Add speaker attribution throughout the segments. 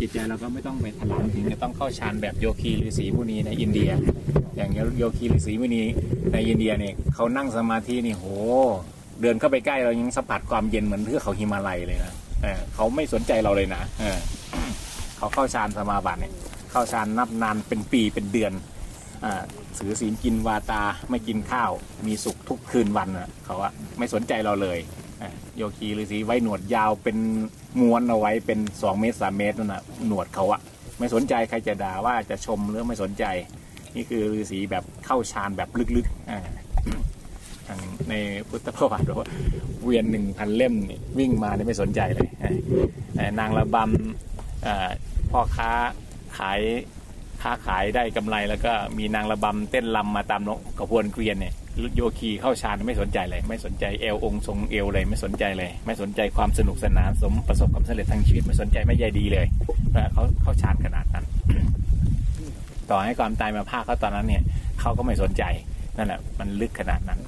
Speaker 1: จิตใจเราก็ไม่ต้องไปถลำถึงจะต้องเข้าฌานแบบโยคีหรือสีมุนีในอินเดีย อย่างโยคีหรือสีมุนีในอินเดียเนี่ยเขานั่งสมาธินี่โห เดินเข้าไปใกล้เรายังสัมผัสความเย็นเหมือนเทือกเขาหิมาลัยเลยนะเเขาไม่สนใจเราเลยนะเเขาเข้าฌานสมาบัติเนี่ยเข้าฌานนับนานเป็นปีเป็นเดือนอ่าถือศีลกินวาตาไม่กินข้าว มีสุขทุกคืนวันอะเขาอะไม่สนใจเราเลย โยคีฤาษีไว้หนวดยาวเป็นม้วนเอาไว้เป็นสองเมตรสามเมตรนั่นนะหนวดเขาอะไม่สนใจใครจะด่าว่าจะชมหรือไม่สนใจ นี่คือฤาษีแบบเข้าฌานแบบลึกๆอ่าอย่างในพุทธประวัติว่าเวียนหนึ่งพันเล่มวิ่งมาเนี่ยไม่สนใจเลยแต่นางระบำพ่อค้าขายค้าขายได้กำไรแล้วก็มีนางระบำเต้นลำมาตามนกกระพวนเกวียนเนี่ย โยคีเข้าฌานไม่สนใจเลยไม่สนใจเอวองค์ทรงเอวเลยไม่สนใจเลย ไม่สนใจความสนุกสนานสมประสบความสำเร็จทางชีวิตไม่สนใจไม่ใยดีเลยเพราะเขาเข้าฌานขนาดนั้น ต่อให้ความตายมาภาคเขาตอนนั้นเนี่ยเขาก็ไม่สนใจนั่นแหละมันลึกขนาดนั้น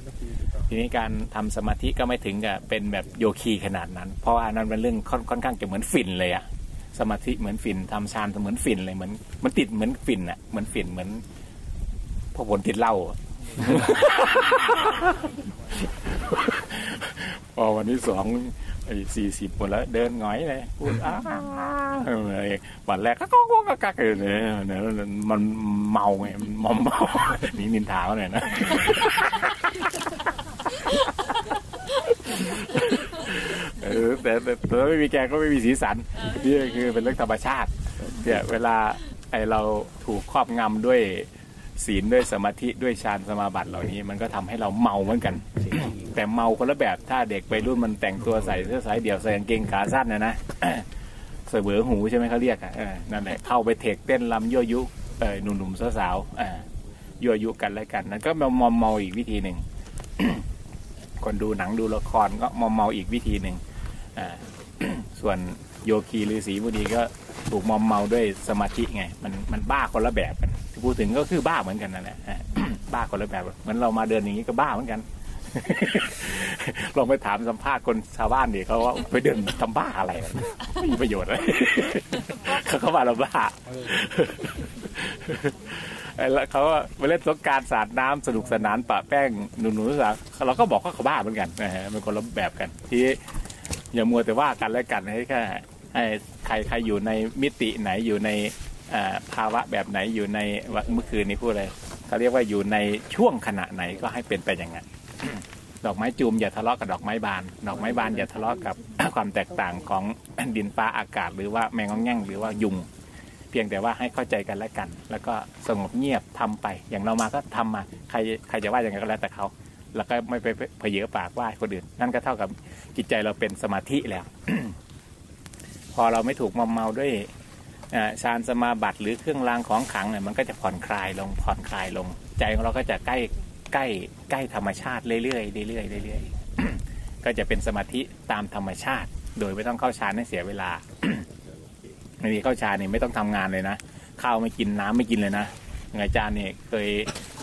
Speaker 1: ทีนี้การทำสมาธิก็ไม่ถึงกับเป็นแบบโยคีขนาดนั้น เพราะว่านั้นเป็นเรื่องค่อนข้างจะเหมือนฝิ่นเลยอะสมาธิเหมือนฝิ่นทำฌานเหมือนฝิ่นเลยเหมือนมันติดเหมือนฝิ่นอะเหมือนฝิ่นเหมือนพวกผลติดเหล้า พอวันที่สองไอ้สี่สิบหมดแล้ว เดินหงอยเลยพูดอ้าเลยวันแรกก็ก็ก็ก็ก็เลยเนี่ยมันเมาไงมันมอมเมานี่นินทาเขาหน่อยนะเออแต่แต่แต่ไม่มีแกก็ไม่มีสีสันนี่คือเป็นเรื่องธรรมชาติเนี่ยเวลาไอเราถูกครอบงำด้วย ศีลด้วยสมาธิด้วยฌานสมาบัติเหล่านี้ มันก็ทำให้เราเมาเหมือนกัน แต่เมาคนละแบบถ้าเด็กไปรุ่นมันแต่งตัวใส่เสื้อสายเดี่ยวใส่กางเกงขาสั้นนะนะเสเบอหูใช่ไหมเขาเรียกอะนั่นแหละเข้าไปเทคเต้นลำยั่วยุเออหนุ่มๆสาวๆยั่วยุกันแล้วกันนั่นก็มอมเมาอีกวิธีหนึ่งคนดูหนังดูละครก็มอมเมาอีกวิธีหนึ่งอ่าส่วน โยคีฤาษีมุนีก็ถูกมอมเมาด้วยสมาธิไง มันมันบ้าคนละแบบกันที่พูดถึงก็คือบ้าเหมือนกันนั่นแหละบ้าคนละแบบเหมือนเรามาเดินอย่างนี้ก็บ้าเหมือนกันลองไปถามสัมภาษณ์คนชาวบ้านดิเขาว่าไปเดินทำบ้าอะไรไม่มีประโยชน์เลยเขาก็ว่าเราบ้าแล้วเขาก็ไปเล่นสงการสาดน้ำสนุกสนานปะแป้งหนุนๆสาวเราก็บอกว่าเขาบ้าเหมือนกันนะฮะเป็นคนละแบบกัน ที่ อย่ามัวแต่ว่ากันและกันให้แค่ให้ใครใครอยู่ในมิติไหนอยู่ในภาวะแบบไหนอยู่ในเมื่อคืนนี้พูดอะไรเขาเรียกว่าอยู่ในช่วงขณะไหนก็ให้เป็นไปอย่างนั้นดอกไม้จูมอย่าทะเลาะกับดอกไม้บาน ดอกไม้บานอย่าทะเลาะกับความแตกต่างของดินฟ้าอากาศ หรือว่าแมงงองแง่งหรือว่ายุง เพียงแต่ว่าให้เข้าใจกันและกัน แล้วก็สงบเงียบทำไป อย่างเรามาก็ทำมาใครใครจะว่าอย่างไรก็แล้วแต่เขา แล้วก็ไม่ไปเผยเยอปากว่าคนอื่น นั่นก็เท่ากับจิตใจเราเป็นสมาธิแล้ว พอเราไม่ถูกมอมเมาด้วยฌานสมาบัติหรือเครื่องรางของขังเนี่ยมันก็จะผ่อนคลายลงผ่อนคลายลง ใจของเราก็จะใกล้ใกล้ใกล้ธรรมชาติเรื่อยๆเรื่อยๆเรื่อยๆก็จะเป็นสมาธิตามธรรมชาติ โดยไม่ต้องเข้าฌานให้เสียเวลาไม่มีเข้าฌานนี่ไม่ต้องทำงานเลยนะข้าวไม่กินน้ำไม่กินเลยนะ อางจารย์เนี่ยเคย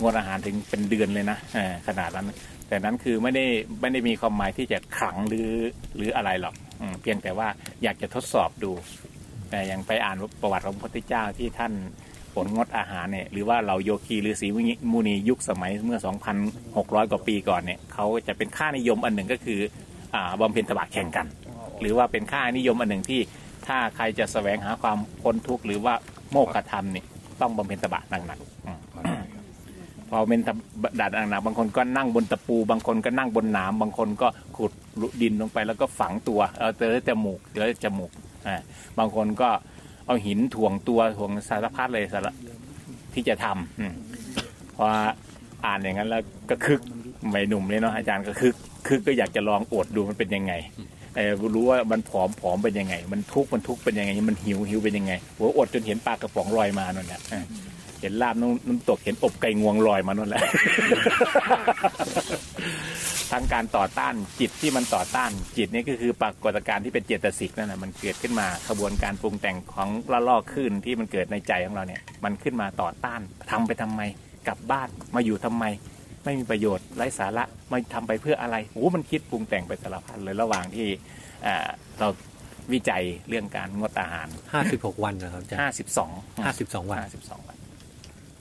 Speaker 1: งดอาหารถึงเป็นเดือนเลยนะขนาดนั้น แต่นั้นคือไม่ได้ไม่ได้มีความหมายที่จะขังหรือหรืออะไรหรอกอเพียงแต่ว่าอยากจะทดสอบดูแต่ย่างไปอ่านประวัติของพระพุทธเจ้าที่ท่านผลงดอาหารเนี่ยหรือว่าเราโยคีหรือศรีมุนียุคสมัยเมื่อ 2,600 กว่าปีก่อนเนี่ยเขาจะเป็นค่านิยมอันหนึ่งก็คืออบำเพ็ญตบะแข่งกัน หรือว่าเป็นค่านิยมอันหนึ่งที่ถ้าใครจะแสวงหาความพ้นทุกข์หรือว่าโมกขธรรมเนี่ย ต้องบำเพ็ญตบะหนักๆอืมพอเป็นตะดาดหนักๆบางคนก็นั่งบนตะปู บางคนก็นั่งบนหนามบางคนก็ขุดดินลงไปแล้วก็ฝังตัวเออเจอจมูกเจอจมูกอ่าบางคนก็เอาหินถ่วงตัวถ่วงสารพัดเลยสารที่จะทำพออ่านอย่างนั้นแล้วก็คึกไม่หนุ่มเลยเนาะอาจารย์ก็คึกคึกก็อยากจะลองอดดูมันเป็นยังไง รู้ว่ามันผอมผอมเป็นยังไง มันทุกข์มันทุกข์เป็นยังไง มันหิวหิวเป็นยังไงหัวอดจนเห็นปลากระป๋องลอยมานั่นแหละเห็นลาบน้ำน้ำตกเห็นอบไก่งวงลอยมานั่นแหละทั้งการต่อต้านจิตที่มันต่อต้านจิตนี่ก็คือปรากฏการณ์ที่เป็นเจตสิกนั่นแหละมันเกิดขึ้นมาขบวนการปรุงแต่งของละลอกขึ้นที่มันเกิดในใจของเราเนี่ย มันขึ้นมาต่อต้านทำไปทำไม กลับบ้านมาอยู่ทำไม ไม่มีประโยชน์ไร้สาระไม่ทำไปเพื่ออะไรโอ้มันคิดปรุงแต่งไปสารพัดเลยระหว่างที่อ่าเราวิจัยเรื่องการงดอาหาร
Speaker 2: ห้าสิบหกวันนะครับอาจารย์
Speaker 1: ห้าสิบสอง
Speaker 2: ห้าสิบสองวัน
Speaker 1: ห้าสิบสองวัน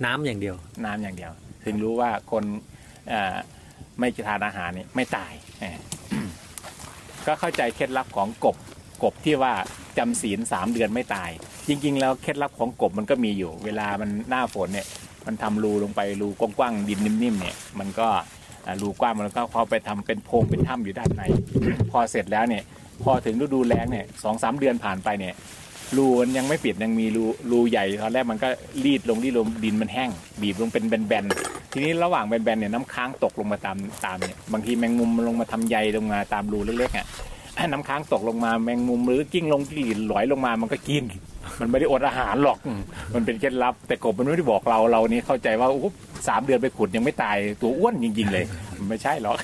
Speaker 2: น้ำอย่างเดียว
Speaker 1: น้ำอย่างเดียว ถึงรู้ว่าคนเอ่อไม่ทานอาหารนี่ไม่ตายเออก็เข้าใจเคล็ดลับของกบ กบที่ว่าจำศีลสามเดือนไม่ตาย จริง ๆ แล้วเคล็ดลับของกบมันก็มีอยู่ เวลามันหน้าฝนเนี่ย มันทำรูลงไปรูกว้างๆดินนิ่มๆเนี่ยมันก็รูกว้างมันก็เขาไปทำเป็นโพรงเป็นถ้ำอยู่ด้านใน พอเสร็จแล้วเนี่ยพอถึงฤดูแล้งเนี่ยสองสามเดือนผ่านไปเนี่ยรูมันยังไม่ปิดยังมีรูรูใหญ่ตอนแรกมันก็รีดลงรีดลงดินมันแห้ง บีบลงเป็นแบนๆทีนี้ระหว่างแบนๆเนี่ยน้ำค้างตกลงมาตามตามเนี่ยบางทีแมงมุมมันลงมาทำใยลงมาตามรูเล็กๆอะ น้ำค้างตกลงมาแมงมุมหรือกิ้งลงกิ้งหลีหลอยลงมามันก็กิน มันไม่ได้อดอาหารหรอก มันเป็นเคล็ดลับ แต่กบมันไม่ได้บอกเราเรานี่เข้าใจว่าโอ้โหสามเดือนไปขุดยังไม่ตายตัวอ้วนจริง ๆ เลย ไม่ใช่หรอก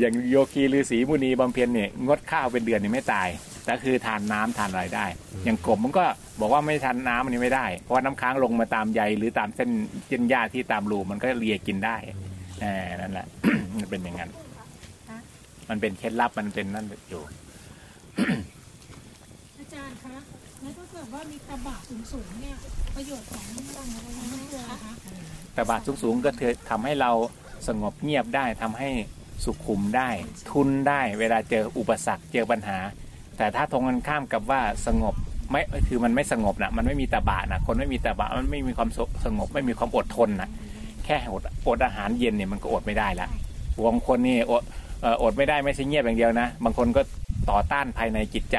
Speaker 1: อย่างโยคีฤาษีมุนีบำเพ็ญเนี่ยงดข้าวเป็นเดือนนี่ไม่ตายแต่คือทานน้ำทานอะไรได้ อย่างกบมันก็บอกว่าไม่ทานน้ำอันนี้ไม่ได้ เพราะว่าน้ำค้างลงมาตามใยหรือตามเส้นเส้นหญ้าที่ตามรูมันก็เลียกินได้นั่นแหละมันเป็นอย่างนั้น มันเป็นเคล็ดลับมันเป็นนั่นอยู่
Speaker 3: อาจารย์คะแล้วถ้าเกิดว่ามีกระบะสูงๆเนี่ยประโยชน์ของของมะเขือคะ
Speaker 1: ต่บาทสูงๆก็เธอทำให้เราสงบเงียบได้ทำให้สุขุมได้ ทุนได้เวลาเจออุปสรรคเจอปัญหา แต่ถ้าตรงกันข้ามกับว่าสงบไม่คือมันไม่สงบนะมันไม่มีตบะนะคนไม่มีตบะมันไม่มีความสงบ ไม่มีความอดทนนะแค่อดอดอาหารเย็นเนี่ยมันก็อดไม่ได้ละบางคนนี่อด อดไม่ได้ไม่ใช่เงียบอย่างเดียวนะ บางคนก็ต่อต้านภายในจิตใจ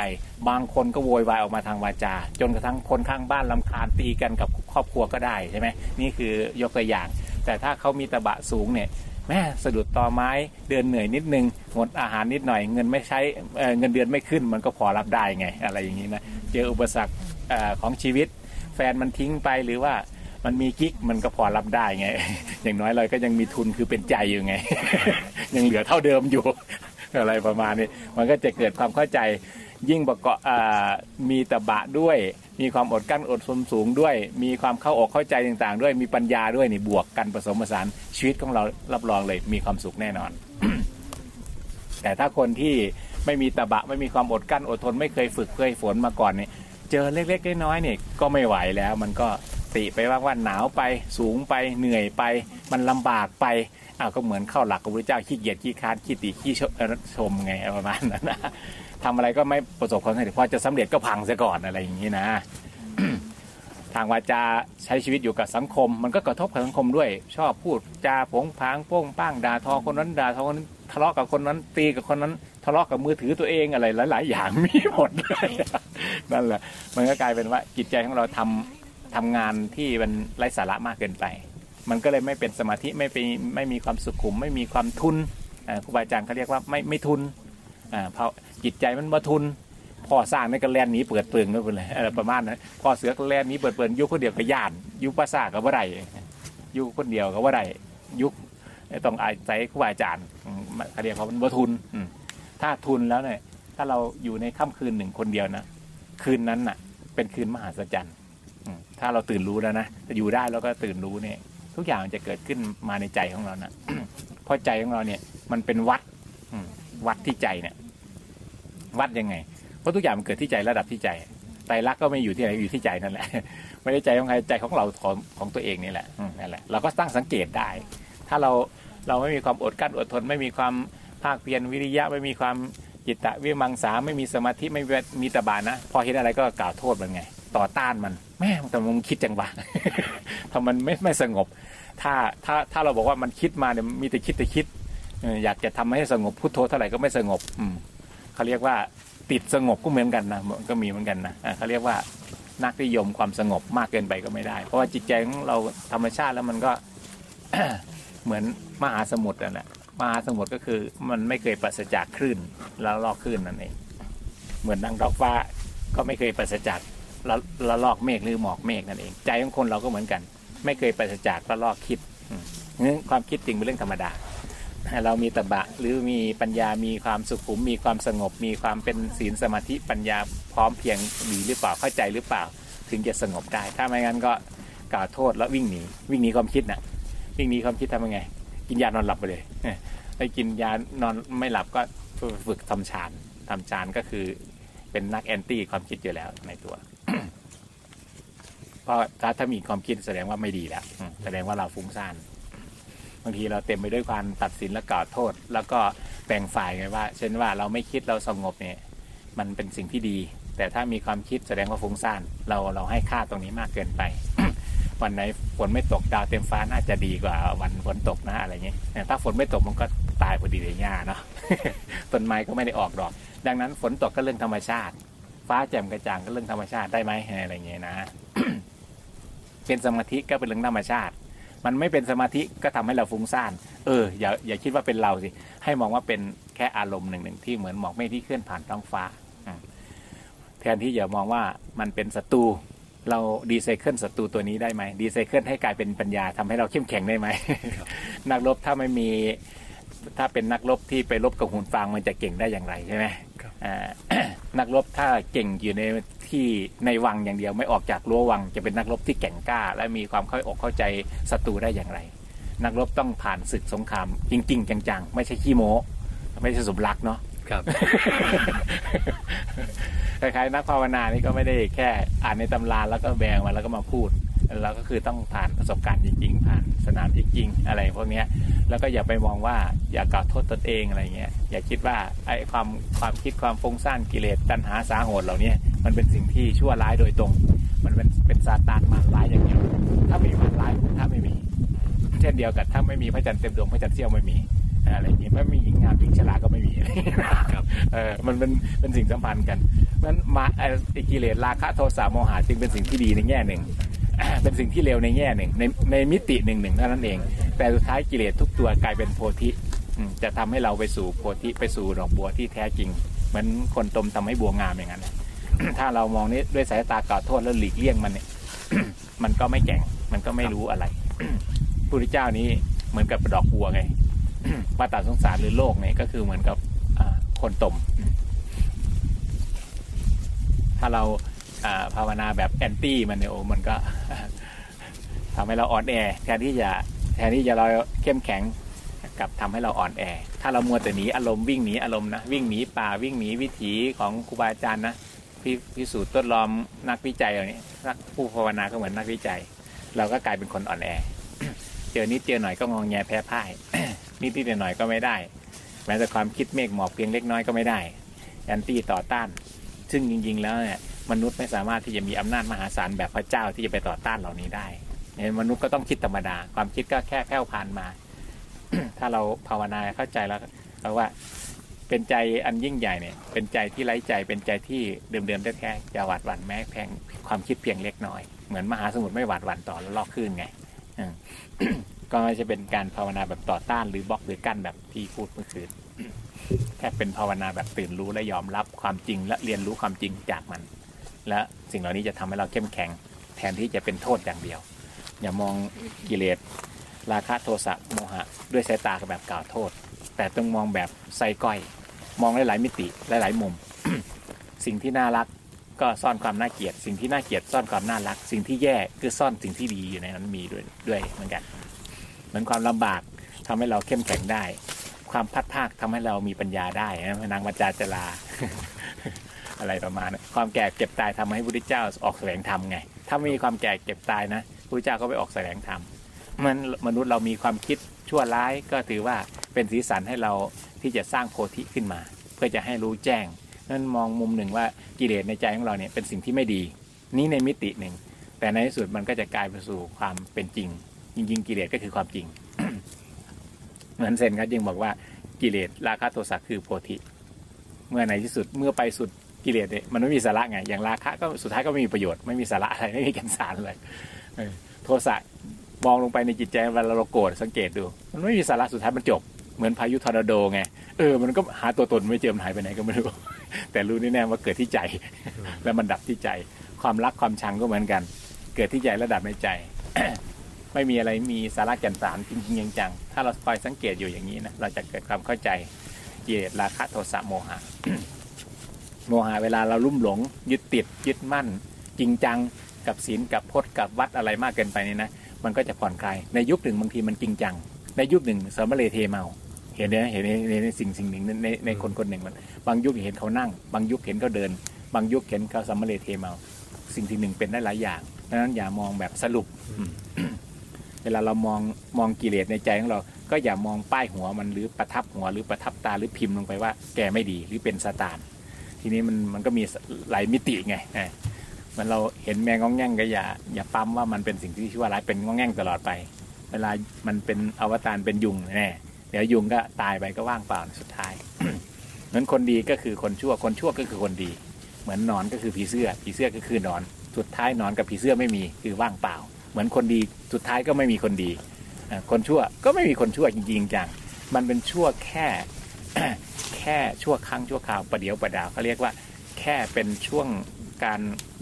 Speaker 1: บางคนก็โวยวายออกมาทางวาจา จนกระทั่งคนข้างบ้านลำคาญตีกันกับครอบครัวก็ได้ใช่ไหมนี่คือยกตัวอย่าง แต่ถ้าเขามีตะบะสูงเนี่ยแม่สะดุดต่อไม้เดินเหนื่อยนิดนึงงดอาหารนิดหน่อย เงินไม่ใช้เงินเดือนไม่ขึ้นมันก็พอรับได้ไง อะไรอย่างนี้นะเจออุปสรรคของชีวิต แฟนมันทิ้งไปหรือว่า มันมีกิ๊กมันก็พอรับได้ไง อย่างน้อยเราก็ยังมีทุนคือเป็นใจอยู่ไง ยังเหลือเท่าเดิมอยู่ อะไรประมาณนี้ มันก็จะเกิดความเข้าใจยิ่งประกอบมีตะบะด้วย มีความอดกลั้นอดทนสูงด้วย มีความเข้าอกเข้าใจต่างๆ ด้วยมีปัญญาด้วยนี่บวกกันผสมผสานชีวิตของเรารับรองเลยมีความสุขแน่นอน แต่ถ้าคนที่ไม่มีตะบะไม่มีความอดกลั้นอดทน ไม่เคยฝึกเคยฝนมาก่อนเนี่ยเจอเล็กๆน้อยๆเนี่ยก็ไม่ไหวแล้วมันก็ ติไปว่าว่าหนาวไปสูงไปเหนื่อยไป มันลำบากไปอ้าวก็เหมือนเข้าหลักของพระเจ้าขี้เกียจขี้ค้านขี้ติขี้ชมไงประมาณนั้นนะทำอะไรก็ไม่ประสบความสำเร็จพอจะสำเร็จก็พังซะก่อนอะไรอย่างนี้นะทางวาจาใช้ชีวิตอยู่กับสังคม มันก็กระทบกับสังคมด้วย ชอบพูดจาผงผางโป้งป้างด่าทอคนนั้นด่าทอคนนั้นทะเลาะกับคนนั้นตีกับคนนั้นทะเลาะกับมือถือตัวเองอะไรหลาย ๆ อย่างมีหมดเลยนั่นแหละมันก็กลายเป็นว่าจิตใจของเราทำ ทำงานที่มันไร้สาระมากเกินไป มันก็เลยไม่เป็นสมาธิไม่ไปไม่มีความสุขุม ไม่มีความทุนครูบาอาจารย์เขาเรียกว่าไม่ไม่ทุนอ่าเพราะจิตใจมันมาทุนพ่อสร้างในกระแลนนี้เปิดเปลืองนั่นเลยประมาณนั้นพ่อเสือกระแลนนี้เปิดเปลืองยุคคนเดียวกับย่านยุคภาษากับว่าไรยุคคนเดียวกับว่าไรยุคต้องอาศัยครูบาอาจารย์อืมเขาเรียกเขาเป็นวัทุนถ้าทุนแล้วเนี่ยถ้าเราอยู่ในค่ำคืนหนึ่งคนเดียวนะคืนนั้นน่ะ เป็นคืนมหัศจรรย์ ถ้าเราตื่นรู้แล้วนะอยู่ได้แล้วก็ตื่นรู้เนี่ย ทุกอย่างจะเกิดขึ้นมาในใจของเรานะเพราะใจของเราเนี่ย มันเป็นวัดวัดที่ใจเนี่ย วัดยังไง เพราะทุกอย่างมันเกิดที่ใจระดับที่ใจไตรลักษณ์ก็ไม่อยู่ที่ไหนอยู่ที่ใจนั่นแหละ ไม่ได้ใจของใครใจของเราของของตัวเองนี่แหละนั่นแหละเราก็ตั้งสังเกตได้ ถ้าเราเราไม่มีความอดกลั้นอดทน ไม่มีความภาคเพียรวิริยะไม่มีความจิตตะวิมังสาไม่มีสมาธิไม่มีตบานะ พอเห็นอะไรก็กล่าวโทษมันไง ต่อต้านมันแม่แต่มันคิดจังวะทำมันไม่ไม่สงบ ถ้าถ้าถ้าเราบอกว่ามันคิดมาเนี่ยมีแต่คิดแต่คิดอยากจะทำให้สงบพุทโธเท่าไหร่ก็ไม่สงบ อืมเขาเรียกว่าติดสงบก็เหมือนกันนะก็มีเหมือนกันนะเขาเรียกว่านักนิยมความสงบมากเกินไปก็ไม่ได้ เพราะว่าจิตใจของเราธรรมชาติแล้วมันก็เหมือนมหาสมุทรนั่นแหละมหาสมุทรก็คือมันไม่เคยปราศจากคลื่นแล้วลอกคลื่นนั่นเองเหมือนดังดอกฟ้าก็ไม่เคยปราศจาก ละละลอกเมฆหรือหมอกเมฆนั่นเอง ใจของคนเราก็เหมือนกัน ไม่เคยปราศจากละลอกคิดอืมงั้นความคิดจริงเป็นเรื่องธรรมดา เรามีตบะหรือมีปัญญามีความสุขุม มีความสงบ มีความเป็นศีลสมาธิปัญญาพร้อมเพียงดีหรือเปล่าเข้าใจหรือเปล่า ถึงจะสงบได้ ถ้าไม่งั้นก็กล่าวโทษแล้ววิ่งหนีวิ่งหนีความคิดน่ะวิ่งหนีความคิดทำยังไง กินยานอนหลับไปเลยไอ้กินยานอนไม่หลับก็ฝึกทำฌานทำฌานก็คือเป็นนักแอนตี้ความคิดอยู่แล้วในตัว เพราะถ้าถ้ามีความคิดแสดงว่าไม่ดีแล้วอืมแสดงว่าเราฟุ้งซ่านบางทีเราเต็มไปด้วยความตัดสินและกล่าวโทษ แล้วก็แบ่งฝ่ายไงว่า เช่นว่าเราไม่คิดเราสงบเนี่ยมันเป็นสิ่งที่ดี แต่ถ้ามีความคิดแสดงว่าฟุ้งซ่านเราเราให้ค่าตรงนี้มากเกินไป วันไหนฝนไม่ตกดาวเต็มฟ้าน่าจะดีกว่าวันฝนตกนะอะไรเงี้ยแต่ถ้าฝนไม่ตกมันก็ตายพอดีเลยหญ้าเนาะ ต้นไม้ก็ไม่ได้ออกดอก ดังนั้นฝนตกก็เรื่องธรรมชาติ ฟ้าแจ่มกระจ่างก็เรื่องธรรมชาติได้ไหมอะไรเงี้ยนะ เป็นสมาธิก็เป็นเรื่องธรรมชาติ มันไม่เป็นสมาธิก็ทำให้เราฟุ้งซ่าน เอออย่าอย่าคิดว่าเป็นเราสิ ให้มองว่าเป็นแค่อารมณ์หนึ่งหนึ่งที่เหมือนหมอกเมฆที่เคลื่อนผ่านท้องฟ้า แทนที่จะมองว่ามันเป็นศัตรูเราดีไซเคิลศัตรูตัวนี้ได้ไหมดีไซเคิลให้กลายเป็นปัญญาทำให้เราเข้มแข็งได้ไหมนักรบถ้าไม่มีถ้าเป็นนักรบที่ไปรบกับหุ่นฟางมันจะเก่งได้อย่างไรใช่ไหม
Speaker 2: ครับ
Speaker 1: นักรบถ้าเก่งอยู่ในที่ในวังอย่างเดียวไม่ออกจากรั้ววัง จะเป็นนักรบที่แก่งกล้า และมีความเข้าอกเข้าใจศัตรูได้อย่างไร นักรบต้องผ่านศึกสงคราม จริง ๆ จังๆ ไม่ใช่ขี้โม้ไม่ใช่สมรักเนาะ
Speaker 2: ครับ
Speaker 1: คล้ายๆนักภาวนานี่ก็ไม่ได้แค่อ่านในตำราแล้วก็แบงมาแล้วก็มาพูด แล้วก็คือต้องผ่านประสบการณ์จริงๆผ่านสนามจริงๆอะไรพวกเนี้ยแล้วก็อย่าไปมองว่าอย่ากล่าวโทษตนเองอะไรเงี้ยอย่าคิดว่าไอ้ความความคิดความฟุ้งซ่านกิเลสตัณหาสาโหดเหล่านี้มันเป็นสิ่งที่ชั่วร้ายโดยตรง มันเป็นเป็นซาตานมารร้ายอย่างเดียวถ้าไม่มีมารร้ายถ้าไม่มี เช่นเดียวกับถ้าไม่มีพระจันทร์เต็มดวงพระจันทร์เสี้ยวไม่มีอะไรอย่างนี้ไม่มีหญิงงามหญิงฉลาดก็ไม่มี
Speaker 2: ครับ
Speaker 1: เออมันเป็นเป็นสิ่งสัมพันธ์กันเพราะฉะนั้นมาไอ้กิเลสราคะโทสะโมหะจึงเป็นสิ่งที่ดีในแง่หนึ่ง เป็นสิ่งที่เลวในแง่หนึ่งในในมิติหนึ่งหนึ่งเท่านั้นเอง แต่สุดท้ายกิเลสทุกตัวกลายเป็นโพธิจะทำให้เราไปสู่โพธิไปสู่ดอกบัวที่แท้จริง เหมือนคนตมทำให้บัวงามอย่างนั้นถ้าเรามองนี้ด้วยสายตากล่าวโทษแล้วหลีกเลี่ยงมันเนี่ยมันก็ไม่แก่งมันก็ไม่รู้อะไรพระพุทธเจ้านี้เหมือนกับดอกบัวไงวัฏฏะสงสารหรือโลกเนี่ยก็คือเหมือนกับคนตม ถ้าเรา ภาวนาแบบแอนตี้มันเนี่ยโอ้มันก็ทำให้เราอ่อนแอแทนที่จะแทนที่จะเราเข้มแข็งกับทำให้เราอ่อนแอ ถ้าเรามัวแต่หนีอารมณ์วิ่งหนีอารมณ์นะวิ่งหนีป่าวิ่งหนีวิถีของครูบาอาจารย์นะพิพิสูจน์ทดลองนักวิจัยเหล่านี้นักผู้ภาวนาก็เหมือนนักวิจัย เราก็กลายเป็นคนอ่อนแอ เจอนิดเจอหน่อยก็งองแงแพ้พ่ายนิดนิดหน่อยก็ไม่ได้ แม้แต่ความคิดเมฆหมอกเพียงเล็กน้อยก็ไม่ได้แอนตี้ต่อต้าน ซึ่งจริง ๆ แล้วเนี่ย มนุษย์ไม่สามารถที่จะมีอำนาจมหาศาลแบบพระเจ้าที่จะไปต่อต้านเหล่านี้ได้เนี่ยมนุษย์ก็ต้องคิดธรรมดา ความคิดก็แค่แผ่วผ่านมา ถ้าเราภาวนาเข้าใจแล้วเราว่าเป็นใจอันยิ่งใหญ่เนี่ย เป็นใจที่ไร้ใจ เป็นใจที่เดิมๆแท้ๆจะหวาดหวั่นแม้แพงความคิดเพียงเล็กน้อย เหมือนมหาสมุทรไม่หวาดหวั่นต่อแล้วลอกคลื่นไงก็ไม่ใช่เป็นการภาวนาแบบต่อต้านหรือบล็อกหรือกั้นแบบที่พูดเมื่อคืนแค่เป็นภาวนาแบบตื่นรู้และยอมรับความจริงและเรียนรู้ความจริงจากมัน และสิ่งเหล่านี้จะทำให้เราเข้มแข็ง แทนที่จะเป็นโทษอย่างเดียว อย่ามองกิเลสราคะโทสะโมหะ ด้วยสายตาแบบกล่าวโทษ แต่ต้องมองแบบไส้ก้อย มองหลายๆมิติหลายๆมุม สิ่งที่น่ารักก็ซ่อนความน่าเกลียด สิ่งที่น่าเกลียดซ่อนความน่ารัก สิ่งที่แย่คือซ่อนสิ่งที่ดีอยู่ในนั้นมีด้วยด้วยเหมือนกัน เหมือนความลำบากทำให้เราเข้มแข็งได้ ความพัดภาคทำให้เรามีปัญญาได้นะนางมัจจาจลา อะไรประมาณนั้นความแก่เก็บตายทำให้พระพุทธเจ้าออกแสดงธรรมไง ถ้าไม่มีความแก่เก็บตายนะพระพุทธเจ้าก็ไปออกแสดงธรรมมันมนุษย์เรามีความคิดชั่วร้ายก็ถือว่าเป็นสีสันให้เราที่จะสร้างโพธิขึ้นมา เพื่อจะให้รู้แจ้งนั่นมองมุมหนึ่งว่ากิเลสในใจของเราเนี่ยเป็นสิ่งที่ไม่ดี นี่ในมิติหนึ่ง แต่ในที่สุดมันก็จะกลายไปสู่ความเป็นจริง จริง ๆ กิเลสก็คือความจริง เหมือนเซนครับจึงบอกว่ากิเลสราคะโทสะคือโพธิ เมื่อในที่สุดเมื่อไปสุด กิเลสเนี่ยมันไม่มีสาระไง อย่างราคะก็สุดท้ายก็ไม่มีประโยชน์ไม่มีสาระอะไรไม่มีแก่นสารเลยเออโทสะมองลงไปในจิตใจเวลาเราโกรธสังเกตดู มันไม่มีสาระสุดท้ายมันจบเหมือนพายุทอร์นาโดไงเออมันก็หาตัวตนไม่เจอมันหายไปไหนก็ไม่รู้ แต่รู้แน่ๆว่าเกิดที่ใจ แล้วมันดับที่ใจ ความรักความชังก็เหมือนกัน เกิดที่ใจแล้วดับในใจ ไม่มีอะไรมีสาระแก่นสารจริงๆจังๆถ้าเราคอยสังเกตอยู่อย่างนี้นะเราจะเกิดความเข้าใจกิเลสราคะโทสะโมหะ โมหะเวลาเราลุ่มหลง ยึดติดยึดมั่น จริงจังกับศีลกับพจน์กับวัดอะไรมากเกินไปนี่นะมันก็จะผ่อนคลายในยุคหนึ่งบางทีมันจริงจัง ในยุคหนึ่งสมเลเทเมา เห็นไหมเห็นในในสิ่งสิ่งหนึ่งในในคนคนหนึ่งมัน บางยุคเห็นเขานั่ง บางยุคเห็นเขาเดิน บางยุคเห็นเขาสมเลเทเมา สิ่งที่หนึ่งเป็นได้หลายอย่างดังนั้นอย่ามองแบบสรุป เวลาเรามองมองกิเลสในใจของเรา ก็อย่ามองป้ายหัวมันหรือประทับหัวหรือประทับตาหรือพิมพ์ลงไปว่า แกไม่ดีหรือเป็นสตาน ทีนี้มันมันก็มีหลายมิติไงเออเหมันเราเห็นแมงงองแง่งก็อย่าอย่าปั๊มว่ามันเป็นสิ่งที่ชั่วร้ายเป็นงองแง่งตลอดไป เวลามันเป็นอวตารเป็นยุงแน่เดี๋ยวยุงก็ตายไปก็ว่างเปล่าสุดท้ายเหมือนคนดีก็คือคนชั่วคนชั่วก็คือคนดี เหมือนนอนก็คือผีเสื้อผีเสื้อก็คือนอน สุดท้ายนอนกับผีเสื้อไม่มีคือว่างเปล่า เหมือนคนดีสุดท้ายก็ไม่มีคนดี คนชั่วก็ไม่มีคนชั่วจริงๆจังมันเป็นชั่วแค่ แค่ชั่วครั้งชั่วคราวประเดี๋ยวประดาวเขาเรียกว่า แค่เป็นช่วงการ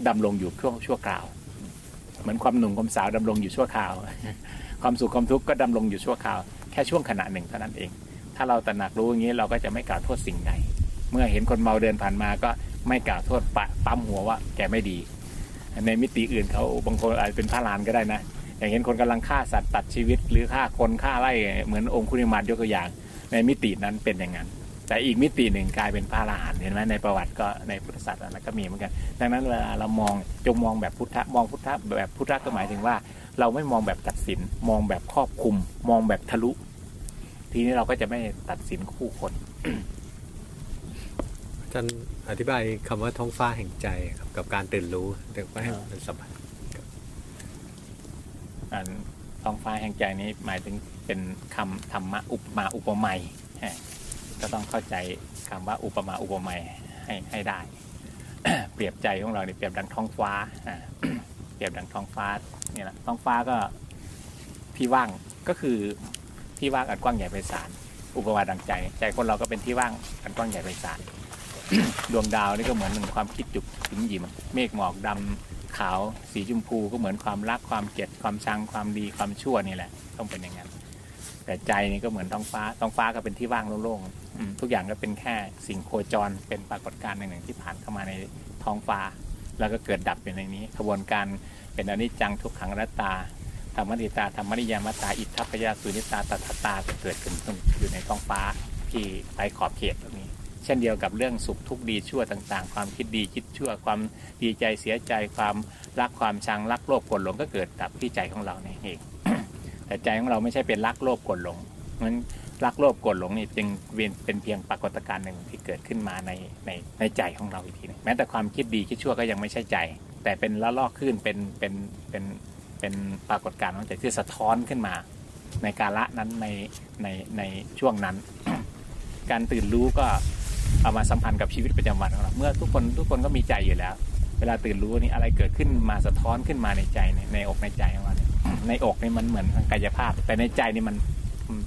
Speaker 1: ดำรงอยู่ช่วงชั่วคราว เหมือนความหนุ่มความสาวดำรงอยู่ชั่วคราว ความสุขความทุกข์ก็ดำรงอยู่ชั่วคราว แค่ช่วงขณะหนึ่งเท่านั้นเอง ถ้าเราตระหนักรู้อย่างนี้เราก็จะไม่กล่าวโทษสิ่งใดเมื่อเห็นคนเมาเดินผ่านมาก็ไม่กล่าวโทษปะปั๊มหัวว่าแกไม่ดี ในมิติอื่นเขาบางคนอาจจะเป็นพระลานก็ได้นะอย่างเห็นคนกำลังฆ่าสัตว์ตัดชีวิตหรือฆ่าคนฆ่าไล่เหมือนองคุลิมานยกตัวอย่าง ในมิตินั้นเป็นอย่างนั้นแต่อีกมิติหนึ่งกลายเป็นพระอรหันต์เห็นไหมในประวัติก็ในพุทธศาสนาก็มีเหมือนกัน ดังนั้นเวลาเรามองจงมองแบบพุทธะมองพุทธะแบบพุทธะก็หมายถึงว่า เราไม่มองแบบตัดสินมองแบบครอบคลุม มองแบบทะลุ ทีนี้เราก็จะไม่ตัดสินคู่คน
Speaker 2: อาจารย์อธิบายคำว่าท้องฟ้าแห่งใจครับกับการตื่นรู้แต่ว่าให้มันสัมพันธ์
Speaker 1: อันท้องฟ้าแห่งใจนี้หมายถึง เป็นคำธรรมะอุปมาอุปไมยก็ต้องเข้าใจคำว่าอุปมาอุปไมยให้ให้ได้ เปรียบใจของเราเนี่ยเปรียบดังท้องฟ้าเปรียบดังท้องฟ้าเนี่ยแหละท้องฟ้าก็ที่ว่างก็คือที่ว่างอันกว้างใหญ่ไพศาลอุปมาดังใจ ใจคนเราก็เป็นที่ว่างอันกว้างใหญ่ไพศาลดวงดาวนี่ก็เหมือนหนึ่งความคิดจุกถึงหยิมเมฆหมอกดำขาวสีชมพูก็เหมือนความรักความเกลียดความชังความดีความชั่วนี่แหละ ต้องเป็นอย่างนั้น แต่ใจนี่ก็เหมือนท้องฟ้าท้องฟ้าก็เป็นที่ว่างโล่งๆทุกอย่างก็เป็นแค่สิ่งโคจรเป็นปรากฏการณ์หนึ่งๆที่ผ่านเข้ามาในท้องฟ้า แล้วก็เกิดดับอยู่ในนี้ขบวนการเป็นอนิจจังทุกขังอนัตตาธรรมนิตาธรรมนิยามตาอิทธัพยาสุนิตาตัทตาเกิดขึ้นอยู่ในท้องฟ้าที่ไปขอบเขตตรงนี้ เช่นเดียวกับเรื่องสุขทุกข์ดีชั่วต่าง ๆ ความคิดดีคิดชั่วความดีใจเสียใจความรักความชังรักโลภโกรธหลงก็เกิดดับที่ใจของเราเนี่ยเอง แต่ใจของเราไม่ใช่เป็นรักโลภโกรธหลงมันรักโลภโกรธหลงนี่จึงเป็นเพียงปรากฏการณ์หนึ่งที่เกิดขึ้นมาในในในใจของเราอีกทีหนึงแม้แต่ความคิดดีคิดชั่วก็ยังไม่ใช่ใจ แต่เป็นละลอกขึ้นเป็นเป็นเป็นเป็นปรากฏการณ์ของใจที่สะท้อนขึ้นมา ในกาละนั้นในในในช่วงนั้น การตื่นรู้ก็เอามาสัมพันธ์กับชีวิตประจำวันของเราเมื่อทุกคนทุกคนก็มีใจอยู่แล้ว เวลาตื่นรู้นี่อะไรเกิดขึ้นมาสะท้อนขึ้นมาในใจในอกในใจของเรา ในอกนี่มันเหมือนทางกายภาพ แต่ในใจนี่มัน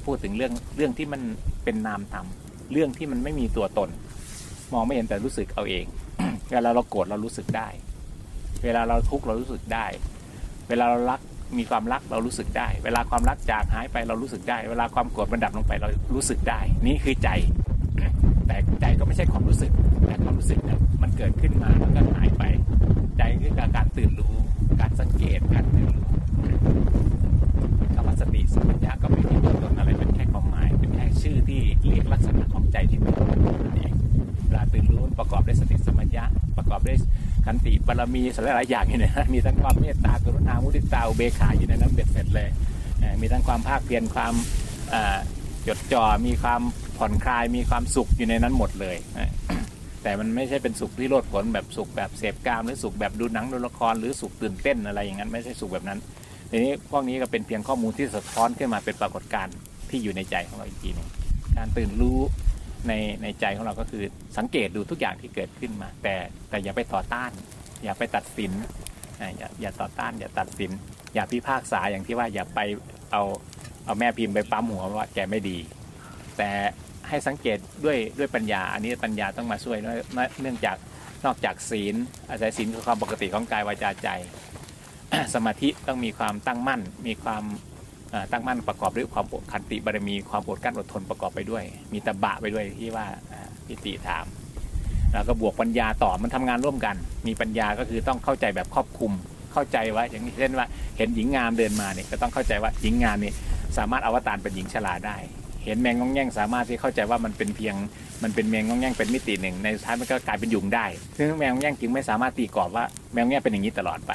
Speaker 1: พูดถึงเรื่องเรื่องที่มันเป็นนามธรรมเรื่องที่มันไม่มีตัวตน มองไม่เห็นแต่รู้สึกเอาเอง เวลาเราโกรธเรารู้สึกได้ เวลาเราทุกข์เรารู้สึกได้ เวลาเรารักมีความรักเรารู้สึกได้ เวลาความรักจากหายไปเรารู้สึกได้ เวลาความโกรธมันดับลงไปเรารู้สึกได้ นี่คือใจ แต่ใจก็ไม่ใช่ความรู้สึกแต่ความรู้สึกเนี่ยมันเกิดขึ้นมาแล้วก็หายไป ใจคือการตื่นรู้ การสังเกตการตื่นรู้คำว่าสติสัมปชัญญะก็ไม่มีตัวตนอะไรเป็นแค่ความหมาย เป็นแค่ชื่อที่เรียกลักษณะของใจที่มีนั่นเองเวลาตื่นรู้ประกอบด้วยสติสัมปชัญญะประกอบด้วยขันติบารมีสารหลายอย่างอยู่ในนั้นมีทั้งความเมตตากรุณามุทิตาอุเบกขาอยู่ในนั้นเบ็ดเสร็จเลย มีทั้งความภาคเพียรความจดจ่อมีความผ่อนคลายมีความสุขอยู่ในนั้นหมดเลย แต่มันไม่ใช่เป็นสุขที่โลดผลแบบสุขแบบเสพกามหรือสุขแบบดูหนังดูละครหรือสุขตื่นเต้นอะไรอย่างนั้นไม่ใช่สุขแบบนั้นทีนี้พวกนี้ก็เป็นเพียงข้อมูลที่สะท้อนขึ้นมาเป็นปรากฏการณ์ที่อยู่ในใจของเราอีกทีนึงการตื่นรู้ในในใจของเราก็คือสังเกตดูทุกอย่างที่เกิดขึ้นมา แต่แต่อย่าไปต่อต้าน อย่าไปตัดสินอ่าอย่าอย่าต่อต้านอย่าตัดสิน อย่าพิพากษาอย่างที่ว่าอย่าไปเอาเอาแม่พิมพ์ไปปั๊มหัวว่าแกไม่ดี แต่ ให้สังเกตด้วยด้วยปัญญา อันนี้ปัญญาต้องมาช่วยเนื่องจากนอกจากศีล อาศัยศีลคือความปกติของกายวาจาใจ สมาธิต้องมีความตั้งมั่น มีความตั้งมั่นประกอบด้วยความขันติบารมีความอดกลั้นอดทนประกอบไปด้วย มีตบะไปด้วยที่ว่าพิติถาม แล้วก็บวกปัญญาต่อมันทำงานร่วมกัน มีปัญญาก็คือต้องเข้าใจแบบครอบคลุม เข้าใจว่าอย่างเช่นว่าเห็นหญิงงามเดินมาเนี่ยก็ต้องเข้าใจว่าหญิงงามเนี่ยสามารถอวตารเป็นหญิงชราได้ เห็นแมงงองแง่งสามารถที่เข้าใจว่ามันเป็นเพียงมันเป็นแมงงองแง่งเป็นมิติหนึ่ง ในท้ายมันก็กลายเป็นยุงได้ ซึ่งแมงงองแง่งจึงไม่สามารถตีกรอบว่าแมงงองแง่งเป็นอย่างนี้ตลอดไป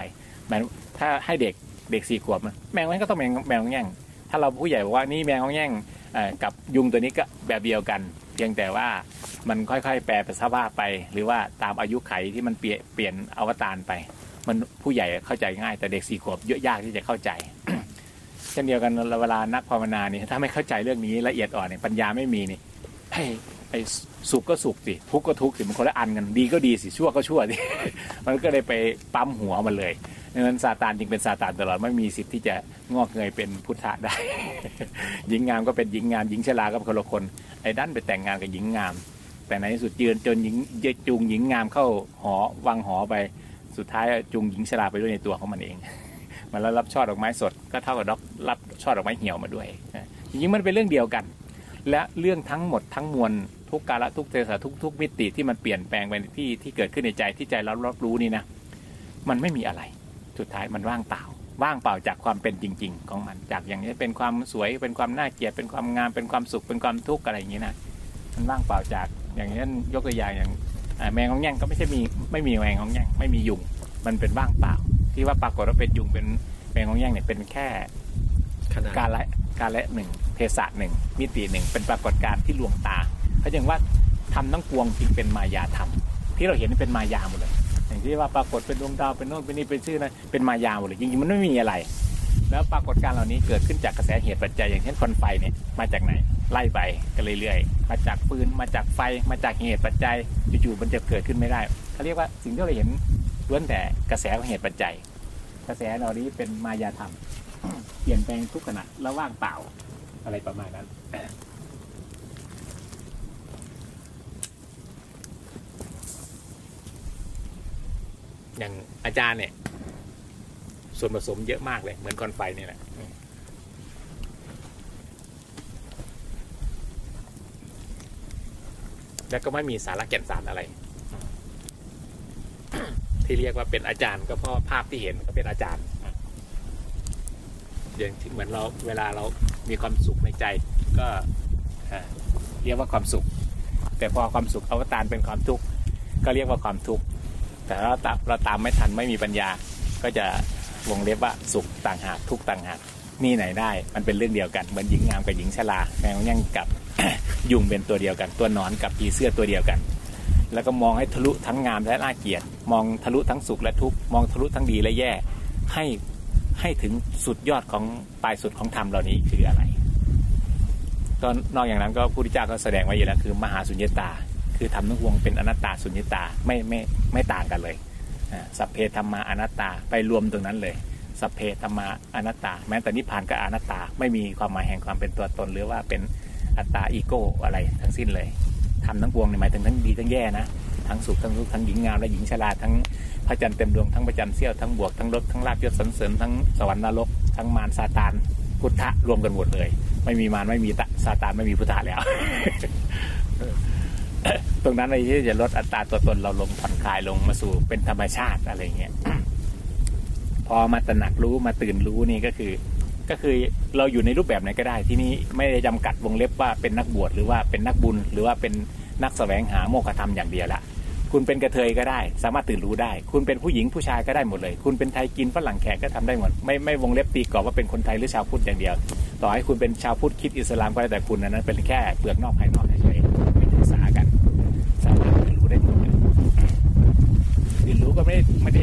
Speaker 1: มายถ้าให้เด็กเด็กสี่ขวบแมงงองแง่งก็ต้องแมงแมงงองแง่งถ้าเราผู้ใหญ่บอกว่านี่แมงงองแง่งกับยุงตัวนี้ก็แบบเดียวกัน เพียงแต่ว่ามันค่อยๆ แปลสภาพไป หรือว่าตามอายุไขที่มันเปลี่ยนเปลี่ยนอวตารไป มันผู้ใหญ่เข้าใจง่ายแต่เด็กสี่ขวบเยอะยากที่จะเข้าใจ เช่นเดียวกันเวลานักภาวนานี่ถ้าไม่เข้าใจเรื่องนี้ละเอียดอ่อนเนี่ยปัญญาไม่มีนี่ไอ้ไอ้สุขก็สุขสิทุกข์ก็ทุกข์สิมันคนละอันกันดีก็ดีสิชั่วก็ชั่วสิมันก็เลยไปปั๊มหัวมันเลยดังนั้นซาตานจึงเป็นซาตานตลอดไม่มีสิทธิ์ที่จะงอกเงยเป็นพุทธะได้ หญิงงามก็เป็นหญิงงามหญิงชราก็เป็นคนละคนไอ้ดันไปแต่งงานกับหญิงงาม แต่ในที่สุดยืนจนหญิงจูงหญิงงามเข้าหอวังหอไปสุดท้ายจูงหญิงชราไปด้วยในตัวของมันเอง มันแล้วรับช่อดอกไม้สดก็เท่ากับรับช่อดอกไม้เหี่ยวมาด้วยจริงๆมันเป็นเรื่องเดียวกัน และเรื่องทั้งหมดทั้งมวลทุกกาละทุกเทศะทุกทุกมิติที่มันเปลี่ยนแปลงไปที่ที่เกิดขึ้นในใจที่ใจเรารับรู้นี่นะมันไม่มีอะไร สุดท้ายมันว่างเปล่า ว่างเปล่าจากความเป็นจริง ๆ ของมันจากอย่างนี้เป็นความสวยเป็นความน่าเกลียดเป็นความงามเป็นความสุขเป็นความทุกข์อะไรอย่างนี้นะมันว่างเปล่าจากอย่างนี้ยกตัวอย่างอย่างแมงของแง่งก็ไม่ใช่มีไม่มีแมงของแง่งไม่มียุง มันเป็นว่างเปล่า ที่ว่าปรากฏว่าเป็นยุงเป็นแมงของแง่งเนี่ยเป็นแค่
Speaker 2: ขนาด
Speaker 1: การละการละหนึ่งเทศะหนึ่งมิติหนึ่งเป็นปรากฏการณ์ที่ลวงตาเขาจึงว่าทำทั้งปวงจึงเป็นมายาธรรม ที่เราเห็นนี่เป็นมายาหมดเลย อย่างที่ว่าปรากฏเป็นดวงดาวเป็นโน่นเป็นนี่เป็นชื่อนะเป็นมายาหมดเลยจริงๆมันไม่มีอะไร แล้วปรากฏการณ์เหล่านี้เกิดขึ้นจากกระแสเหตุปัจจัยอย่างเช่นควันไฟเนี่ยมาจากไหนไล่ไปกันเรื่อยๆมาจากฟืนมาจากไฟมาจากเหตุปัจจัยจู่ๆมันจะเกิดขึ้นไม่ได้เขาเรียกว่าสิ่งที่เราเห็น ล้วนแต่กระแสของเหตุปัจจัย กระแสเหล่านี้เป็นมายาธรรม เปลี่ยนแปลงทุกขณะและว่างเปล่าอะไรประมาณนั้นอย่างอาจารย์เนี่ย ส่วนผสมเยอะมากเลย เหมือนคอนไฟเนี่ยแหละแล้วก็ไม่มีสาระแก่นสารอะไร ที่เรียกว่าเป็นอาจารย์ก็เพราะภาพที่เห็นก็เป็นอาจารย์อย่างที่เหมือนเราเวลาเรามีความสุขในใจก็เรียกว่าความสุข แต่พอความสุขอวตารเป็นความทุกข์ก็เรียกว่าความทุกข์แต่เราตามเราตามไม่ทันไม่มีปัญญา ก็จะวงเล็บว่าสุขต่างหากทุกข์ต่างหากนี่ไหนได้ มันเป็นเรื่องเดียวกันเหมือนหญิงงามกับหญิงชราแมวยังกับยุงเป็นตัวเดียวกันตัวนอนกับผีเสื้อตัวเดียวกัน แล้วก็มองให้ทะลุทั้งงามและน่าเกียดมองทะลุทั้งสุขและทุกข์มองทะลุทั้งดีและแย่ให้ให้ถึงสุดยอดของปลายสุดของธรรมเหล่านี้คืออะไรก็นอกอย่างนั้นก็พระพุทธเจ้าก็แสดงไว้อยู่แล้วคือ มหาสุญญตา คือทำทั้งวงเป็นอนัตตาสุญญตาไม่ไม่ไม่ต่างกันเลยสัพเพธรรมาอนัตตาไปรวมตรงนั้นเลย สัพเพธรรมาอนัตตา แม้แต่นิพพานกับอนัตตา ไม่มีความหมายแห่งความเป็นตัวตน หรือว่าเป็นอัตตาอีโก้อะไรทั้งสิ้นเลย ทำทั้งปวงเนี่ยหมายถึงทั้งดีทั้งแย่นะทั้งสุขทั้งทุกข์ทั้งหญิงงามและหญิงชราทั้งพระจันทร์เต็มดวงทั้งพระจันทร์เสี้ยวทั้งบวกทั้งลบทั้งลาบยศสรรเสริญทั้งสวรรค์นรกทั้งมารซาตานพุทธะรวมกันหมดเลย ไม่มีมารไม่มีตะซาตานไม่มีพุทธะแล้ว ตรงนั้นเลยที่จะลดอัตราตัวตนเราลงผ่อนคลายลงมาสู่เป็นธรรมชาติอะไรเงี้ยพอมาตระหนักรู้มาตื่นรู้นี่ก็คือ ก็คือเราอยู่ในรูปแบบไหนก็ได้ ที่นี้ไม่ได้จำกัดวงเล็บว่าเป็นนักบวชหรือว่าเป็นนักบุญ หรือว่าเป็นนักแสวงหาโมฆะธรรมอย่างเดียวละคุณเป็นกระเทยก็ได้ สามารถตื่นรู้ได้ คุณเป็นผู้หญิงผู้ชายก็ได้หมดเลย คุณเป็นไทยกินฝรั่งแขกก็ทำได้หมดไม่ไม่วงเล็บตีกรอบว่าเป็นคนไทยหรือชาวพุทธอย่างเดียว ต่อให้คุณเป็นชาวพุทธคิดอิสลามก็ได้แต่คุณนั้นเป็นแค่เปลือกนอกภายนอกเฉยๆไม่ศึกษากันสามารถเรียนรู้ได้หมดเลยเรียนรู้ก็ไม่ไม่ได้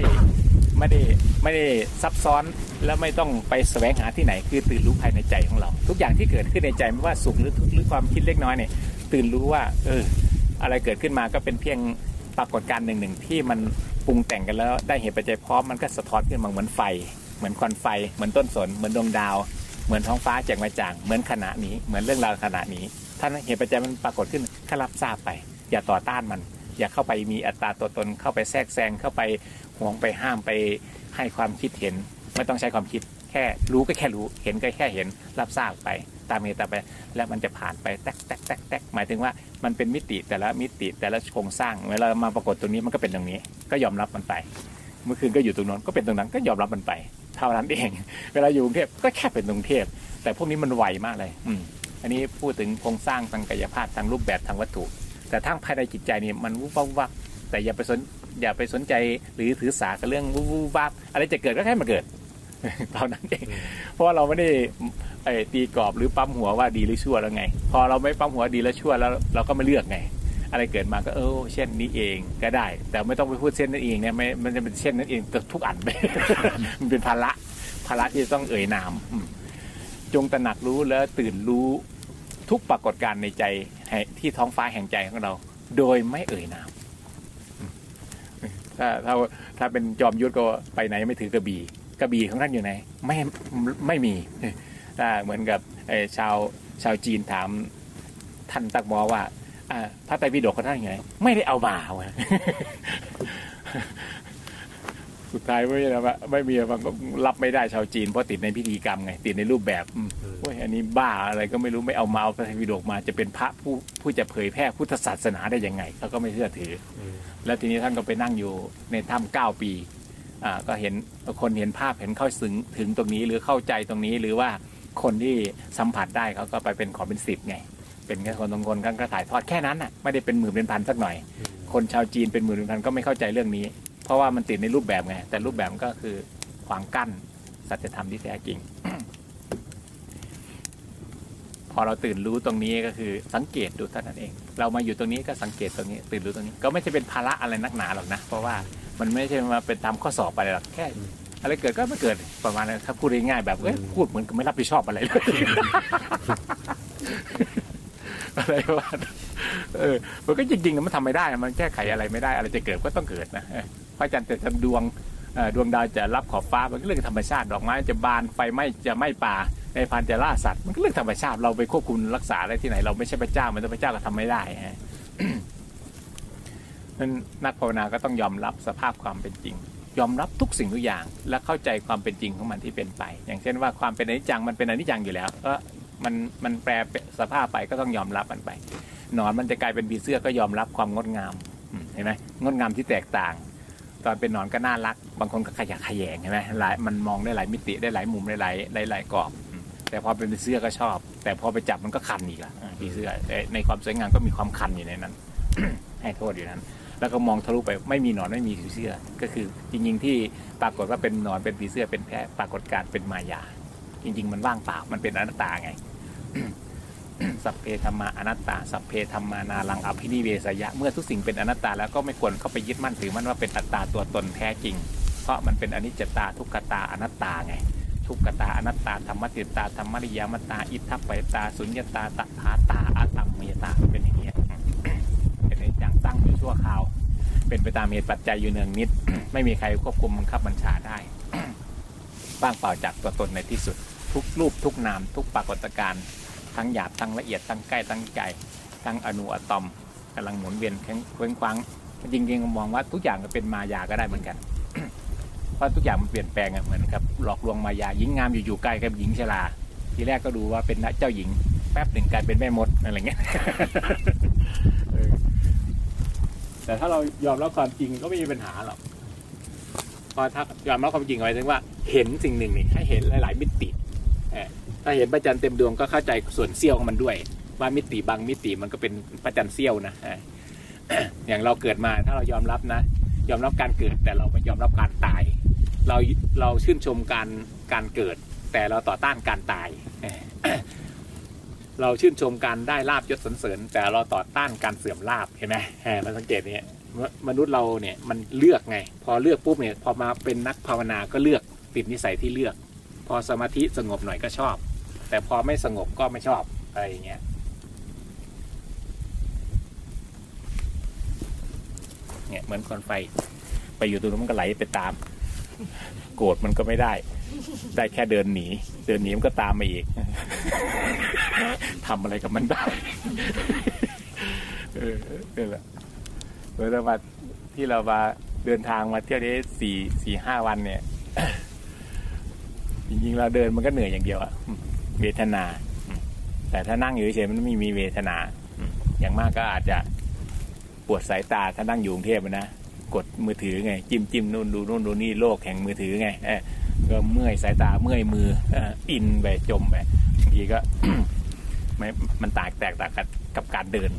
Speaker 1: ไม่ได้ไม่ได้ซับซ้อนแล้วไม่ต้องไปแสวงหาที่ไหน คือตื่นรู้ภายในใจของเรา ทุกอย่างที่เกิดขึ้นในใจไม่ว่าสุขหรือทุกข์หรือความคิดเล็กน้อยเนี่ยตื่นรู้ว่าเอออะไรเกิดขึ้นมาก็เป็นเพียงปรากฏการณ์หนึ่งหนึ่งที่มันปรุงแต่งกันแล้วได้เหตุปัจจัยพร้อมมันก็สะท้อนขึ้นมาเหมือนไฟ เหมือนควันไฟ เหมือนต้นสน เหมือนดวงดาว เหมือนท้องฟ้าแจ่งมาจ่างเหมือนขณะนี้ เหมือนเรื่องราวขณะนี้ถ้าเหตุปัจจัยมันปรากฏขึ้นแค่รับทราบไป อย่าต่อต้านมัน อย่าเข้าไปมีอัตราตัวตนเข้าไปแทรกแซงเข้าไป ห่วงไปห้ามไปให้ความคิดเห็น ไม่ต้องใช้ความคิด แค่รู้ก็แค่รู้เห็นก็แค่เห็นรับทราบไป ตามเหตุตามไป แล้วมันจะผ่านไปแตกแตกแตกแตกหมายถึงว่ามันเป็นมิติแต่ละมิติแต่ละโครงสร้างเวลามาปรากฏตรงนี้มันก็เป็นตรงนี้ ก็ยอมรับมันไป เมื่อคืนก็อยู่ตรงนั้นก็เป็นตรงนั้นก็ยอมรับมันไปเท่านั้นเอง เวลาอยู่กรุงเทพก็แค่เป็นกรุงเทพแต่พวกนี้มันไวมากเลย อืมอันนี้พูดถึงโครงสร้างทางกายภาพทางรูปแบบทางวัตถุ แต่ทางภายในจิตใจนี่มันวุบวับวุบวับแต่อย่าไปสน อย่าไปสนใจหรือถือสากับเรื่องวุบวุบวับอะไรจะเกิดก็แค่มาเกิดเท่านั้นเองเพราะว่าเราไม่ได้ไอ้ตีกรอบหรือปั๊มหัวว่าดีหรือชั่วแล้วไง พอเราไม่ปั๊มหัวดีแล้วชั่วแล้วเราก็ไม่เลือกไง อะไรเกิดมาก็เออเช่นนี้เองก็ได้ แต่ไม่ต้องไปพูดเช่นนั้นเองเนี่ยไม่มันจะเป็นเช่นนั้นเองทุกอันไปมันเป็นภาระภาระที่จะต้องเอ่ยนามอืมจงตระหนักรู้และตื่นรู้ทุกปรากฏการณ์ในใจให้ที่ท้องฟ้าแห่งใจของเรา โดยไม่เอ่ยนามอืม ถ้าถ้าถ้าเป็นจอมยุทธก็ไปไหนไม่ถือกระบี่กระบี่ของท่านอยู่ไหนไม่ไม่มีถ้าเหมือนกับเอ่อชาวชาวจีนถามท่านตักหมอว่าอ่าพระไตรปิฎกของท่านอยู่ไหนไม่ได้เอามาวะสุดท้ายไม่มีแล้วไม่มีมันก็รับไม่ได้ชาวจีนเพราะติดในพิธีกรรมไง ติดในรูปแบบอืมโอ้ยอันนี้บ้าอะไรก็ไม่รู้ไม่เอามาเอาพระไตรปิฎกมา จะเป็นพระผู้ผู้จะเผยแพร่พุทธศาสนาได้ยังไงเขาก็ไม่เชื่อถือ
Speaker 2: อืม
Speaker 1: แล้วทีนี้ท่านก็ไปนั่งอยู่ในถ้ำเก้าปีอ่าก็เห็นคนเห็นภาพเห็นเข้าถึงถึงตรงนี้หรือเข้าใจตรงนี้หรือว่าคนที่สัมผัสได้เขาก็ไปเป็นขอเป็นสิทธิ์ไง เป็นแค่คนตรงคนก็ก็ถ่ายทอดแค่นั้นน่ะไม่ได้เป็นหมื่นเป็นพันสักหน่อย คนชาวจีนเป็นหมื่นเป็นพันก็ไม่เข้าใจเรื่องนี้ เพราะว่ามันติดในรูปแบบไงแต่รูปแบบก็คือขวางกั้นสัจธรรมที่แท้จริง พอเราตื่นรู้ตรงนี้ก็คือสังเกตดูเท่านั้นเอง เรามาอยู่ตรงนี้ก็สังเกตตรงนี้ ตื่นรู้ตรงนี้ก็ไม่ใช่เป็นภาระอะไรนักหนาหรอกนะ เพราะว่ามันไม่ใช่มาเป็นตามข้อสอบอะไรหรอกแค่อะไรเกิดก็ไม่เกิดประมาณนั้นถ้าพูดง่ายๆแบบเอ้ยพูดเหมือนกับไม่รับผิดชอบอะไรเลยอะไรวะเออมันก็จริงๆนะมันทำไม่ได้ มันแก้ไขอะไรไม่ได้ อะไรจะเกิดก็ต้องเกิดนะเออพระจันทร์จะทำดวงเอ่อ ดวงดาวจะรับขอบฟ้ามันก็เรื่องธรรมชาติดอกไม้จะบานไฟไหม้จะไหม้ป่าในพันธุ์จะล่าสัตว์มันก็เรื่องธรรมชาติเราไปควบคุมรักษาอะไรที่ไหน เราไม่ใช่พระเจ้ามันพระเจ้าก็ทำไม่ได้ฮะนั้นนักภาวนาก็ต้องยอมรับสภาพความเป็นจริง ยอมรับทุกสิ่งทุกอย่าง และเข้าใจความเป็นจริงของมันที่เป็นไป อย่างเช่นว่าความเป็นอนิจจังมันเป็นอนิจจังอยู่แล้วก็มันมันแปรสภาพไปก็ต้องยอมรับมันไปนอนมันจะกลายเป็นผีเสื้อก็ยอมรับความงดงามเห็นไหมงดงามที่แตกต่าง ตอนเป็นหนอนก็น่ารัก บางคนก็ขยะขยงเห็นไหมหลายมันมองได้หลายมิติได้หลายมุมได้หลายหลายหลายกรอบ แต่พอเป็นผีเสื้อก็ชอบ แต่พอไปจับมันก็คันอีกอะผีเสื้อในความสวยงามก็มีความคันอยู่ในนั้น ให้โทษอยู่นั้น แล้วก็มองทะลุไปไม่มีหนอนไม่มีผีเสื้อ ก็คือจริงๆที่ปรากฏว่าเป็นหนอนเป็นผีเสื้อเป็นแค่ปรากฏการเป็นมายา จริง ๆ มันว่างเปล่ามันเป็นอนัตตาไง สัพเพธรรมาอนัตตา สัพเพธรรมานาลังอภินิเวสยะ เมื่อทุกสิ่งเป็นอนัตตาแล้วก็ไม่ควรเข้าไปยึดมั่นถือมั่นว่าเป็นอัตตาตัวตนแท้จริง เพราะมันเป็นอนิจจตาทุกขตาอนัตตาไง ทุกขตาอนัตตาธรรมติตาธรรมริยามตา อิทัปปตาสุญญตาตถาตาอาตัมมยตาเป็นอย่างเงี้ยเป็นอนิจจังตั้งอยู่ชั่วคราว เป็นไปตามเหตุปัจจัยอยู่เนืองนิด ไม่มีใครควบคุมบังคับบัญชาได้บ้างเปล่าจากตัวตนในที่สุด ทุกรูปทุกนามทุกปรากฏการณ์ ทั้งหยาบทั้งละเอียดทั้งใกล้ทั้งไกลทั้งอนุอะตอมกำลังหมุนเวียนแข็งเคว้งคว้างจริงๆมองว่าทุกอย่างก็เป็นมายาก็ได้เหมือนกัน เพราะทุกอย่างมันเปลี่ยนแปลงเหมือนกับหลอกลวงมายาหญิงงามอยู่ๆใกล้กับหญิงชราทีแรกก็ดูว่าเป็นเจ้าหญิงแป๊บหนึ่งกลายเป็นแม่มดอะไรเงี้ยแต่ถ้าเรายอมรับความจริงก็ไม่มีปัญหาหรอกพอถ้ายอมรับความจริงหมายถึงว่าเห็นสิ่งหนึ่งนี่ให้เห็นหลาย ๆ มิติ ถ้าเห็นพระจันทร์เต็มดวงก็เข้าใจส่วนเสี้ยวของมันด้วย ว่ามิติบางมิติมันก็เป็นพระจันทร์เสี้ยวนะออย่างเราเกิดมาถ้าเรายอมรับนะ ยอมรับการเกิดแต่เราไม่ยอมรับการตาย เราเราชื่นชมการการเกิด แต่เราต่อต้านการตาย เราชื่นชมการได้ลาบยศสรรเสริญ แต่เราต่อต้านการเสื่อมลาบเห็นไหมมมันสังเกตเนี่ยมนุษย์เราเนี่ยมันเลือกไง พอเลือกปุ๊บเนี่ยพอมาเป็นนักภาวนาก็เลือกติดนิสัยที่เลือก พอสมาธิสงบหน่อยก็ชอบ แต่พอไม่สงบก็ไม่ชอบอะไรอย่างเงี้ยเนี่ยเหมือนคนไฟ ไปอยู่ตรงนู้นมันก็ไหลไปตาม โกรธมันก็ไม่ได้ ได้แค่เดินหนี เดินหนีมันก็ตามมาอีกทำอะไรกับมันได้เออนี่แหละเมื่อมาที่เรามาเดินทางมาเที่ยวนี้สี่สี่ห้าวันเนี่ย จริงๆเราเดินมันก็เหนื่อยอย่างเดียวอะ เวทนา แต่ถ้านั่งอยู่เฉยมันไม่มีเวทนา อย่างมากก็อาจจะปวดสายตาถ้านั่งอยู่กรุงเทพนะกดมือถือไง จิ้มจิ้มนู่นดูนู่นดูนี่โลกแห่งมือถือไงก็เมื่อยสายตาเมื่อยมืออินไปจมไปบางทีก็ไม่มันตางแตกต่างกับการเดิน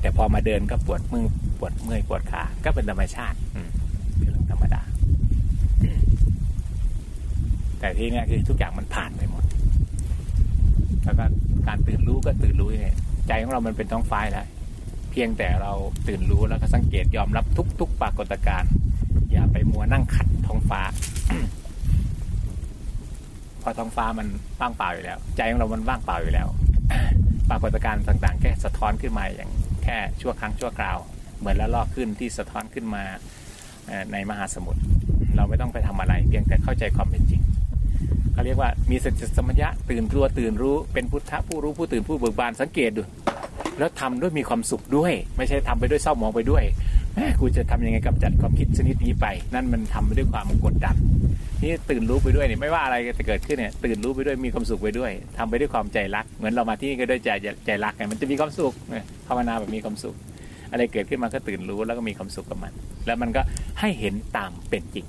Speaker 1: แต่พอมาเดินก็ปวดมือปวดเมื่อยปวดขาก็เป็นธรรมชาติเป็นเรื่องธรรมดา แต่ที่นี้คือทุกอย่างมันผ่านไปหมด แล้วก็การตื่นรู้ก็ตื่นรู้ยังไงใจของเรามันเป็นท้องฟ้าแล้วเพียงแต่เราตื่นรู้แล้วก็สังเกตยอมรับทุก ๆ ปรากฏการณ์อย่าไปมัวนั่งขัดท้องฟ้าพราะท้องฟ้ามันว่างเปล่าอยู่แล้ว ใจของเรามันว่างเปล่าอยู่แล้ว ปรากฏการณ์ต่างๆ แค่สะท้อนขึ้นมาอย่างแค่ชั่วครั้งชั่วคราว เหมือนละลอกขึ้นที่สะท้อนขึ้นมาในมหาสมุทรเราไม่ต้องไปทำอะไร เพียงแต่เข้าใจความเป็นจริง เขาเรียกว่ามีสติสมัญญะตื่นตัวตื่นรู้เป็นพุทธผู้รู้ผู้ตื่นผู้เบิกบานสังเกตดู แล้วทำด้วยมีความสุขด้วย ไม่ใช่ทำไปด้วยเศร้าหมองไปด้วยแม่กูจะทำยังไงกับจัดความคิดชนิดนี้ไป นั่นมันทำไปด้วยความกดดันนี่ตื่นรู้ไปด้วยเนี่ยไม่ว่าอะไรจะเกิดขึ้นเนี่ยตื่นรู้ไปด้วยมีความสุขไปด้วยทำไปด้วยความใจรัก เหมือนเรามาที่นี่ก็ด้วยใจใจรักไงมันจะมีความสุขเภาวนาแบบมีความสุข อะไรเกิดขึ้นมาก็ตื่นรู้แล้วก็มีความสุขกับมัน แล้วมันก็ให้เห็นตามเป็นจริง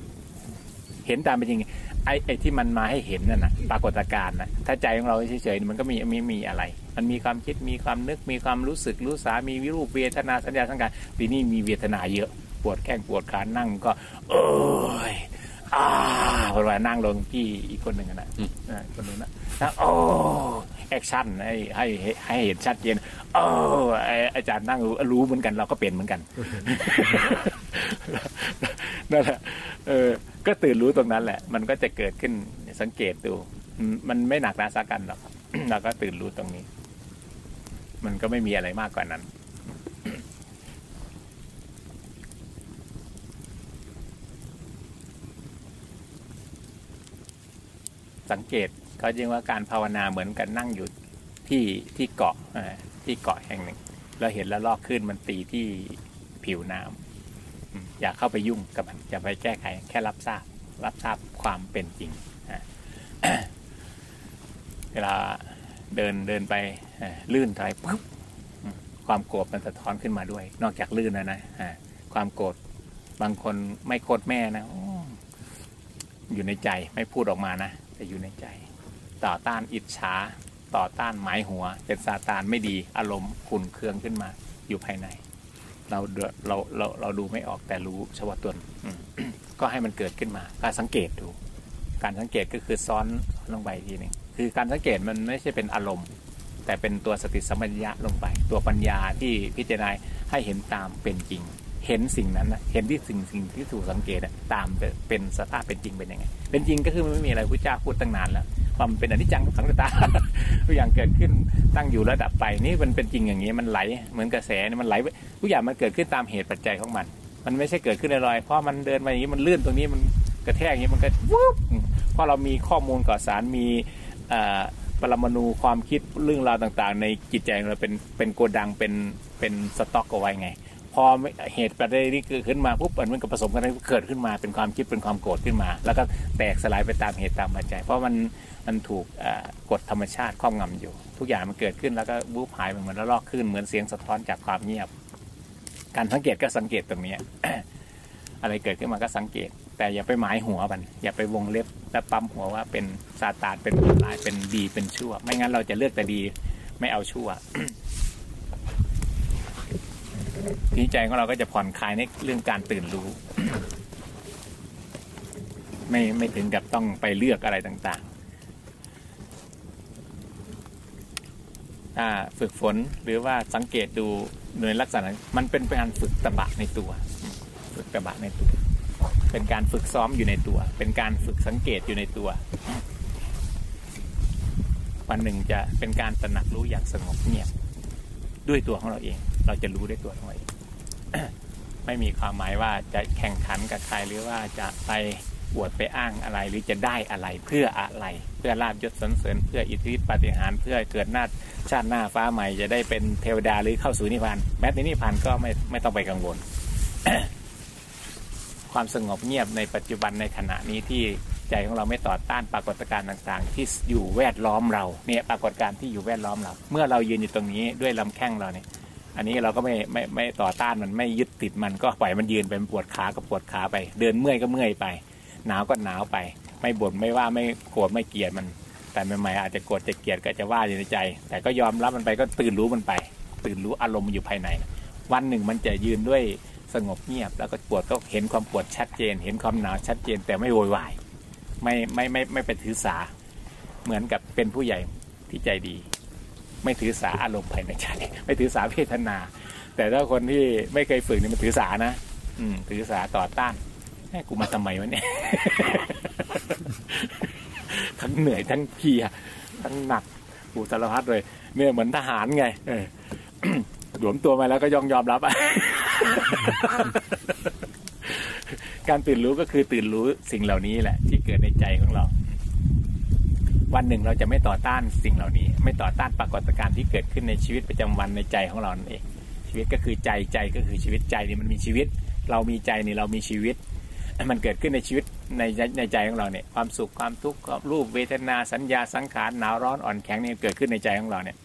Speaker 1: เห็นตามเป็นจริง ไอ้ไอ้ที่มันมาให้เห็นนั่นนะปรากฏการณ์นะถ้าใจของเราเฉยๆมันก็มีมีมีอะไร มันมีความคิดมีความนึกมีความรู้สึกรู้สามีวิรูปเวทนาสัญญาสังการทีนี้มีเวทนาเยอะ ปวดแข้งปวดขานั่งก็ เอ้ย อ่าพอมานั่งลงพี่อีกคนหนึ่งอะนะอ่าคนนู้นนะนะโอ้ action ให้ให้ให้ให้เห็นชัดเจนโอ้ไอ้อาจารย์นั่งรู้รู้เหมือนกันเราก็เป็นเหมือนกันนั่นแหละเออก็ตื่นรู้ตรงนั้นแหละ มันก็จะเกิดขึ้นสังเกตดูอืมมันไม่หนักหนาสากรรจ์หรอกเราก็ตื่นรู้ตรงนี้ มันก็ไม่มีอะไรมากกว่านั้น สังเกตเขาเรียกว่าการภาวนาเหมือนกันนั่งอยู่ที่ที่เกาะที่เกาะแห่งหนึ่ง เราเห็นแล้วลอกขึ้นมันตีที่ผิวน้ำอืมอย่าเข้าไปยุ่งกับมันอย่าไปแก้ไขแค่รับทราบรับทราบความเป็นจริงเวลาเดินเดินไปลื่นถอยปุ๊บความโกรธมันสะท้อนขึ้นมาด้วย นอกจากลื่นนะนะอะความโกรธบางคนไม่โกรธแม่นะอยู่ในใจไม่พูดออกมานะ แต่อยู่ในใจ ต่อต้านอิจฉาต่อต้านหมายหัว เป็นซาตานไม่ดีอารมณ์ขุนเคืองขึ้นมา อยู่ภายใน เราเราเราเราดูไม่ออกแต่รู้เฉพาะตนก็ให้มันเกิดขึ้นมาการสังเกตดู การสังเกตก็คือซ้อนลงไปอีกทีหนึ่งคือการสังเกตมันไม่ใช่เป็นอารมณ์ แต่เป็นตัวสติสัมปชัญญะลงไป ตัวปัญญาที่พิจารณาให้เห็นตามเป็นจริง เห็นสิ่งนั้นนะเห็นที่สิ่งสิ่งที่ถูกสังเกตอะตามเป็นสภาพเป็นจริงเป็นยังไง เป็นจริงก็คือมันไม่มีอะไรพระเจ้าพูดตั้งนานแล้ว ความเป็นอนิจจังทุกขังตาทุกอย่างเกิดขึ้นตั้งอยู่แล้วดับไปนี่มันเป็นจริงอย่างนี้มันไหลเหมือนกระแสเนี่ยมันไหลทุกอย่างมันเกิดขึ้นตามเหตุปัจจัยของมัน มันไม่ใช่เกิดขึ้นลอยๆเพราะมันเดินมาอย่างนี้มันลื่นตรงนี้มันกระแทกอย่างนี้มันก็วุบเพราะเรามีข้อมูลก่อสารมีปรมาณูความคิดเรื่องราวต่าง ๆ ในจิตใจเราเป็นเป็นโกดังเป็นเป็นสต็อกเอาไว้ไง พอเหตุปัจจัยนี้เกิดขึ้นมาปุ๊บมันก็ผสมกันเกิดขึ้นมาเป็นความคิดเป็นความโกรธขึ้นมา แล้วก็แตกสลายไปตามเหตุตามปัจจัย เพราะมันมันถูกกฎธรรมชาติครอบงำอยู่ ทุกอย่างมันเกิดขึ้นแล้วก็วูบหายเหมือนแล้วลอกขึ้นเหมือนเสียงสะท้อนจากความเงียบ การสังเกตก็สังเกตตรงนี้อะไรเกิดขึ้นมาก็สังเกต แต่อย่าไปหมายหัวมัน อย่าไปวงเล็บและปั๊มหัวว่าเป็นซาตานเป็นคนร้ายเป็นดีเป็นชั่ว ไม่งั้นเราจะเลือกแต่ดีไม่เอาชั่ว ทีใจของเราก็จะผ่อนคลายในเรื่องการตื่นรู้ ไม่ไม่ถึงกับต้องไปเลือกอะไรต่างๆถ้าฝึกฝนหรือว่าสังเกตดูในลักษณะมันเป็นการฝึกตบะในตัว ฝึกตบะในตัว เป็นการฝึกซ้อมอยู่ในตัว เป็นการฝึกสังเกตอยู่ในตัว วันหนึ่งจะเป็นการตระหนักรู้อย่างสงบเงียบ ด้วยตัวของเราเอง เราจะรู้ด้วยตัวของเราเองไม่มีความหมายว่าจะแข่งขันกับใครหรือว่าจะไปอวดไปอ้างอะไรหรือจะได้อะไรเพื่ออะไร เพื่อลาบยศสรรเสริญเพื่ออิทธิฤทธิปฏิหารเพื่อเกิดหน้าชาติหน้าฟ้าใหม่จะได้เป็นเทวดาหรือเข้าสู่นิพพาน แม้ในนิพพานก็ไม่ไม่ต้องไปกังวล ความสงบเงียบในปัจจุบันในขณะนี้ที่ ใจของเราไม่ต่อต้านปรากฏการณ์ต่างๆ ที่อยู่แวดล้อมเราเนี่ยปรากฏการณ์ที่อยู่แวดล้อมเรา เมื่อเรายืนอยู่ตรงนี้ด้วยลำแข้งเราเนี่ยอันนี้เราก็ไม่ไม่ไม่ต่อต้านมันไม่ยึดติดมันก็ปล่อยมันยืนไปนปวดขาก็ปวดขาไป เดินเมื่อยก็เมื่อยไป หนาวก็หนาวไป ไม่บ่นไม่ว่าไม่โกรธไม่เกลียดมัน แต่ใหม่ๆอาจจะโกรธจะเกลียดก็จะว่าอยู่ในใจ แต่ก็ยอมรับมันไปก็ตื่นรู้มันไป ตื่นรู้อารมณ์อยู่ภายใน วันหนึ่งมันจะยืนด้วยสงบเงียบแล้วก็ปวดก็เห็นความปวดชัดเจน เห็นความหนาวชัดเจนแต่ไม่โวยวาย ไม่ไม่ไม่ไม่ไปถือสา เหมือนกับเป็นผู้ใหญ่ที่ใจดี ไม่ถือสาอารมณ์ภายในใจไม่ถือสาเวทนา แต่ถ้าคนที่ไม่เคยฝึกนี่มันถือสานะอืมถือสาต่อต้านแม่กูมาทำไมวะเนี่ยทั้งเหนื่อยทั้งเพียทั้งหนักปูสารพัดเลยเนี่ยเหมือนทหารไง เออหลวมตัวมาแล้วก็ยอมยอมรับอะ การตื่นรู้ก็คือตื่นรู้สิ่งเหล่านี้แหละ ที่เกิดในใจของเรา วันหนึ่งเราจะไม่ต่อต้านสิ่งเหล่านี้ ไม่ต่อต้านปรากฏการณ์ที่เกิดขึ้นในชีวิตประจำวันในใจของเราเองชีวิตก็คือใจใจก็คือชีวิตใจนี่มันมีชีวิต เรามีใจนี่เรามีชีวิต มันเกิดขึ้นในชีวิตในในใจของเราเนี่ยความสุขความทุกข์รูปเวทนาสัญญาสังขารหนาวร้อนอ่อนแข็งเนี่ยเกิดขึ้นในใจของเราเนี่ย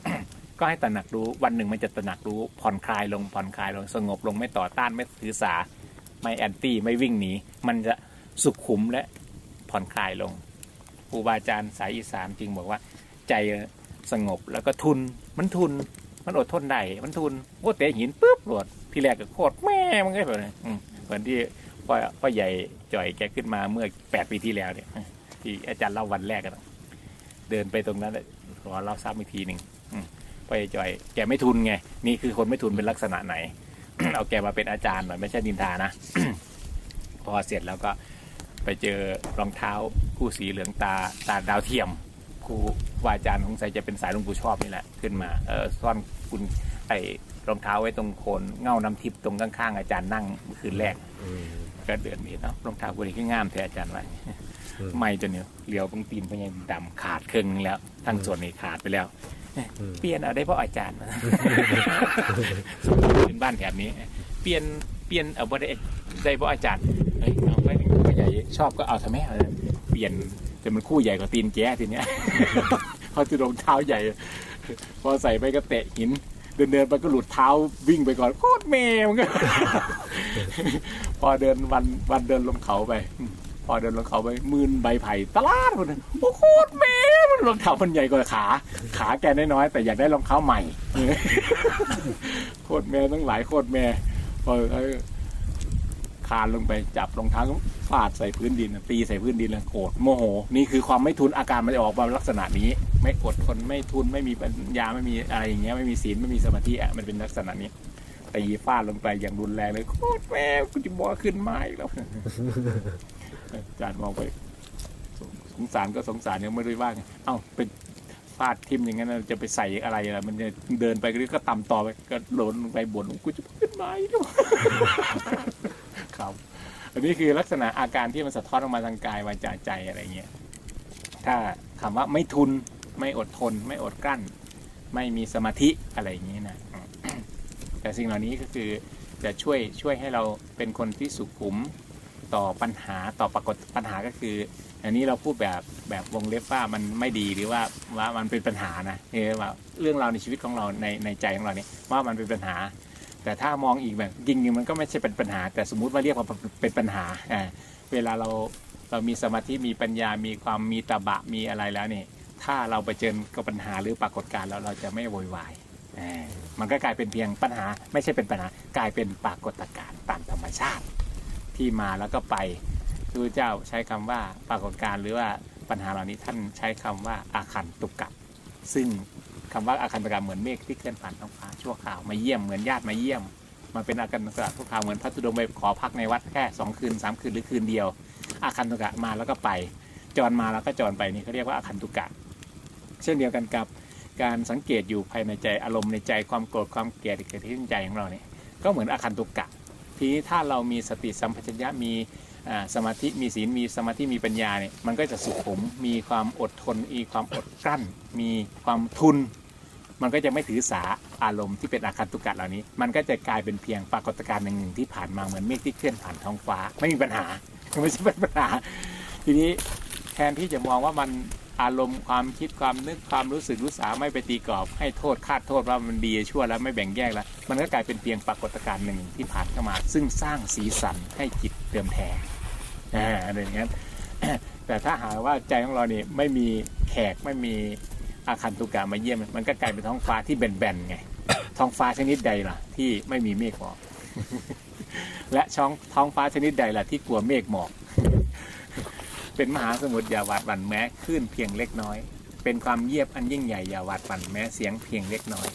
Speaker 1: ก็ให้ตระหนักรู้วันหนึ่งมันจะตระหนักรู้ผ่อนคลายลงผ่อนคลายลงสงบลงไม่ต่อต้านไม่ถือสา ไม่แอนตี้ไม่วิ่งหนีมันจะสุขขุมและผ่อนคลายลงครูบาอาจารย์สายอีสานจึงบอกว่า ใจสงบแล้วก็ทุนมันทุน มันอดทนได้มันทุนโอ้เตะหินปุ๊บหลดที่แรกก็โคตรแม่มันก็แบบนี้เหมือนที่พ่อพ่อใหญ่จ่อยแกขึ้นมาเมื่อแปดปีที่แล้วเนี่ยที่อาจารย์เล่าวันแรกกันเดินไปตรงนั้นเลยขอเล่าซ้ำอีกทีหนึ่งพ่อใหญ่จ่อยแกไม่ทุนไงนี่คือคนไม่ทุนเป็นลักษณะไหน เอาแกมาเป็นอาจารย์หน่อยไม่ใช่นินทานะ พอเสร็จแล้วก็ไปเจอรองเท้าคู่สีเหลืองตาตาดาวเทียมครูวาอาจารย์ของใส่จะเป็นสายหลวงปู่ชอบนี่แหละขึ้นมาเออซ่อนคุณไอรองเท้าไว้ตรงโคนเง่าน้ำทิพย์ตรงข้างๆอาจารย์นั่งเมื่อคืนแรก
Speaker 2: อืม
Speaker 1: ก็เดือนนี้เนาะรองเท้าบุรีก็งามแท้อาจารย์ไว้
Speaker 2: อืม
Speaker 1: ไม่จนเนี่ยเหลียวตรงตีนพยังดำขาดครึ่งแล้ว ทั้งส่วนนี้ขาดไปแล้ว
Speaker 2: อืม
Speaker 1: เปลี่ยนเอาได้เพราะอาจารย์สมเป็นบ้านแถบนี้ เปลี่ยนเปลี่ยนเอาบ่ได้ได้เพราะอาจารย์เฮ้ยเอาไปผู้ใหญ่ชอบก็เอาทำไมเอาเปลี่ยนแต่มันคู่ใหญ่กว่าตีนแกทีเนี้ยเขาจะรองเท้าใหญ่ พอใส่ไปก็เตะหิน เดินเดินๆไปก็หลุดเท้าวิ่งไปก่อนโคตรเมมันก็พอเดินวันวันเดินลงเขาไป พอเดินลงเขาไปมืนใบไผ่ตลาดมันโอ้โคตรเมย์มันรองเท้ามันใหญ่กว่าขา ขาแกน้อยๆแต่อยากได้รองเท้าใหม่โคตรแม่ต้งหลายโคตรแม่พอคานลงไปจับรองเท้าฟาดใส่พื้นดิน ตีใส่พื้นดินแล้วโกรธโมโห นี่คือความไม่ทุนอาการมันจะออกมาลักษณะนี้ ไม่อดทนไม่ทุนไม่มีปัญญาไม่มีอะไรอย่างเงี้ยไม่มีศีลไม่มีสมาธิอะมันเป็นลักษณะนี้ตีฟาดลงไปอย่างรุนแรงเลยโคตรแม่กูจะบอขึ้นมาอีกแล้ว อาจารย์มองไปสงสงสารก็สงสารยังไม่ได้ว่าไงเอ้าเป็นฟาดทิมอย่างนั้นจะไปใส่อะไรล่ะมันจะเดินไปก็ต่ำต่อไปก็หล่นลงไปบนกูจะขึ้นมาอีกครับ อันนี้คือลักษณะอาการที่มันสะท้อนออกมาทางกายวาจาใจอะไรเงี้ยถ้าคำว่าไม่ทุนไม่อดทน ไม่อดกลั้น ไม่มีสมาธิอะไรอย่างนี้นะแต่สิ่งเหล่านี้ก็คือจะช่วยช่วยให้เราเป็นคนที่สุขุม ต่อปัญหาต่อปรากฏปัญหาก็คือ อันนี้เราพูดแบบแบบวงเล็บว่ามันไม่ดีหรือว่าว่ามันเป็นปัญหานะเออว่าเรื่องราวในชีวิตของเราในในใจของเราเนี่ยว่ามันเป็นปัญหา แต่ถ้ามองอีกแบบจริงๆมันก็ไม่ใช่เป็นปัญหา แต่สมมุติว่าเรียกว่าเป็นปัญหาอ่าเวลาเราเรามีสมาธิมีปัญญามีความมีตบะมีอะไรแล้วเนี่ยถ้าเราไปเจอกับปัญหาหรือปรากฏการณ์แล้วเราจะไม่โวยวายอ่ามันก็กลายเป็นเพียงปัญหา ไม่ใช่เป็นปัญหากลายเป็นปรากฏการณ์ตามธรรมชาติ ที่มาแล้วก็ไปพระเจ้าใช้คำว่าปรากฏการณ์หรือว่าปัญหาเหล่านี้ท่านใช้คำว่าอาคันตุกะซึ่งคำว่าอาคันตุกะเหมือนเมฆที่เคลื่อนผ่านท้องฟ้าชั่วคราวมาเยี่ยมเหมือนญาติมาเยี่ยมมาเป็นอาคันตุกะชั่วคราวเหมือนพระธุดงไปขอพักในวัดแค่สองคืนสามคืนหรือคืนเดียว อาคันตุกะมาแล้วก็ไป จรมาแล้วก็จรไปนี่เขาเรียกว่าอาคันตุกะ เช่นเดียวกันกับการสังเกตอยู่ภายในใจอารมณ์ในใจความโกรธความเกลียดเกิดขึ้นในใจของเราเนี่ยก็เหมือนอาคันตุกะ ทีนี้ถ้าเรามีสติสัมปชัญญะมีสมาธิมีศีลมีสมาธิมีปัญญาเนี่ยมันก็จะสุขุมมีความอดทนมีความอดกลั้น มีความทุน มันก็จะไม่ถือสาอารมณ์ที่เป็นอาคันตุกะเหล่านี้ มันก็จะกลายเป็นเพียงปรากฏการณ์หนึ่งๆที่ผ่านมาเหมือนเมฆที่เคลื่อนผ่านท้องฟ้า ไม่มีปัญหาไม่ใช่เป็นปัญหา ทีนี้แทนที่จะมองว่ามัน อารมณ์ความคิดความนึกความรู้สึกรู้สาไม่ไปตีกรอบ ให้โทษคาดโทษว่ามันดีชั่วแล้วไม่แบ่งแยกแล้ว มันก็กลายเป็นเพียงปรากฏการณ์หนึ่งที่ผ่านเข้ามา ซึ่งสร้างสีสันให้จิตเติมแท้อ่าอะไรอย่างนั้นแต่ถ้าหาว่าใจของเราเนี่ยไม่มีแขกไม่มีอาคันตุกะมาเยี่ยม มันก็กลายเป็นท้องฟ้าที่แบนๆไงท้องฟ้าชนิดใดล่ะ ที่ไม่มีเมฆหมอกและช่องท้องฟ้าชนิดใดล่ะที่กลัวเมฆหมอก เป็นมหาสมุทรอย่าหวาดหวั่นแม้คลื่นเพียงเล็กน้อย เป็นความเยียบอันยิ่งใหญ่อย่าหวาดหวั่นแม้เสียงเพียงเล็กน้อย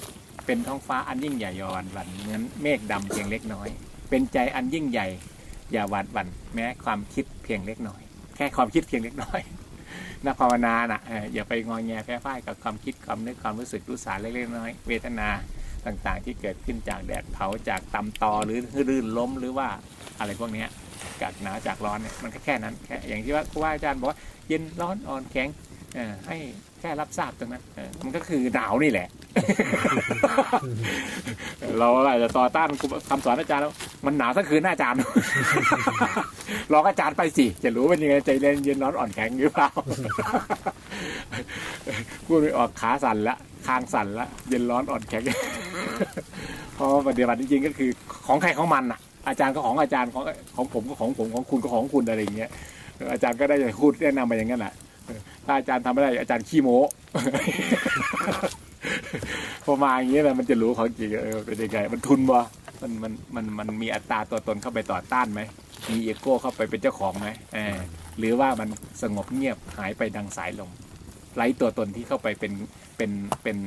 Speaker 1: เป็นท้องฟ้าอันยิ่งใหญ่อย่าหวาดหวั่นเหมือนเมฆดำเพียงเล็กน้อย เป็นใจอันยิ่งใหญ่อย่าหวาดหวั่นแม้ความคิดเพียงเล็กน้อย แค่ความคิดเพียงเล็กน้อยนักภาวนาน่ะอย่าไปงอแงแพ้พ่ายกับความคิดความนึกความรู้สึกรู้สารเล็กๆน้อยเวทนาต่างๆ ที่เกิดขึ้นจากแดดเผาจากตำตอหรือรื่นล้มหรือว่าอะไรพวกนี้ จากหนาวจากร้อนเนี่ยมันก็แค่นั้นแค่อย่างที่ว่าครูอาจารย์บอกว่าเย็นร้อนอ่อนแข็งให้แค่รับทราบตรงนั้นเออมันก็คือหนาวนี่แหละ เราอาจจะต่อต้านคำสอนอาจารย์แล้วมันหนาวทั้งคืนนะอาจารย์ลองอาจารย์ไปสิจะรู้เป็นยังไงใจเย็นเย็นร้อนอ่อนแข็งหรือเปล่าพูดไม่ออกขาสั่นละคางสั่นละเย็นร้อนอ่อนแข็งเพราะปฏิบัติจริงๆก็คือของใครของมันอะ อาจารย์ก็ของอาจารย์ของของผมก็ของผมของคุณก็ของคุณอะไรอย่างเงี้ยอาจารย์ก็ได้พูดแนะนำไปอย่างนั้นแหละถ้าอาจารย์ทำไม่ได้อาจารย์ขี้โม้พอมาอย่างเงี้ยนะมันจะรู้ของจริงเออเป็นยังไงมันทุนบ่มันมันมันมันมีอัตราตัวตนเข้าไปต่อต้านไหมมีเอโก้เข้าไปเป็นเจ้าของไหมเออหรือว่ามันสงบเงียบหายไปดังสายลมไร้ตัวตนที่เข้าไปเป็นเป็นเป็น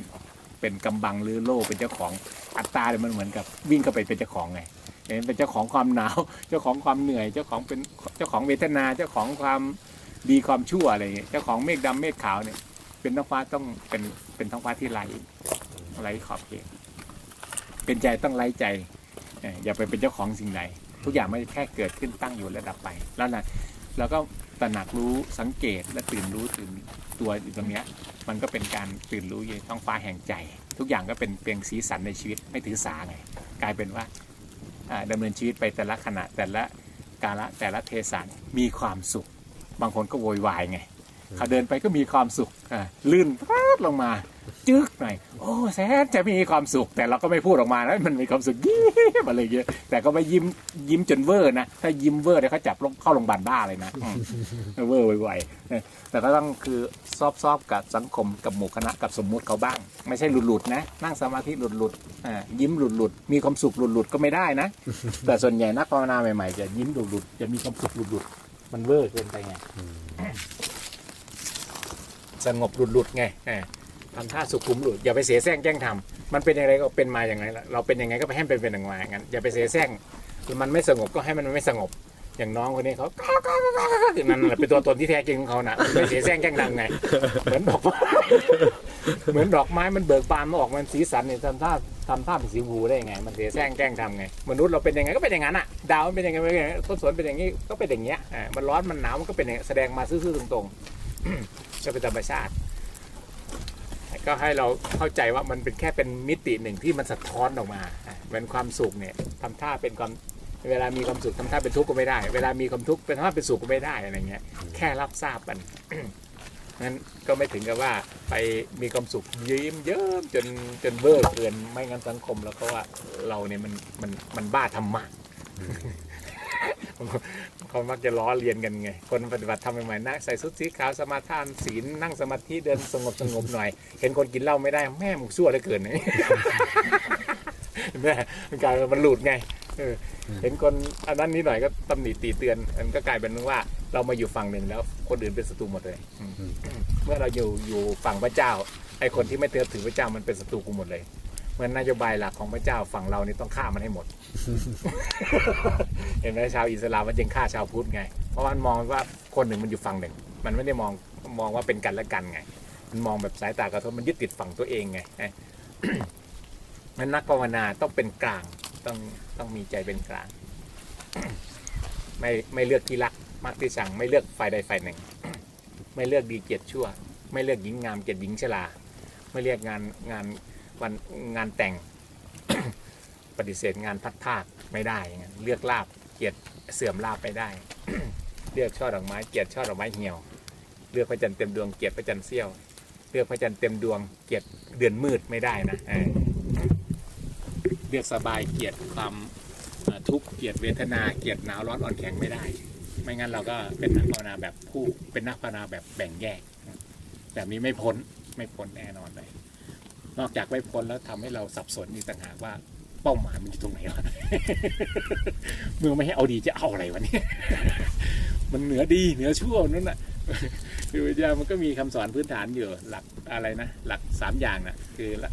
Speaker 1: เป็นกำบังหรือโล่เป็นเจ้าของอัตราเนี่ยมันเหมือนกับวิ่งเข้าไปเป็นเจ้าของไง เห็นเป็นเจ้าของความหนาว เจ้าของความเหนื่อย เจ้าของเป็นเจ้าของเวทนา เจ้าของความดีความชั่วอะไรอย่างเงี้ย เจ้าของเมฆดำเมฆขาวเนี่ย เป็นท้องฟ้าต้องเป็นเป็นท้องฟ้าที่ไร้ไร้ขอบเขตเป็นใจต้องไร้ใจอย่าไปเป็นเจ้าของสิ่งใดทุกอย่างไม่แค่เกิดขึ้นตั้งอยู่และดับไป แล้วนะเราก็ตระหนักรู้สังเกตและตื่นรู้ตื่นตัวอยู่ตรงเนี้ย มันก็เป็นการตื่นรู้อยู่ท้องฟ้าแห่งใจ ทุกอย่างก็เป็นเพียงสีสันในชีวิตไม่ถือสาไง กลายเป็นว่า ดำเนินชีวิตไปแต่ละขณะแต่ละกาละแต่ละเทศะมีความสุข บางคนก็โวยวายไงเขาเดินไปก็มีความสุขอ่าลื่นฟาดลงมา จึ๊กหน่อยโอ้แสนจะมีความสุขแต่เราก็ไม่พูดออกมานะมันมีความสุขยิ้มอะไรเงี้ยแต่ก็ไม่ยิ้มยิ้มจนเวอร์นะถ้ายิ้มเวอร์เนี่ยเขาจับเข้าโรงพยาบาลบ้าเลยนะเวอร์ไวๆแต่ก็ต้องคือ soft ๆกับสังคมกับหมู่คณะกับสมมุติเขาบ้าง ไม่ใช่หลุดๆนะ นั่งสมาธิหลุดๆยิ้มหลุดๆมีความสุขหลุดๆก็ไม่ได้นะ แต่ส่วนใหญ่นักภาวนาใหม่ๆจะยิ้มหลุดๆจะมีความสุขหลุดๆมันเวอร์เกินไปไงสงบหลุดๆไง ทำท่าสุขุมหลุดอย่าไปเสียแซงแจ้งทำมันเป็นยังไงก็เป็นมาอย่างไรเราเป็นยังไงก็ไปให้เป็นเป็นอย่างไรงั้นอย่าไปเสียแซงมันไม่สงบก็ให้มันไม่สงบ อย่างน้องคนนี้เขานั่นแหละเป็นตัวตนที่แท้จริงของเขานะไม่เสียแซงแจ้งดังไง เหมือนดอกไม้เหมือนดอกไม้มันเบิกบานมาออกมันสีสันเนี่ยทำท่าทำท่าเป็นสีหูได้ยังไง มันเสียแซงแกล้งทำไงมนุษย์เราเป็นยังไงก็เป็นอย่างนั้นอะดาวมันเป็นยังไงเป็นยังไงต้นสนเป็นอย่างนี้ก็เป็นอย่างเงี้ยอ่ามันร้อนมันหนาวมันก็เป็นอย่างแสดงมาซื่อๆตรงๆก็เป็นธรรมชาติ ก็ให้เราเข้าใจว่ามันเป็นแค่เป็นมิติหนึ่งที่มันสะท้อนออกมาเหมือนความสุขเนี่ยทำท่าเป็นความเวลามีความสุขทำท่าเป็นทุกข์ก็ไม่ได้ เวลามีความทุกข์เป็นท่าเป็นสุขก็ไม่ได้อะไรเงี้ยแค่รับทราบมันนั้นก็ไม่ถึงกับว่าไปมีความสุขยิ้มเยิ้มจนจนเวอเกินไม่งั้นสังคมแล้วก็ว่าเราเนี่ยมันมันมันบ้าธรรมะ เขามักจะล้อเลียนกันไง คนปฏิบัติธรรมใหม่ๆนั่งใส่ชุดสีขาวสมาทานศีลนั่งสมาธิเดินสงบสงบหน่อย เห็นคนกินเหล้าไม่ได้แม่มึงชั่วเหลือเกินนะแม่มันกลายเป็นมันหลุดไงเออเห็นคนอันนั้นนิดหน่อยก็ตำหนิตีเตือนมันก็กลายเป็นว่า เรามาอยู่ฝั่งหนึ่งแล้ว คนอื่นเป็นศัตรูหมดเลยอืมเมื่อเราอยู่อยู่ฝั่งพระเจ้าไอ้คนที่ไม่เตือนถือพระเจ้ามันเป็นศัตรูกูหมดเลย เหมือนนโยบายหลักของพระเจ้าฝั่งเรานี่ต้องฆ่ามันให้หมด เห็นไหมชาวอิสลามมันยังฆ่าชาวพุทธไง เพราะมันมองว่าคนหนึ่งมันอยู่ฝั่งหนึ่ง มันไม่ได้มองมองว่าเป็นกันและกันไง มันมองแบบสายตากระทบมันยึดติดฝั่งตัวเองไงเอ้ยมันนักภาวนาต้องเป็นกลางต้องต้องมีใจเป็นกลาง ไม่ไม่เลือกที่รักมากที่ชังไม่เลือกฝ่ายใดฝ่ายหนึ่ง ไม่เลือกดีเกียรติชั่ว ไม่เลือกหญิงงามเกียรติหญิงชราไม่เลือกงานงาน วันงานแต่ง ปฏิเสธงานพัดภาคไม่ได้อย่างนั้นเลือกลาบเกียรติเสื่อมลาบไม่ได้ เลือกช่อดอกไม้เกียรติช่อดอกไม้เหี่ยว เลือกพระจันทร์เต็มดวงเกียรติพระจันทร์เสี้ยว เลือกพระจันทร์เต็มดวงเกียรติเดือนมืดไม่ได้นะเอเลือกสบายเกียรติความทุกข์เกียรติเวทนาเกียรติหนาวร้อนอ่อนแข็งไม่ได้ ไม่งั้นเราก็เป็นนักภาวนาแบบผู้เป็นนักภาวนาแบบแบ่งแยก แบบนี้ไม่พ้นไม่พ้นแน่นอนเลย นอกจากไม่พ้นแล้วทำให้เราสับสนอีกต่างหากว่าเป้าหมายมันอยู่ตรงไหนวะเมื่อไม่ให้เอาดีจะเอาอะไรวะเนี่ยมันเหนือดีเหนือชั่วนั่นน่ะคือวิทยามันก็มีคำสอนพื้นฐานอยู่หลักอะไรนะหลักสามอย่างน่ะคือละ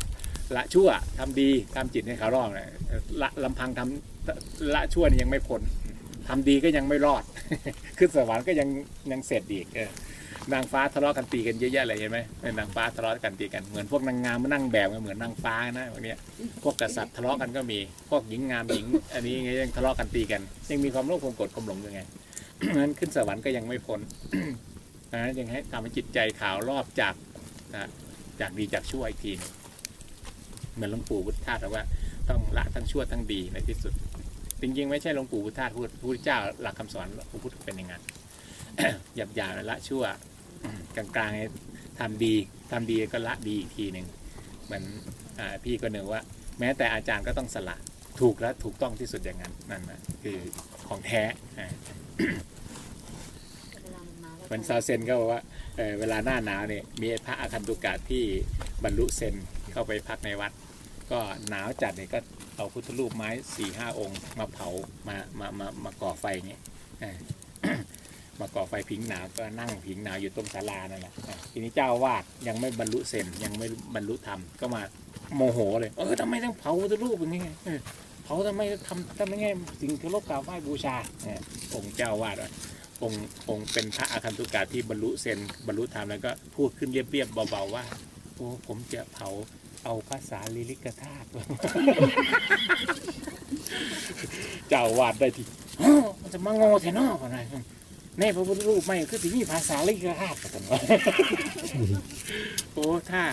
Speaker 1: ละชั่วทำดีทำจิตให้เขารอดนะละลำพังทำละชั่วนี่ยังไม่พ้นทำดีก็ยังไม่รอด ขึ้นสวรรค์ก็ยังยังเสร็จอีกเออ นางฟ้าทะเลาะกันตีกันเยอะแยะเลยเห็นไหมเออนางฟ้าทะเลาะกันตีกันเหมือนพวกนางงามมานั่งแบบกันเหมือนนางฟ้านะพวกเนี้ยพวกกษัตริย์ทะเลาะกันก็มีพวกหญิงงามหญิง อันนี้ยังทะเลาะกันตีกันยังมีความโลภความโกรธความหลงยู่ไงนั้นขึ้นสวรรค์ก็ยังไม่พ้นนะยังให้ทำให้จิตใจขาวรอบจากนะจากดีจากชั่วอีกทีเหมือนหลวงปู่พุทธทาสบอกว่า ต้องละทั้งชั่วทั้งดีในที่สุด จริงๆ ไม่ใช่หลวงปู่พุทธทาสพูดพระพุทธเจ้าหลักคำสอนพระพุทธเป็นอย่างนั้นหยาบหยาบๆละชั่ว กลางๆให้ทำดีทำดีก็ละดีอีกทีหนึ่งเหมือนอาพี่ก็เนึกว่า แม้แต่อาจารย์ก็ต้องสละถูกและถูกต้องที่สุดอย่างนั้นนั่นนะคือของแท้อ่าเหมือนซาเซนก็บอกว่าเอ่อเวลาหน้าหนาวเนี่ยมีพระอาคันตุกะที่บรรลุเซนเข้าไปพักในวัด ก็หนาวจัดเนี่ยก็เอาพุทธรูปไม้สี่ห้าองค์ มาเผามามามามาก่อไฟอย่างเงี้ยเออ มาก่อไฟผิงหนาวก็นั่งผิงหนาวอยู่ตรงศาลานั่นแหละทีนี้เจ้าวาดยังไม่บรรลุเซนยังไม่บรรลุธรรมก็มาโมโหเลยเออทำไมต้องเผาพุทธรูปอย่างนี้เผาทำไมทำทำยังไงสิ่งเคารพกราบไหว้บูชาองค์เจ้าวาดองค์องค์เป็นพระอาคันตุกะที่บรรลุเซนบรรลุธรรมแล้วก็พูดขึ้นเรียบๆเบาๆว่าโอ้ผมจะเผาเอาภาษาลิลิกธาตุเจ้าวาดได้ทีมันจะมาง่แทนอกอะไร ในพระพุทธรูปไม่คือที่มีภาษาลิลิกธาตุกันวะโอ้ถ้า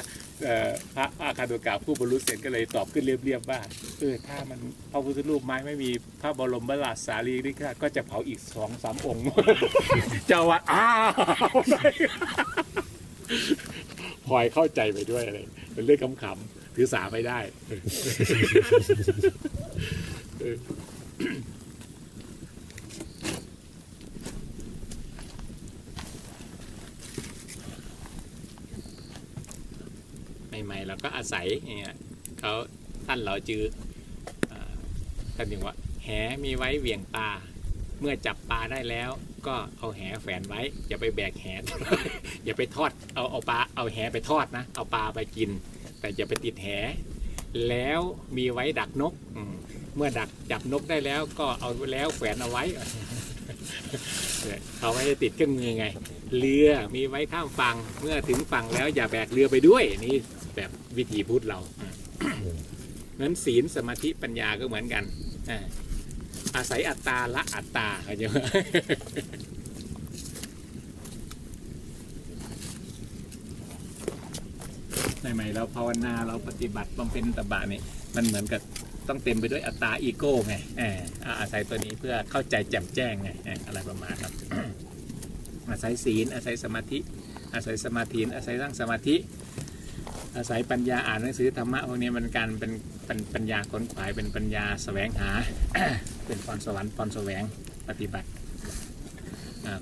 Speaker 1: พระอาคาตุกะผู้บรรลุเสร็จก็เลยตอบขึ้นเรียบๆว่าเออถ้ามันพระพุทธรูปไม้ไม่มีพระบรมบราสารีริกาก็จะเผาอีกสองสามองค์ เจ้าวัดอ้าวพลอยเข้าใจไปด้วยอะไรเป็นเรื่องขำๆถือสาไม่ได้ เออใหม่ๆเราก็อาศัยเนี่ยเขาท่านเราจืออ่าท่านถึงว่าแหมีไว้เหวี่ยงปลาเมื่อจับปลาได้แล้วก็เอาแหแฝนไว้ อย่าไปแบกแหอย่าไปทอดเอาเอาปลาเอาแหไปทอดนะ เอาปลาไปกิน แต่อย่าไปติดแหแล้วมีไว้ดักนกเมื่อดักจับนกได้แล้วก็เอาแล้วแขวนเอาไว้เขาไม่ได้ติดเครื่องมือไง เรือมีไว้ข้ามฝั่งเมื่อถึงฝั่งแล้วอย่าแบกเรือไปด้วยนี่ แบบวิธีพูดเรานั้นศีลสมาธิปัญญาก็เหมือนกันอาศัยอัตตาละอัตตาเข้าใจไหมใหม่เราภาวนาเราปฏิบัติบำเพ็ญตบะนี่มันเหมือนกับต้องเต็มไปด้วยอัตตาอีโก้ไงอาศัยตัวนี้เพื่อเข้าใจแจ่มแจ้งไงอะไรประมาณนั้นอาศัยศีลอาศัยสมาธิ อาศัยสมาธิอาศัยร้างสมาธิ อาศัยปัญญาอ่านหนังสือธรรมะพวกนี้มันการเป็นเป็นปัญญาค้นขวายเป็นปัญญาแสวงหา เป็นพรสวรรค์พรแสวงปฏิบัติ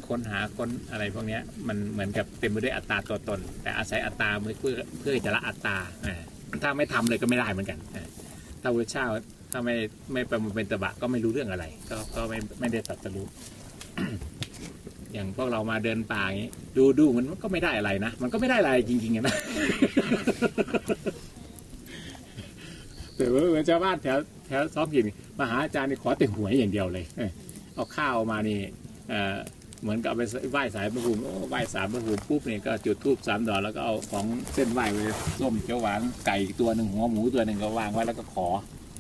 Speaker 1: ค้นหาค้นอะไรพวกนี้มันเหมือนกับเต็มไปด้วยอัตตาตัวตน แต่อาศัยอัตตาเพื่อเพื่อจะละอัตตาถ้าไม่ทำเลยก็ไม่ได้เหมือนกันถ้าพระเจ้าถ้าไม่ไม่ประมุเป็นตบะก็ไม่รู้เรื่องอะไร ก็ก็ไม่ไม่ได้ตัดสรู้ อย่างพวกเรามาเดินป่าอย่างนี้ดูดูมันก็ไม่ได้อะไรนะ มันก็ไม่ได้อะไรจริงๆนะแต่ว่าเหมือนชาวบ้านแถวแถวซ้อมกินมาหาอาจารย์นี่ขอแต่หวยอย่างเดียวเลยเอาข้าวมานี่เอ่อเหมือนกับไปไหว้สายพระภูมิไหว้สารพระภูมิปุ๊บเนี่ยก็จุดธูปสามดอกแล้วก็เอาของเส้นไหว้ไปส้มเขียวหวานไก่ตัวหนึ่งหัวหมูตัวหนึ่งก็วางไว้แล้วก็ขอ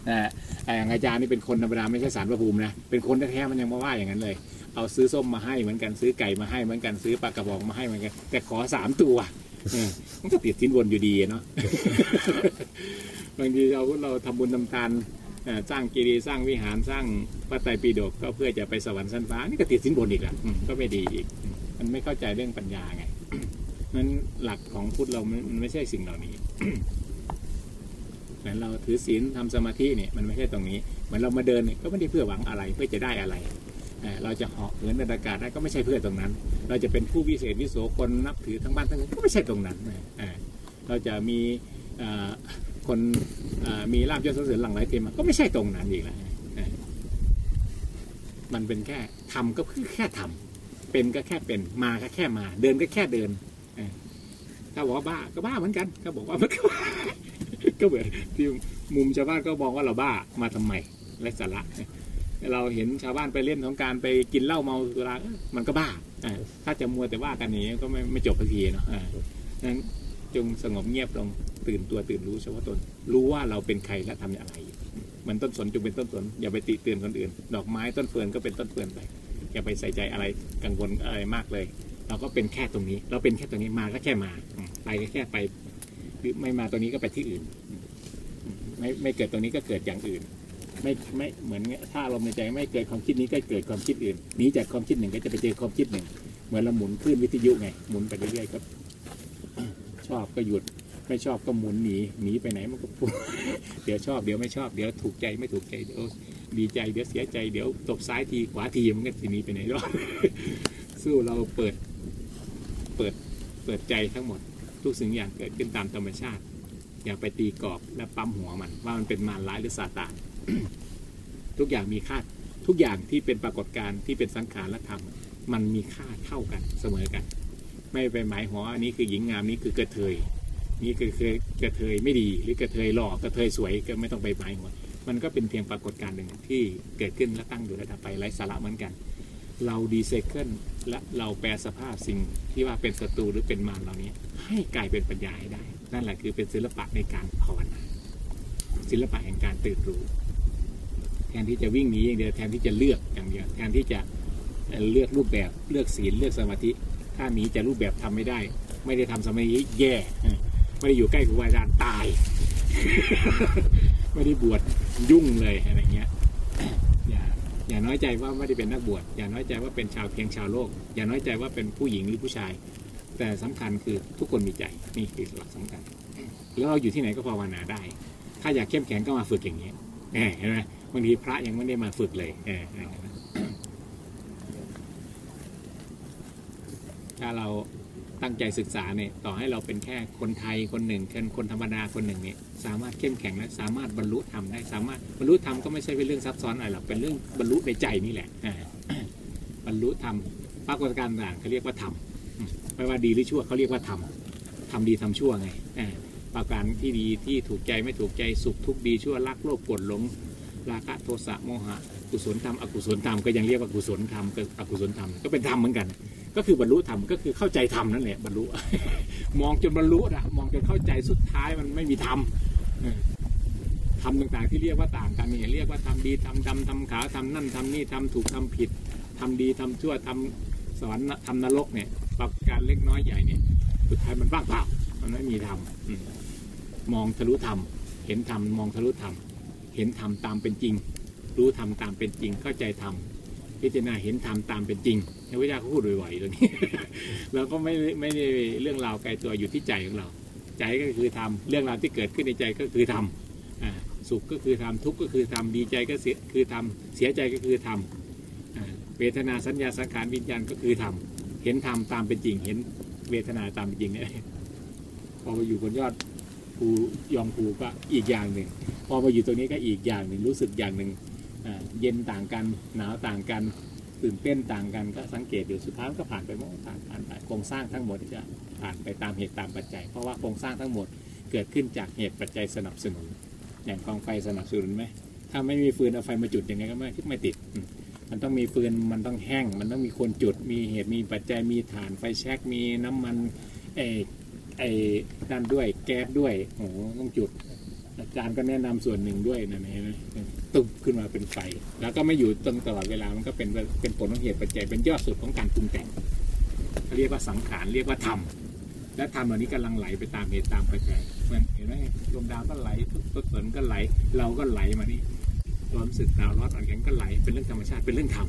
Speaker 1: นะฮะอย่างอาจารย์นี่เป็นคนธรรมดาไม่ใช่สารพระภูมินะเป็นคนแท้ๆมันยังมาไหว้อย่างนั้นเลย เอาซื้อส้มมาให้เหมือนกันซื้อไก่มาให้เหมือนกันซื้อปลากระบอกมาให้เหมือนกัน แต่ขอสามตัวมันก็ติดสินบนอยู่ดีเนาะบางทีเราเราทำบุญทำทานสร้างกีรีสร้างวิหารสร้างพระไตรปิฎกก็เพื่อจะไปสวรรค์ชั้นฟ้านี่ก็ติดสินบนอีกละอืมก็ไม่ดีอีก มันไม่เข้าใจเรื่องปัญญาไงนั้นหลักของพุทธเรามันมันไม่ใช่สิ่งเหล่านี้เหมือนเราถือศีลทำสมาธิเนี่ยมันไม่ใช่ตรงนี้เหมือนเรามาเดินเนี่ยก็ไม่ได้เพื่อหวังอะไรเพื่อจะได้อะไร เราจะเหาะเหินในอากาศได้ก็ไม่ใช่เพื่อตรงนั้น เราจะเป็นผู้วิเศษวิโสคนนับถือทั้งบ้านทั้งเมืองก็ไม่ใช่ตรงนั้นเราจะมีคนมีลาบยศเสริญหลั่งไหลเทมาก็ไม่ใช่ตรงนั้นอีกแล้วมันเป็นแค่ทำก็คือแค่ทำเป็นก็แค่เป็นมาก็แค่มา เดินก็แค่เดินถ้าบอกว่าบ้าก็บ้าเหมือนกันถ้าบอกว่ามันก็บ้าก็เหมือนที่มุมชาวบ้านก็มองว่าเราบ้ามาทำไมไรสาระ เราเห็นชาวบ้านไปเล่นของการไปกินเหล้าเมาสุรามันก็บ้าถ้าจะมัวแต่ว่ากันนี้ก็ไม่ไม่จบสักทีเนาะนั้นจงสงบเงียบลงตื่นตัวตื่นรู้เฉพาะตน รู้ว่าเราเป็นใครและทำอะไรมันต้นสนจงเป็นต้นสนอย่าไปติเตือนคนอื่น ดอกไม้ต้นเฟิร์นก็เป็นต้นเฟิร์นไปอย่าไปใส่ใจอะไรกังวลอะไรมากเลย เราก็เป็นแค่ตรงนี้ เราเป็นแค่ตรงนี้มาก็แค่มาไปก็แค่ไปหรือไม่มาตรงนี้ก็ไปที่อื่น ไม่ไม่เกิดตรงนี้ก็เกิดอย่างอื่น ไม่ไม่เหมือนถ้าอารมณ์ในใจไม่เกิดความคิดนี้ก็เกิดความคิดอื่นหนีจากความคิดหนึ่งก็จะไปเจอความคิดหนึ่ง เหมือนเราหมุนคลื่นวิทยุไงหมุนไปเรื่อยๆก็ชอบก็หยุดไม่ชอบก็หมุนหนีหนีไปไหนมันก็ปุ๊เดี๋ยวชอบเดี๋ยวไม่ชอบเดี๋ยวถูกใจไม่ถูกใจเดี๋ยวดีใจเดี๋ยวเสียใจเดี๋ยวตบซ้ายทีขวาทีมันก็ทีนี้ไปไหนรอดสู้เราเปิดเปิดเปิดใจทั้งหมด ทุกสิ่งอย่างเกิดขึ้นตามธรรมชาติ อย่าไปตีกรอบและปั๊มหัวมัน ว่ามันเป็นมารร้ายหรือซาตาน ทุกอย่างมีค่าทุกอย่างที่เป็นปรากฏการณ์ที่เป็นสังขารและธรรม มันมีค่าเท่ากันเสมอกัน ไม่ไปหมายหัวอันนี้คือหญิงงามนี่คือกระเทยนี่คือคือกระเทยไม่ดีหรือกระเทยหล่อกระเทยสวยก็ไม่ต้องไปหมายหัวมันก็เป็นเพียงปรากฏการณ์หนึ่งที่เกิดขึ้นและตั้งอยู่และดับไปไร้สาระเหมือนกัน เราดีไซเคิลและเราแปลสภาพสิ่งที่ว่าเป็นศัตรูหรือเป็นมารเหล่านี้ ให้กลายเป็นปัญญาให้ได้ นั่นแหละคือเป็นศิลปะในการภาวนาศิลปะแห่งการตื่นรู้ ทนที่จะวิ่งหนีอย่างเดียวแทนที่จะเลือกอย่างเดียวแทนที่จะเลือกรูปแบบเลือกศีลเลือกสมาธิ ถ้าหนีจะรูปแบบทำไม่ได้ ไม่ได้ทำสมาธิแย่ไม่ได้อยู่ใกล้ครูบาอาจารย์ตาย ไม่ได้บวชยุ่งเลยอะไรเงี้ยอย่าอย่าน้อยใจว่าไม่ได้เป็นนักบวชอย่าน้อยใจว่าเป็นชาวเพียงชาวโลก อย่าน้อยใจว่าเป็นผู้หญิงหรือผู้ชาย แต่สำคัญคือทุกคนมีใจนี่คือหลักสำคัญ แล้วเราอยู่ที่ไหนก็ภาวนาได้ ถ้าอยากเข้มแข็งก็มาฝึกอย่างนี้เห็นไหมบางทีพระยังไม่ได้มาฝึกเลยถ้าเราตั้งใจศึกษาเนี่ยต่อให้เราเป็นแค่คนไทยคนหนึ่งเป็นคนธรรมดาคนหนึ่งเนี่ยสามารถเข้มแข็งและสามารถบรรลุธรรมได้ สามารถบรรลุธรรมก็ไม่ใช่เป็นเรื่องซับซ้อนอะไรหรอกเป็นเรื่องบรรลุในใจนี่แหละบรรลุธรรมปรากฏการณ์ต่างเขาเรียกว่าธรรมไม่ว่าดีหรือชั่วเขาเรียกว่าธรรมทำดีทำชั่วไงปรากฏการณ์ที่ดีที่ถูกใจไม่ถูกใจสุขทุกข์ดีชั่วรักโลภโกรธหลง ราคะโทสะโมหะกุศลธรรมอกุศลธรรมก็ยังเรียกว่ากุศลธรรมกับอกุศลธรรมก็เป็นธรรมเหมือนกัน ก็คือบรรลุธรรมก็คือเข้าใจธรรมนั่นแหละบรรลุ มองจนบรรลุนะมองจนเข้าใจสุดท้ายมันไม่มีธรรมธรรมต่างๆที่เรียกว่าต่างกันนี่เรียกว่าทำดีทำดำทำขาวทำนั่นทำนี่ทำถูกทำผิดทำดีทำชั่วทำสวรรค์ทำนรกเนี่ยปรับการเล็กน้อยใหญ่เนี่ยสุดท้ายมันว่างเปล่ามันไม่มีธรรมมองทะลุธรรมเห็นธรรมมองทะลุธรรม เห็นธรรมตามเป็นจริง รู้ธรรมตามเป็นจริง เข้าใจธรรมพิจารณาเห็นธรรมตามเป็นจริงพระพุทธเจ้าเขาพูดบ่อยๆตรงนี้เราก็ไม่ไม่ได้เรื่องราวไกลตัวอยู่ที่ใจของเรา ใจก็คือธรรมเรื่องราวที่เกิดขึ้นในใจก็คือธรรมสุขก็คือธรรมทุกข์ก็คือธรรมดีใจก็เสียคือธรรมเสียใจก็คือธรรมเวทนาสัญญาสังขารวิญญาณก็คือธรรมเห็นธรรมตามเป็นจริง เห็นเวทนาตามเป็นจริงเนี่ยพอมาอยู่บนยอด ภูยองภูก็อีกอย่างหนึ่ง พอมาอยู่ตรงนี้ก็อีกอย่างหนึ่งรู้สึกอย่างหนึ่งเย็นต่างกันหนาวต่างกันตื่นเต้นต่างกันก็สังเกตอยู่สุดท้ายมันก็ผ่านไปหมดผ่านผ่านไปโครงสร้างทั้งหมดจะผ่านไปตามเหตุตามปัจจัย เพราะว่าโครงสร้างทั้งหมดเกิดขึ้นจากเหตุปัจจัยสนับสนุนอย่างกองไฟสนับสนุนไหมถ้าไม่มีฟืนเอาไฟมาจุดยังไงก็ไม่ไม่ติด มันต้องมีฟืนมันต้องแห้ง มันต้องมีคนจุด มีเหตุมีปัจจัยมีฐานไฟแช็กมีน้ำมันเออ ไอ้นั่นด้วยแก๊สด้วยโอ้โหต้องจุด อาจารย์ก็แนะนำส่วนหนึ่งด้วยนะเห็นไหมตุบขึ้นมาเป็นไฟ แล้วก็ไม่อยู่ตรงตลอดเวลามันก็เป็นเป็นผลของเหตุปัจจัยเป็นยอดสุดของการปรุงแต่งเขาเรียกว่าสังขารเรียกว่าธรรมและธรรมเหล่านี้กำลังไหลไปตามเหตุตามปัจจัยเหมันเห็นไหมดวงดาวก็ไหลต้นสนก็ไหล เราก็ไหลมานี่ความสึกดาวร้อนอ่อนแข็งก็ไหลเป็นเรื่องธรรมชาติเป็นเรื่องธรรม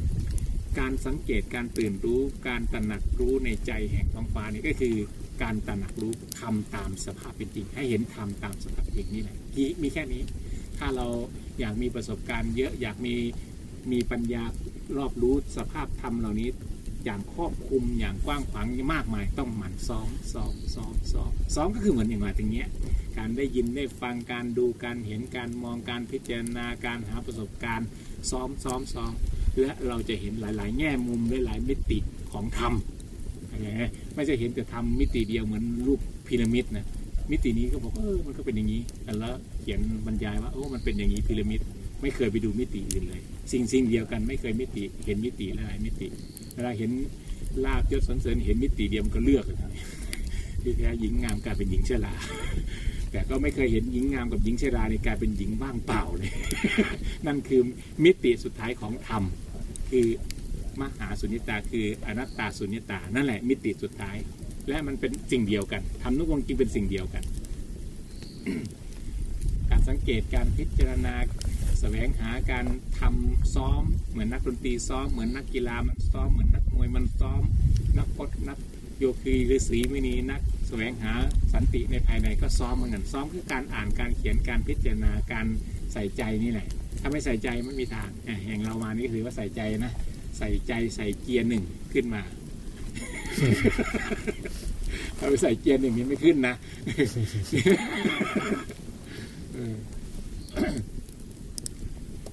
Speaker 1: การสังเกตการตื่นรู้การตระหนักรู้ในใจแห่งท้องฟ้านี่ก็คือ การตระหนักรู้ทำตามสภาพเป็นจริง ให้เห็นธรรมตามสภาพเป็นจริงนี่แหละที่มีแค่นี้ ถ้าเราอยากมีประสบการณ์เยอะอยากมีมีปัญญารอบรู้สภาพธรรมเหล่านี้อย่างครอบคลุมอย่างกว้างขวางมากมายต้องหมั่นซ้อมซ้อมซ้อมซ้อมซ้อมก็คือเหมือนอย่างไรตรงเนี้ยการได้ยินได้ฟังการดูการเห็นการมองการพิจารณาการหาประสบการณ์ซ้อมซ้อมซ้อมและเราจะเห็นหลาย ๆ แง่มุมหลายๆมิติของธรรม ไม่ใช่เห็นแต่ธรรมมิติเดียวเหมือนรูปพีระมิดนะมิตินี้ก็บอกเออมันก็เป็นอย่างนี้แล้วเขียนบรรยายว่าโอ้มันเป็นอย่างนี้พีระมิดไม่เคยไปดูมิติอื่นเลย สิ่งสิ่งเดียวกันไม่เคยมิติเห็นมิติหลายมิติเวลาเห็นลาบยศสนเสริญเห็นมิติเดียวมันก็เลือกเลยที่แท้หญิงงามกลายเป็นหญิงเชราแต่ก็ไม่เคยเห็นหญิงงามกับหญิงเชราในกลายเป็นหญิงว่างเปล่าเลยนั่นคือมิติสุดท้ายของธรรมคือ มหาสุญญตาคืออนัตตาสุญญตา นั่นแหละมิติสุดท้าย และมันเป็นสิ่งเดียวกันทำนุวงจริงเป็นสิ่งเดียวกัน การสังเกตการพิจารณาแสวงหาการทำซ้อม เหมือนนักดนตรีซ้อมเหมือนนักกีฬามันซ้อมเหมือนนักมวยมันซ้อม นักพจนักโยคีหรือศีไม่นีนักแสวงหาสันติในภายในก็ซ้อมเหมือนกันซ้อมคือการอ่านการเขียนการพิจารณาการใส่ใจนี่แหละ ถ้าไม่ใส่ใจไม่มีทางอย่างเรามานี่ถือว่าใส่ใจนะ ใส่ใจใส่เกียร์หนึ่งขึ้นมาถ้าไปใส่เกียร์หนึ่งนี้ไม่ขึ้นนะ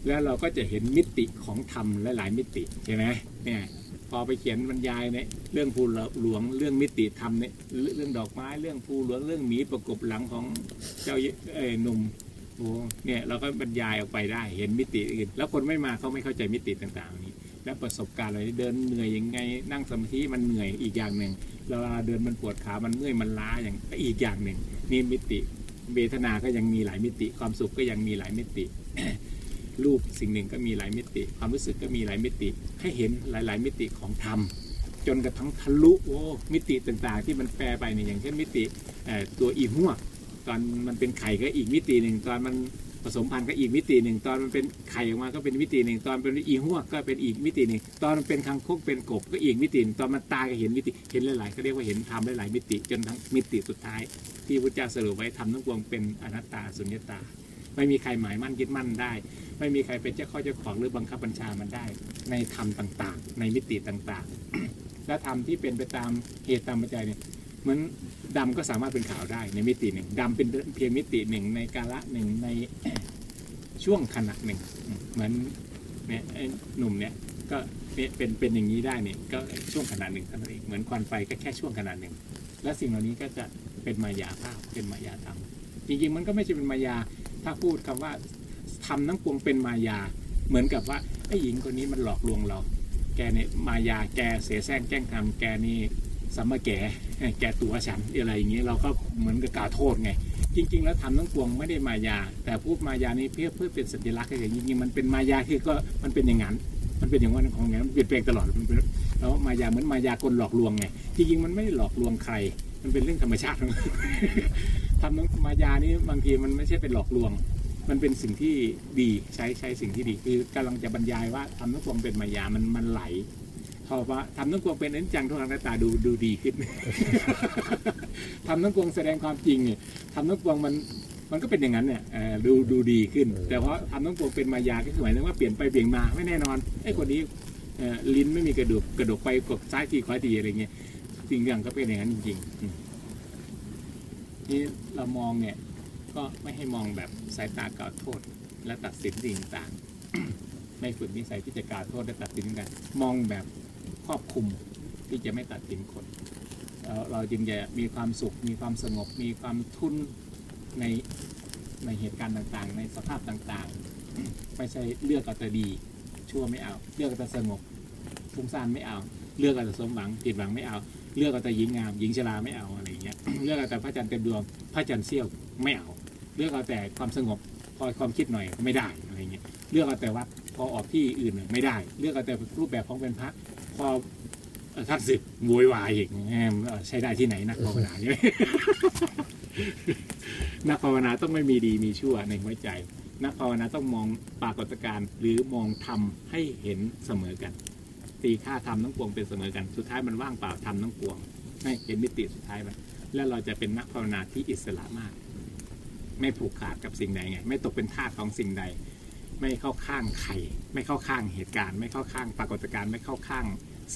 Speaker 1: แล้วเราก็จะเห็นมิติของธรรมหลาย ๆ มิติใช่ไหมเนี่ย พอไปเขียนบรรยายในเรื่องภูหลวงเรื่องมิติธรรมเนี่ยเรื่องดอกไม้เรื่องภูหลวงเรื่องหมีประกบหลังของเจ้าเอ้หนุ่มโอ้เนี่ยเราก็บรรยายออกไปได้ เห็นมิติอื่น แล้วคนไม่มาเขาไม่เข้าใจมิติต่าง ๆ นี้ และประสบการณ์อะไรเดินเหนื่อยยังไงนั่งสมาธิมันเหนื่อยอีกอย่างหนึ่งเวลาเดินมันปวดขามันเมื่อยมันล้าอย่างอีกอย่างหนึ่งนี่มิติเวทนาก็ยังมีหลายมิติ ความสุขก็ยังมีหลายมิติ รูปสิ่งหนึ่งก็มีหลายมิติ ความรู้สึกก็มีหลายมิติ ให้เห็นหลาย ๆ มิติของธรรมจนกระทั่งทะลุโอ้มิติต่างๆ ที่มันแปรไปเนี่ยอย่างเช่นมิติตัวอีหัวตอนมันเป็นไข่ก็อีกมิติหนึ่งตอนมัน ผสมพันธุ์ก็อีกมิติหนึ่งตอนมันเป็นไข่ออกมาก็เป็นมิติหนึ่งตอนเป็นอีหัวก็เป็นอีกมิติหนึ่งตอนมันเป็นคังคกเป็นกบก็อีกมิติตอนมันตาก็เห็นมิติเห็นหลายๆก็เรียกว่าเห็นธรรมหลายๆมิติจนทั้งมิติสุดท้าย ที่พระเจ้าสรุปไว้ทำทั้งปวงเป็นอนัตตาสุญญตา ไม่มีใครหมายมั่นยึดมั่นได้ ไม่มีใครเป็นเจ้าข้อเจ้าของหรือบังคับบัญชามันได้ ในธรรมต่างๆ ในมิติต่างๆ และธรรมที่เป็นไปตามเหตุตามปัจจัยเนี่ย เหมือนดำก็สามารถเป็นขาวได้ในมิติหนึ่งดำเป็นเพียงมิติหนึ่งในกาละหนึ่งในช่วงขณะหนึ่ง เหมือนเนี่ยหนุ่มเนี่ยก็เนี่ยเป็นเป็นอย่างนี้ได้เนี่ยก็ช่วงขณะหนึ่งเท่านั้นเองเหมือนควันไฟก็แค่ช่วงขณะหนึ่ง และสิ่งเหล่านี้ก็จะเป็นมายาภาพเป็นมายาธรรมจริงๆมันก็ไม่ใช่เป็นมายาถ้าพูดคำว่าทำทั้งปวงเป็นมายา เหมือนกับว่าไอ้หญิงคนนี้มันหลอกลวงเรา แกเนี่ยมายาแกเสียแซงแจ้งทำแกนี่สัมมาแก แกตัวฉันอะไรอย่างเงี้ยเราก็เหมือนกับกล่าวโทษไง จริง ๆ แล้วทำทั้งปวงไม่ได้มายา แต่พูดมายานี้เพื่อเพื่อเป็นสัญลักษณ์ให้จริงๆมันเป็นมายาคือก็มันเป็นอย่างนั้นมันเป็นอย่างนั้นของอย่างนั้นเปลี่ยนแปลงตลอดมันเป็นแล้วมายาเหมือนมายากลหลอกลวงไงจริงๆมันไม่ได้หลอกลวงใคร มันเป็นเรื่องธรรมชาติทำมายานี้บางทีมันไม่ใช่เป็นหลอกลวง มันเป็นสิ่งที่ดีใช้ใช้สิ่งที่ดี คือกำลังจะบรรยายว่าทำทั้งปวงเป็นมายามันมันไหล พอว่าทำทั้งปวงเป็นอนิจจังทุกขังหน้าตาดูดูดีขึ้น ทำทั้งปวงแสดงความจริงเนี่ยทำทั้งปวงมันมันก็เป็นอย่างนั้นเนี่ยดูดูดีขึ้น แต่เพราะทำทั้งปวงเป็นมายาก็คือหมายถึงว่าเปลี่ยนไปเปลี่ยนมาไม่แน่นอนไอ้คนนี้ลิ้นไม่มีกระดูกกระดูกไปกดซ้ายทีขวาทีอะไรเงี้ยจริงอย่างก็เป็นอย่างนั้นจริงๆนี่เรามองเนี่ยก็ไม่ให้มองแบบสายตากล่าวโทษ และตัดสินสิ่งต่าง ไม่ฝึกนิสัยที่จะกล่าวโทษและตัดสินกัน มองแบบ ครอบคุมที่จะไม่ตัดสินคนเราจึงจะมีความสุข มีความสงบ มีความทุนในในเหตุการณ์ต่างๆ ในสภาพต่างๆ ไม่ใช่เลือกเอาแต่ดี ชั่วไม่เอา เลือกเอาแต่สงบฟุ้งซ่านไม่เอา เลือกเอาแต่สมหวังผิดหวังไม่เอา เลือกเอาแต่หญิงงาม หญิงชราไม่เอาอะไรเงี้ย เลือกเอาแต่พระจันทร์เต็มดวง พระจันทร์เสี้ยวไม่เอา เลือกเอาแต่ความสงบ พอความคิดหน่อยไม่ได้อะไรเงี้ย เลือกเอาแต่วัด พอออกที่อื่นไม่ได้ เลือกเอาแต่รูปแบบของเป็นพระ พอท่านศึกโวยวายอีกใช้ได้ที่ไหนนักภาวนาเนี่ยนักภาวนาต้องไม่มีดีมีชั่วในหัวใจ นักภาวนาต้องมองปรากฏการณ์หรือมองธรรมให้เห็นเสมอกัน ตีค่าธรรมทั้งปวงเป็นเสมอกัน สุดท้ายมันว่างเปล่าธรรมทั้งปวงให้เห็นมิติสุดท้ายมันแล้วเราจะเป็นนักภาวนาที่อิสระมาก ไม่ผูกขาดกับสิ่งใดไง ไม่ตกเป็นทาสของสิ่งใด ไม่เข้าข้างใครไม่เข้าข้างเหตุการณ์ ไม่เข้าข้างปรากฏการณ์ไม่เข้าข้าง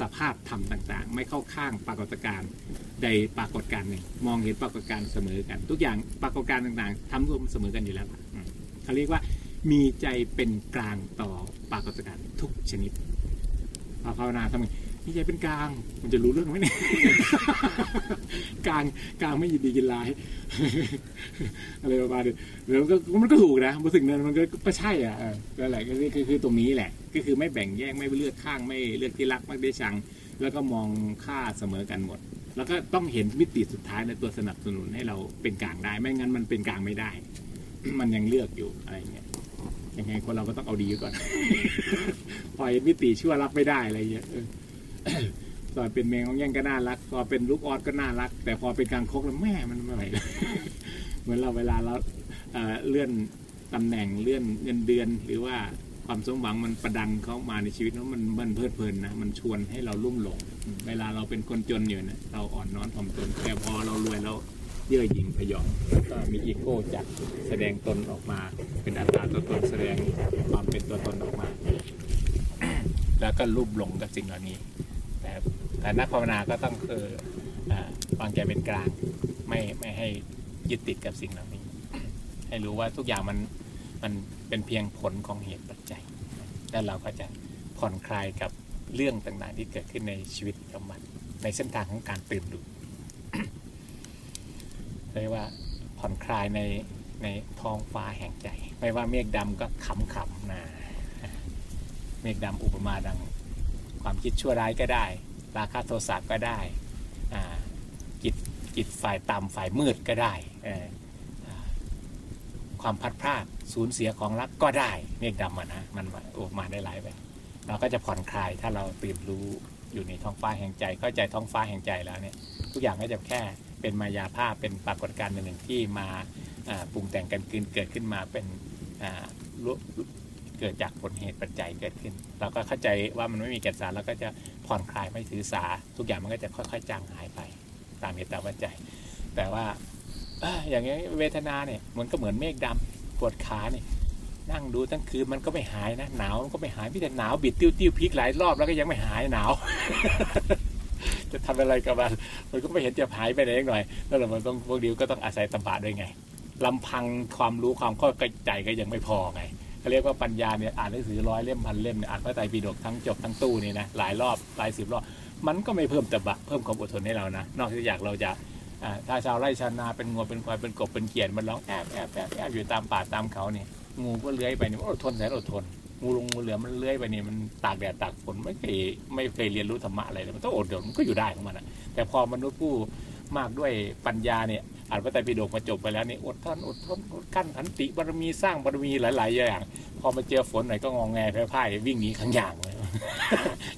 Speaker 1: สภาพธรรมต่างๆ ไม่เข้าข้างปรากฏการณ์ใดปรากฏการณ์หนึ่งมองเห็นปรากฏการณ์เสมอกัน ทุกอย่างปรากฏการณ์ต่างๆทำรวมเสมอกันอยู่แล้วเขาเรียกว่ามีใจเป็นกลางต่อปรากฏการณ์ทุกชนิดพอภาวนาทำไง มีใจเป็นกลาง มันจะรู้เรื่องไหมเนี่ย กลางกลางไม่ยินดีกินร้าย อะไรประมาณนี้แล้วก็มันก็ถูกนะพอถึงนั้นมันก็ก็ใช่อะเออนั่นแหละก็คือคือคือตรงนี้แหละ ก็คือไม่แบ่งแยกไม่เลือกข้างไม่เลือกที่รักไม่ได้ชัง แล้วก็มองค่าเสมอกันหมด แล้วก็ต้องเห็นมิติสุดท้ายในตัวสนับสนุนให้เราเป็นกลางได้ ไม่งั้นมันเป็นกลางไม่ได้ มันยังเลือกอยู่อะไรเงี้ยยังไงคนเราก็ต้องเอาดีไว้ก่อน ปล่อยมิติชั่วรับไม่ได้อะไรเงี้ยเออ ตอนเป็นแมงของแย่งก็น่ารักพอเป็นลูกออสก็น่ารัก แต่พอเป็นกลางคกแล้วแม่มันไม่ไหวเหมือนเราเวลาเราเลื่อนตำแหน่งเลื่อนเงินเดือน หรือว่าความสมหวังมันประดังเข้ามาในชีวิตแล้วมันมันเพลิดเพลินนะมันชวนให้เราลุ่มหลง เวลาเราเป็นคนจนอยู่นะเราอ่อนน้อมถ่อมตนแต่พอเรารวยแล้วเย่อหยิ่งพยองก็มีอีโก้จัดแสดงตนออกมา เป็นอัตราตัวตนแสดงความเป็นตัวตนออกมา แล้วก็ลุ่มหลงกับสิ่งเหล่านี้ แต่นักภาวนาก็ต้องคือวางใจเป็นกลางไม่ไม่ให้ยึดติดกับสิ่งเหล่านี้ ให้รู้ว่าทุกอย่างมันมันเป็นเพียงผลของเหตุปัจจัย แล้วเราก็จะผ่อนคลายกับเรื่องต่างๆ ที่เกิดขึ้นในชีวิตประจำวันในเส้นทางของการตื่นรู้เรียกว่าผ่อนคลายในในท้องฟ้าแห่งใจ ไม่ว่าเมฆดำก็ขำๆนะเมฆดำอุปมาดัง ความคิดชั่วร้ายก็ได้ ราคะโทสะก็ได้จิตจิตฝ่ายต่ำฝ่ายมืดก็ได้ ความพัดพลาดสูญเสียของรักก็ได้เมฆดำอะนะมันออกมาได้หลายแบบเราก็จะผ่อนคลายถ้าเราตื่นรู้อยู่ในท้องฟ้าแห่งใจเข้าใจท้องฟ้าแห่งใจแล้วเนี่ยทุกอย่างก็จะแค่เป็นมายาภาพเป็นปรากฏการณ์หนึ่งที่มาปรุงแต่งกันคืนเกิดขึ้นมาเป็น เกิดจากผลเหตุปัจจัยเกิดขึ้น เราก็เข้าใจว่ามันไม่มีแก่นสารเราก็จะผ่อนคลายไม่ถือสา ทุกอย่างมันก็จะค่อยๆจางหายไป ตามเหตุตามปัจจัย แต่ว่าอย่างนี้เวทนาเนี่ยมันก็เหมือนเมฆดำปวดขาเนี่ยนั่งดูทั้งคืนมันก็ไม่หายนะหนาวมันก็ไม่หายพี่แต่หนาวบิดติ้วติ้วพลิกหลายรอบแล้วก็ยังไม่หายหนาว จะทำอะไรกับมันมันก็ไม่เห็นจะหายไปไหนหน่อยแล้วเรามันต้องพวกเดียวก็ต้องอาศัยตบะด้วยไงลำพังความรู้ความเข้าใจก็ยังไม่พอไง เขาเรียกว่าปัญญาเนี่ยอ่านหนังสือร้อยเล่มพันเล่มเนี่ยอ่านพระไตรปิฎกทั้งจบทั้งตู้นี่นะหลายรอบหลายสิบรอบมันก็ไม่เพิ่มแต่บะเพิ่มความอดทนให้เรานะ นอกจากเราจะถ้าชาวไร่ชาวนาเป็นงัวเป็นควายเป็นกบเป็นเขียดมันร้องแอบแอบแอบแอบอยู่ตามป่าตามเขาเนี่ยงูก็เลื้อยไปเนี่ยอดทนแสนอดทนงูลงงูเหลือมมันเลื้อยไปเนี่ยมันตากแดดตากฝนไม่เคยไม่เคยเรียนรู้ธรรมะอะไรเลยมันต้องอดทนมันก็อยู่ได้ของมันอะแต่พอมนุษย์ผู้มากด้วยปัญญาเนี่ย อ่านพระไตรปิฎกมาจบไปแล้วนี่อดทนอดทนอดกั้นขันติบารมีสร้างบารมีหลาย ๆ อย่าง พอมาเจอฝนหน่อยก็งองแงแพ้พ่ายวิ่งหนีขังอย่างเลย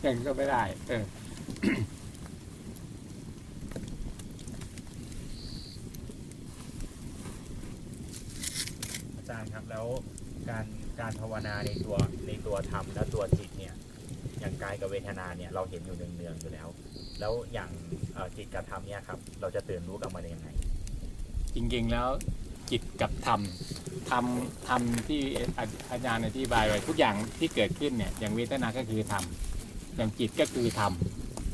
Speaker 1: อย่างก็ไม่ได้ เออ
Speaker 4: อาจารย์ครับแล้วการการภาวนาในตัวในตัวธรรมและตัวจิตเนี่ย อย่างกายกับเวทนาเนี่ยเราเห็นอยู่เนืองๆอยู่แล้ว แล้วอย่างจิตกับธรรมเนี่ยครับ เราจะตื่นรู้กับมันยังไง
Speaker 1: จริงๆแล้วจิตกับธรรมธรรมธรรมที่อาจารย์อธิบายไว้ทุกอย่างที่เกิดขึ้นเนี่ยอย่างเวทนาก็คือธรรมอย่างจิตก็คือธรรม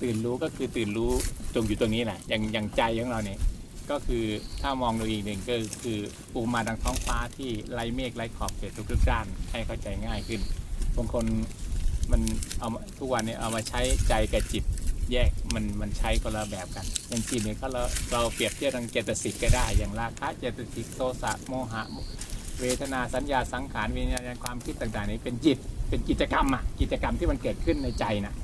Speaker 1: ตื่นรู้ก็คือตื่นรู้ตรงอยู่ตรงนี้แหละอย่างอย่างใจของเราเนี่ยก็คือถ้ามองดูอีกหนึ่งก็คือปูมาดังท้องฟ้าที่ไร้เมฆไร้ขอบเขตทุกๆด้านให้เข้าใจง่ายขึ้นบางคนมันเอามาทุกวันเนี่ยเอามาใช้ใจกับจิต แยกมันมันใช้คนละแบบกัน อย่างจิตเนี่ยก็เราเราเปรียบเทียบทางเจตสิกก็ได้ อย่างราคะเจตสิกโทสะโมหะ เวทนาสัญญาสังขารวิญญาณความคิดต่างๆ นี้เป็นจิตเป็นกิจกรรมอะกิจกรรมที่มันเกิดขึ้นในใจนะ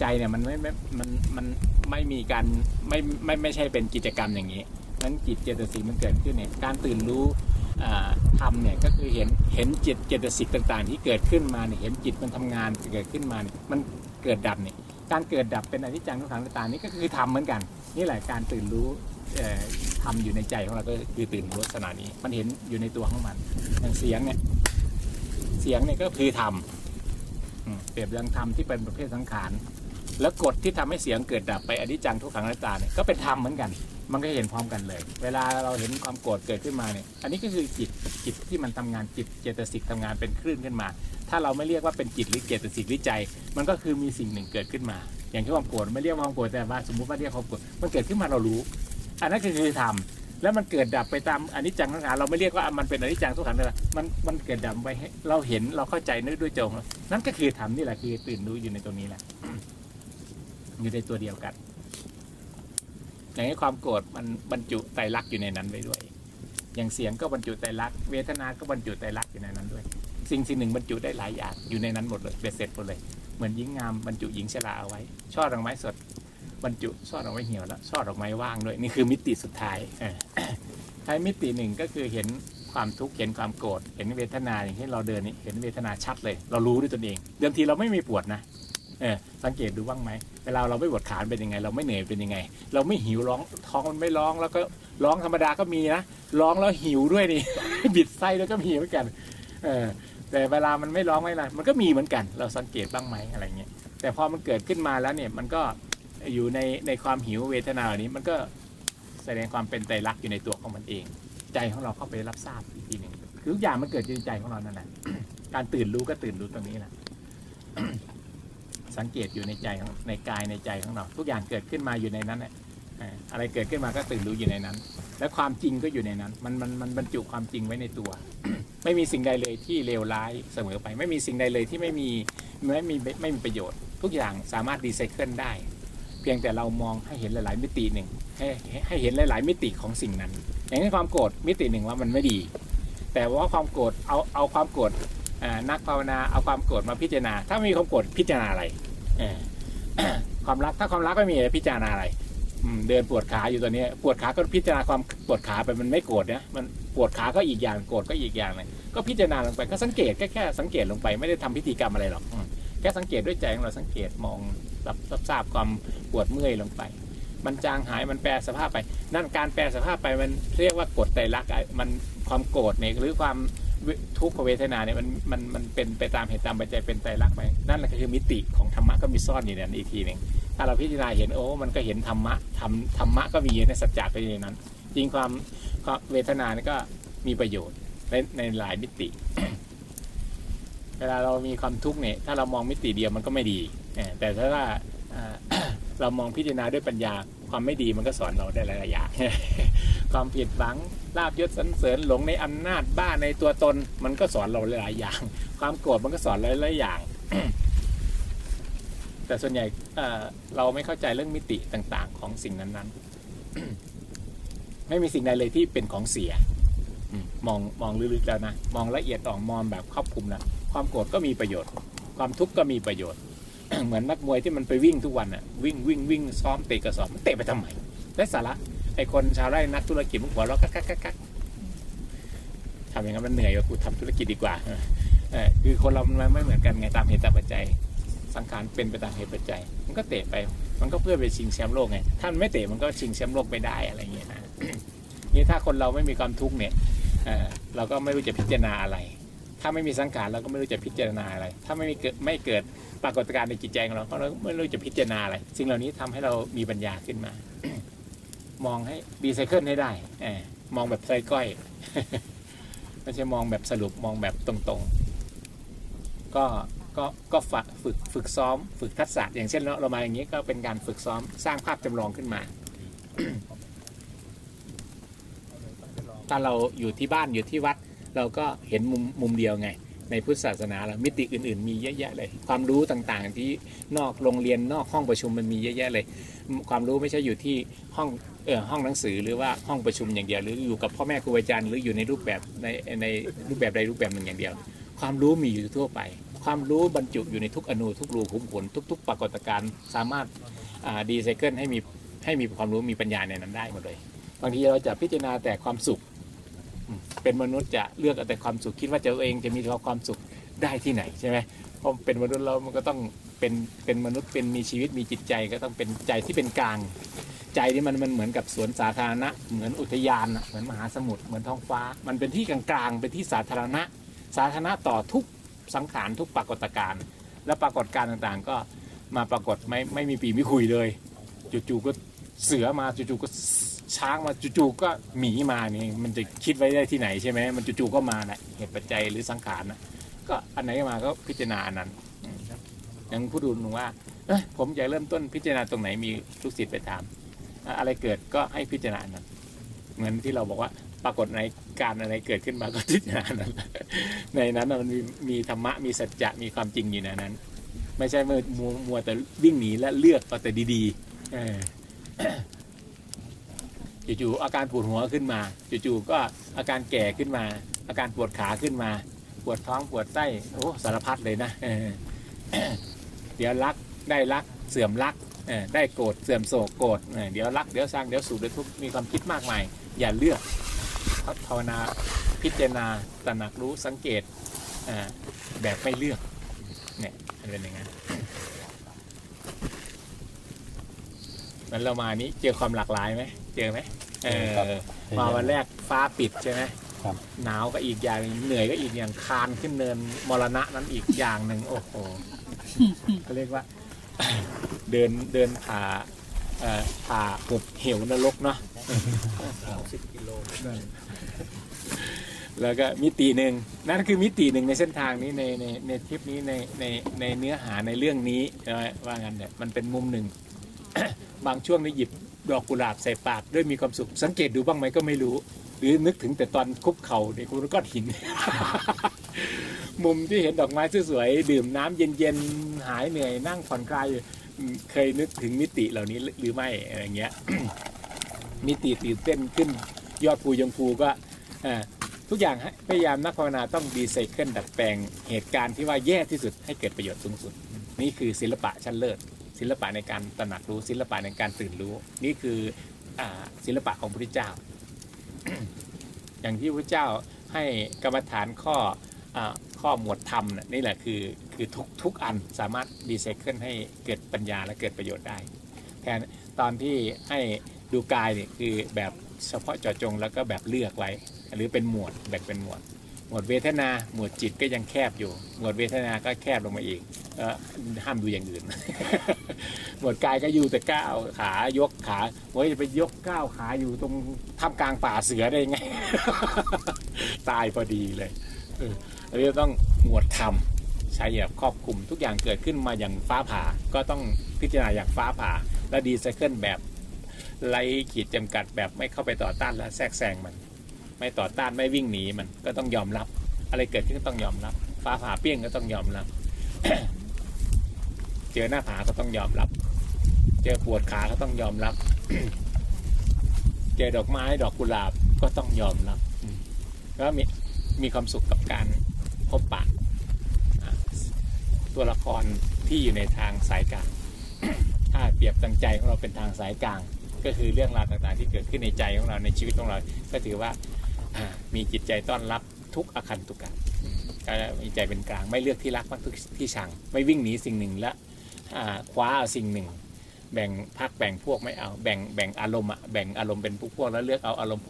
Speaker 1: ใจเนี่ยมันไม่ไม่มันมันไม่มีการไม่ไม่ไม่ใช่เป็นกิจกรรมอย่างนี้นั้นจิตเจตสิกมันเกิดขึ้นเนี่ยการตื่นรู้ทำเนี่ยก็คือเห็นเห็นจิตเจตสิกต่างๆ ที่เกิดขึ้นมาเนี่ยเห็นจิตมันทำงานเกิดขึ้นมาเนี่ยมันเกิดดับเนี่ย การเกิดดับเป็นอนิจจังทุกขังตานี้ก็คือทำเหมือนกัน นี่แหละการตื่นรู้เอ่อทำอยู่ในใจของเราก็คือตื่นรู้ลักษณะนี้ มันเห็นอยู่ในตัวของมันอย่างเสียงเนี่ยเสียงเนี่ยก็คือธรรมเปรียบดังธรรมที่เป็นประเภทสังขาร แล้วกฎที่ทำให้เสียงเกิดดับไปอนิจจังทุกขังอนัตตาเนี่ยก็เป็นธรรมเหมือนกัน มันก็เห็นพร้อมกันเลย เวลาเราเห็นความโกรธเกิดขึ้นมาเนี่ย อันนี้ก็คือจิตจิตที่มันทำงานจิตเจตสิกทำงานเป็นคลื่นขึ้นมา ถ้าเราไม่เรียกว่าเป็นจิตหรือเจตสิกหรือใจ มันก็คือมีสิ่งหนึ่งเกิดขึ้นมา อย่างที่ความโกรธไม่เรียกว่าความโกรธแต่ว่าสมมติว่าเรียกความโกรธมันเกิดขึ้นมาเรารู้ อันนั้นคือคือธรรมแล้วมันเกิดดับไปตามอนิจจังทุกขังเราไม่เรียกว่ามันเป็นอนิจจังทุกขังเลยมันมันเกิดดับไปให้เราเห็นเราเข้าใจนึกด้วยจงนั่นก็คือธรรมนี่แหละคือตื่นรู้อยู่ในตรงนี้แหละอยู่ในตัวเดียวกัน อย่างนี้ความโกรธมันบรรจุไตรลักษณ์อยู่ในนั้นไว้ด้วย อย่างเสียงก็บรรจุไตรลักษณ์เวทนา ก็บรรจุไตรลักษณ์อยู่ในนั้นด้วย สิ่งสิ่งหนึ่งบรรจุได้หลายอย่างอยู่ในนั้นหมดเลยเบ็ดเสร็จหมดเลย เหมือนหญิงงามบรรจุหญิงชราเอาไว้ ช่อดอกไม้สดบรรจุช่อดอกไม้เหี่ยวแล้วช่อดอกไม้ว่างด้วยนี่คือมิติสุดท้ายท้ายมิติหนึ่งก็คือเห็นความทุกข์เห็นความโกรธเห็นเวทนาอย่างที่เราเดินนี่เห็นเวทนาชัดเลย เรารู้ด้วยตนเอง เดิมทีเราไม่มีปวดนะ เออสังเกตดูบ้างไหมเวลาเราไม่ปวดขาเป็นยังไง เราไม่เหนื่อยเป็นยังไง เราไม่หิวร้องท้องมันไม่ร้องแล้วก็ร้องธรรมดาก็มีนะร้องแล้วหิวด้วยนี่บิดไส้แล้วก็มีเหมือนกันเออแต่เวลามันไม่ร้องไม่อะไรมันก็มีเหมือนกัน เราสังเกตบ้างไหมอะไรเงี้ยแต่พอมันเกิดขึ้นมาแล้วเนี่ยมันก็อยู่ในในความหิวเวทนาเหล่านี้มันก็แสดงความเป็นไตรลักษณ์อยู่ในตัวของมันเอง ใจของเราเข้าไปรับทราบอีกทีหนึ่งคือทุกอย่างมันเกิดในใจของเรานั่นแหละการตื่นรู้ก็ตื่นรู้ตรงนี้แหละ สังเกตอยู่ในใจในกายในใจของเรา ทุกอย่างเกิดขึ้นมาอยู่ในนั้นแหละเอ่ออะไรเกิดขึ้นมาก็ตื่นรู้อยู่ในนั้น และความจริงก็อยู่ในนั้น มันมันมันบรรจุความจริงไว้ในตัว ไม่มีสิ่งใดเลยที่เลวร้ายเสมอไป ไม่มีสิ่งใดเลยที่ไม่มีไม่มีไม่มีประโยชน์ ทุกอย่างสามารถรีไซเคิลได้ เพียงแต่เรามองให้เห็นหลาย ๆ มิติหนึ่งให้ให้เห็นหลาย ๆ มิติของสิ่งนั้น อย่างนี้ความโกรธมิติหนึ่งว่ามันไม่ดี แต่ว่าความโกรธเอาเอาความโกรธ นักภาวนาเอาความโกรธมาพิจารณา ถ้าไม่มีความโกรธพิจารณาอะไรความรักถ้าความรักไม่มีพิจารณาอะไรเดินปวดขาอยู่ตอนนี้ปวดขาก็พิจารณาความปวดขาไปมันไม่โกรธนะมันปวดขาก็อีกอย่างโกรธก็อีกอย่างหนึงก็พิจารณาลงไปก็สังเกตแค่แค่สังเกตลงไปไม่ได้ทำพิธีกรรมอะไรหรอกแค่สังเกตด้วยใจของเราสังเกตมองรับรับทราบความปวดเมื่อยลงไป มันจางหายมันแปรสภาพไป นั่นการแปรสภาพไปมันเรียกว่ากฎไตรลักษณ์มันความโกรธเนี่ยหรือความ ทุกขเวทนาเนี่ยมันมันมันเป็นไปตามเหตุตามปัจจัยเป็นไตรลักษณ์ไปนั่นแหละคือมิติของธรรมะก็มีซ่อนอยู่ในนั้นอีกทีหนึ่งถ้าเราพิจารณาเห็นโอ้มันก็เห็นธรรมะธรรมธรรมะก็มีในสัจจะไปในนั้น จริงความเวทนานี่ก็มีประโยชน์ในในหลายมิติ เวลาเรามีความทุกข์เนี่ยถ้าเรามองมิติเดียวมันก็ไม่ดี แต่ถ้าว่าเรามองพิจารณาด้วยปัญญาความไม่ดีมันก็สอนเราได้หลายอย่าง ความผิดหวังลาบยศสรรเสริญหลงในอำนาจบ้าในตัวตน มันก็สอนเราหลายอย่าง ความโกรธมันก็สอนหลายๆอย่าง แต่ส่วนใหญ่เอ่อเราไม่เข้าใจเรื่องมิติต่าง ๆ ของสิ่งนั้นๆ ไม่มีสิ่งใดเลยที่เป็นของเสียมองมองลึกๆแล้วนะมองละเอียดอ่อนมองแบบครอบคลุมนะความโกรธก็มีประโยชน์ ความทุกข์ก็มีประโยชน์ เหมือนนักมวยที่มันไปวิ่งทุกวันอะวิ่งวิ่งวิ่งซ้อมเตะกระสอบมันเตะไปทำไมได้สาระ ไอ้คนชาวไร่นักธุรกิจมันหัวเราะกักกักกักกักทำอย่างนั้นมันเหนื่อยกว่ากูทำธุรกิจดีกว่าเออเออคือคนเรามันไม่เหมือนกันไงตามเหตุตามปัจจัย สังขารเป็นไปตามเหตุปัจจัย มันก็เตะไป มันก็เพื่อไปชิงแชมป์โลกไงถ้ามันไม่เตะมันก็ชิงแชมป์โลกไม่ได้อะไรอย่างเงี้ยนะนี่ถ้าคนเราไม่มีความทุกข์เนี่ยเอ่อเราก็ไม่รู้จะพิจารณาอะไร ถ้าไม่มีสังขารเราก็ไม่รู้จะพิจารณาอะไร ถ้าไม่มีเกิดไม่เกิดปรากฏการณ์ในจิตใจของเราก็เราไม่รู้จะพิจารณาอะไร สิ่งเหล่านี้ทำให้เรามีปัญญาขึ้นมา มองให้รีไซเคิลให้ได้เออมองแบบไส้ก้อย ไม่ใช่มองแบบสรุปมองแบบตรงๆ ก็ก็ก็ฝึกฝึกฝึกซ้อม ฝึกทักษะอย่างเช่นเราเรามาอย่างนี้ก็เป็นการฝึกซ้อมสร้างภาพจำลองขึ้นมาถ้าเราอยู่ที่บ้านอยู่ที่วัด เราก็เห็นมุมมุมเดียวไง ในพุทธศาสนาเรามิติอื่น ๆ มีเยอะแยะเลย ความรู้ต่างๆ ที่นอกโรงเรียนนอกห้องประชุมมันมีเยอะแยะเลย ความรู้ไม่ใช่อยู่ที่ห้องเออ ห้องหนังสือหรือว่าห้องประชุมอย่างเดียว หรืออยู่กับพ่อแม่ครูอาจารย์หรืออยู่ในรูปแบบในในรูปแบบใดรูปแบบหนึ่งอย่างเดียว ความรู้มีอยู่ทั่วไป ความรู้บรรจุอยู่ในทุกอนูทุกรูขุมขนทุก ๆ ปรากฏการณ์สามารถดีไซเคิลให้มีให้มีความรู้มีปัญญาในนั้นได้หมดเลย บางทีเราจะพิจารณาแต่ความสุข เป็นมนุษย์จะเลือกแต่ความสุขคิดว่าจะตัวเองจะมีความสุขได้ที่ไหนใช่ไหมเพราะเป็นมนุษย์เรามันก็ต้อง เป็นเป็นมนุษย์เป็นมีชีวิตมีจิตใจก็ต้องเป็นใจที่เป็นกลาง ใจที่มันมันเหมือนกับสวนสาธารณะ เหมือนอุทยานอะเหมือนมหาสมุทรเหมือนท้องฟ้า มันเป็นที่กลางๆเป็นที่สาธารณะ สาธารณะต่อทุกสังขารทุกปรากฏการณ์และปรากฏการณ์ต่างๆ ก็มาปรากฏไม่ไม่มีปีไม่คุยเลยจู่ๆก็เสือมาจู่ๆก็ช้างมาจู่ๆก็หมีมานี่มันจะคิดไว้ได้ที่ไหนใช่ไหมมันจู่ๆก็มาแหละเหตุปัจจัยหรือสังขารนะก็อันไหนมาก็พิจารณาอันนั้น อย่างผู้ดูหนูว่าเอ้ยผมอยากเริ่มต้นพิจารณาตรงไหนมีลูกศิษย์ไปถาม อะไรเกิดก็ให้พิจารณานั้นเหมือนที่เราบอกว่าปรากฏในการอะไรเกิดขึ้นมาก็พิจารณานั้นในนั้นมันมีมีธรรมะมีสัจจะมีความจริงอยู่ในนั้น ไม่ใช่มัวมัวมัวแต่วิ่งหนีและเลือกเอาแต่ดีๆอจู่ๆอาการปวดหัวขึ้นมาจู่ๆก็อาการแก่ขึ้นมา อาการปวดขาขึ้นมา ปวดท้องปวดไส้โอ้สารพัดเลยนะ เออเดี๋ยวรักได้รักเสื่อมรักเออได้โกรธเสื่อมโศกโกรธเออเดี๋ยวรักเดี๋ยวสร้างเดี๋ยวสุขเดี๋ยวทุกข์มีความคิดมากมาย อย่าเลือกภาวนาพิจารณาตระหนักรู้สังเกตอ่าแบบไม่เลือกเนี่ยมันเป็นอย่างนั้นมันเรามานี้เจอความหลากหลายไหมเจอไหมเออมาวันแรกฟ้าปิดใช่ไหม
Speaker 5: ครับ
Speaker 1: หนาวก็อีกอย่างหนึ่งเหนื่อยก็อีกอย่างคานขึ้นเนินมรณะนั้นอีกอย่างหนึ่งโอ้โห เขาเรียกว่า เดินเดินผ่าเอ่อผ่าหุบเหวนรกเนาะ
Speaker 2: สิบกิโล
Speaker 1: แล้วก็มิติหนึ่งนั่นคือมิติหนึ่งในเส้นทางนี้ในในในทริปนี้ในในในเนื้อหาในเรื่องนี้ใช่ไหมว่างั้นเนี่ยมันเป็นมุมหนึ่ง บางช่วงนี่หยิบดอกกุหลาบใส่ปากด้วยมีความสุข สังเกตดูบ้างไหมก็ไม่รู้ หรือนึกถึงแต่ตอนคุบเข่าในคุณก้อนหิน มุมที่เห็นดอกไม้สวยๆดื่มน้ำเย็นๆหายเหนื่อยนั่งผ่อนคลายเคยนึกถึงมิติเหล่านี้หรือไม่อะไรเงี้ยมิติตื่นเต้นขึ้น ยอดภูยงภูก็ทุกอย่างพยายามนักภาวนาต้องดีไซเคิลดัดแปลงเหตุการณ์ที่ว่าแย่ที่สุดให้เกิดประโยชน์สูงสุด นี่คือศิลปะชั้นเลิศศิลปะในการตระหนักรู้ศิลปะในการตื่นรู้ นี่คืออศิลปะของพระพุทธเจ้า อย่างที่พระเจ้าให้กรรมฐานข้อ ข้อหมวดธรรมนี่แหละคือคือทุกทุกอันสามารถดีไซเคิลให้เกิดปัญญาและเกิดประโยชน์ได้แทนตอนที่ให้ดูกายเนี่ยคือแบบเฉพาะเจาะจงแล้วก็แบบเลือกไว้ หรือเป็นหมวดแบ่งเป็นหมวด หมวดเวทนา หมวดจิตก็ยังแคบอยู่ หมวดเวทนาก็แคบลงมาอีกเอ่อห้ามดูอย่างอื่น หมวดกายก็อยู่แต่ก้าวขายกขาโอ้ยจะไปยกก้าวขาอยู่ตรงท่ามกลางป่าเสือได้ไง ตายพอดีเลย เอออันนี้ต้องหมวดธรรมใช้แบบครอบคลุมทุกอย่างเกิดขึ้นมาอย่างฟ้าผ่าก็ต้องพิจารณาอย่างฟ้าผ่า และดีไซเคิลแบบไร้ขีดจำกัดแบบไม่เข้าไปต่อต้านและแทรกแซงมัน ไม่ต่อต้านไม่วิ่งหนีมันก็ต้องยอมรับ อะไรเกิดขึ้นก็ต้องยอมรับ ฟ้าผ่าเปรี้ยงก็ต้องยอมรับ เจอหน้าผาก็ต้องยอมรับ เจอปวดขาก็ต้องยอมรับ เจอดอกไม้ดอกกุหลาบก็ต้องยอมรับแล้วมีมีความสุขกับการ พบปะตัวละครที่อยู่ในทางสายกลาง ถ้าเปรียบตังใจของเราเป็นทางสายกลาง ก็คือเรื่องราวต่างๆ ที่เกิดขึ้นในใจของเราในชีวิตของเรา ก็ถือว่ามีจิตใจต้อนรับทุกอาคันตุกันอืมก็มีใจเป็นกลางไม่เลือกที่รักมากที่ชัง ไม่วิ่งหนีสิ่งหนึ่งและคว้าเอาสิ่งหนึ่ง แบ่งพักแบ่งพวกไม่เอาแบ่งแบ่งอารมณ์อะแบ่งอารมณ์เป็นพวกพวกแล้วเลือกเอาอารมณ์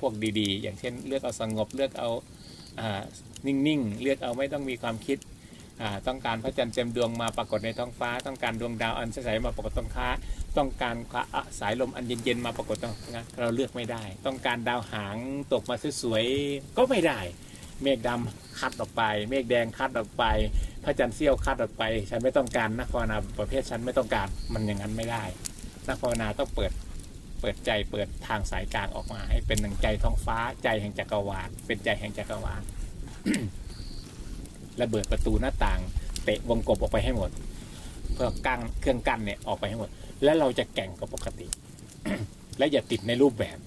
Speaker 1: พวกดีๆ อย่างเช่น เลือกเอาสงบเลือกเอา นิ่งๆ เลือกเอาไม่ต้องมีความคิดต้องการพระจันทร์เต็มดวงมาปรากฏในท้องฟ้า ต้องการดวงดาวอันใสมาปรากฏตรงค้า ต้องการอะสายลมอันเย็นๆมาปรากฏตรงนะเราเลือกไม่ได้ ต้องการดาวหางตกมาสวยๆก็ไม่ได้ เมฆดำคัดออกไป เมฆแดงคัดออกไป พระจันทร์เสี้ยวคัดออกไป ฉันไม่ต้องการนักภาวนาประเภทฉันไม่ต้องการมันอย่างนั้นไม่ได้นักภาวนาต้องเปิดเปิดใจเปิดทางสายกลางออกมา ให้เป็นหนึ่งใจท้องฟ้าใจแห่งจักรวาลเป็นใจแห่งจักรวาล ระเบิดประตูหน้าต่าง เตะวงกบออกไปให้หมด เพื่อกั้งเครื่องกั้นเนี่ยออกไปให้หมด แล้วเราจะแก่งกว่าปกติ และอย่าติดในรูปแบบ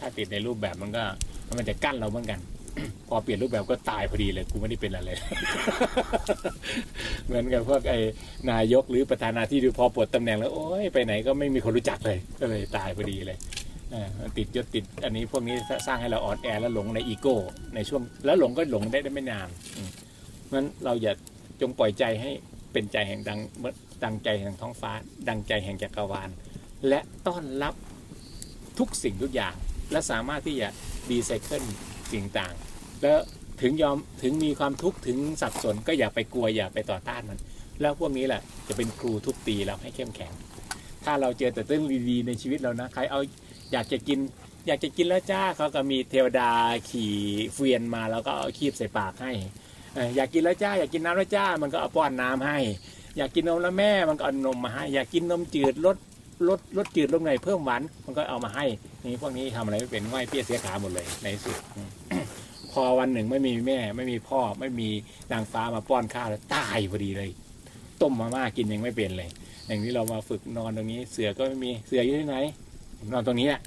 Speaker 1: ถ้าติดในรูปแบบมันก็ มันจะกั้นเราเหมือนกัน พอเปลี่ยนรูปแบบก็ตายพอดีเลยกูไม่ได้เป็นอะไร เหมือนกับพวกไอ้นายกหรือประธานาธิบดีพอปลดตำแหน่งแล้วโอ้ยไปไหนก็ไม่มีคนรู้จักเลย ก็เลยตายพอดีเลย ติดยศติด อันนี้พวกนี้สร้างให้เราอ่อนแอแล้วหลงในอีโก้ ในช่วงแล้วหลงก็หลงได้ได้ไม่นานเพราะฉะนั้นเราอย่าจงปล่อยใจให้เป็นใจแห่งดังดังใจแห่งท้องฟ้า ดังใจแห่งจักรวาล และต้อนรับทุกสิ่งทุกอย่าง และสามารถที่จะดีไซเคิลสิ่งต่าง แล้วถึงยอมถึงมีความทุกข์ถึงสับสนก็อย่าไปกลัวอย่าไปต่อต้านมัน แล้วพวกนี้แหละจะเป็นครูทุบตีเราให้เข้มแข็ง ถ้าเราเจอแต่เรื่องดีๆในชีวิตเรานะใครเอา อยากจะกิน อยากจะกินแล้วจ้าเขาก็มีเทวดาขี่เกวียนมาแล้วก็เอาคีบใส่ปากให้อยากกินแล้วจ้าอยากกินน้ำแล้วจ้ามันก็เอาป้อนน้ำให้ อยากกินนมแล้วแม่มันก็เอานมมาให้ อยากกินนมจืดลดลดลดจืดลงหน่อยเพิ่มหวานมันก็เอามาให้นี่พวกนี้ทำอะไรไม่เป็นง่อยเปี้ยเสียขาหมดเลยในสุดพอวันหนึ่งไม่มีแม่ ไม่มีพ่อไม่มีนางฟ้ามาป้อนข้าวแล้วตายพอดีเลย ต้มมาม่ากินยังไม่เป็นเลย อย่างนี้เรามาฝึกนอนตรงนี้ เสือก็ไม่มีเสืออยู่ที่ไหน นอนตรงนี้แหละ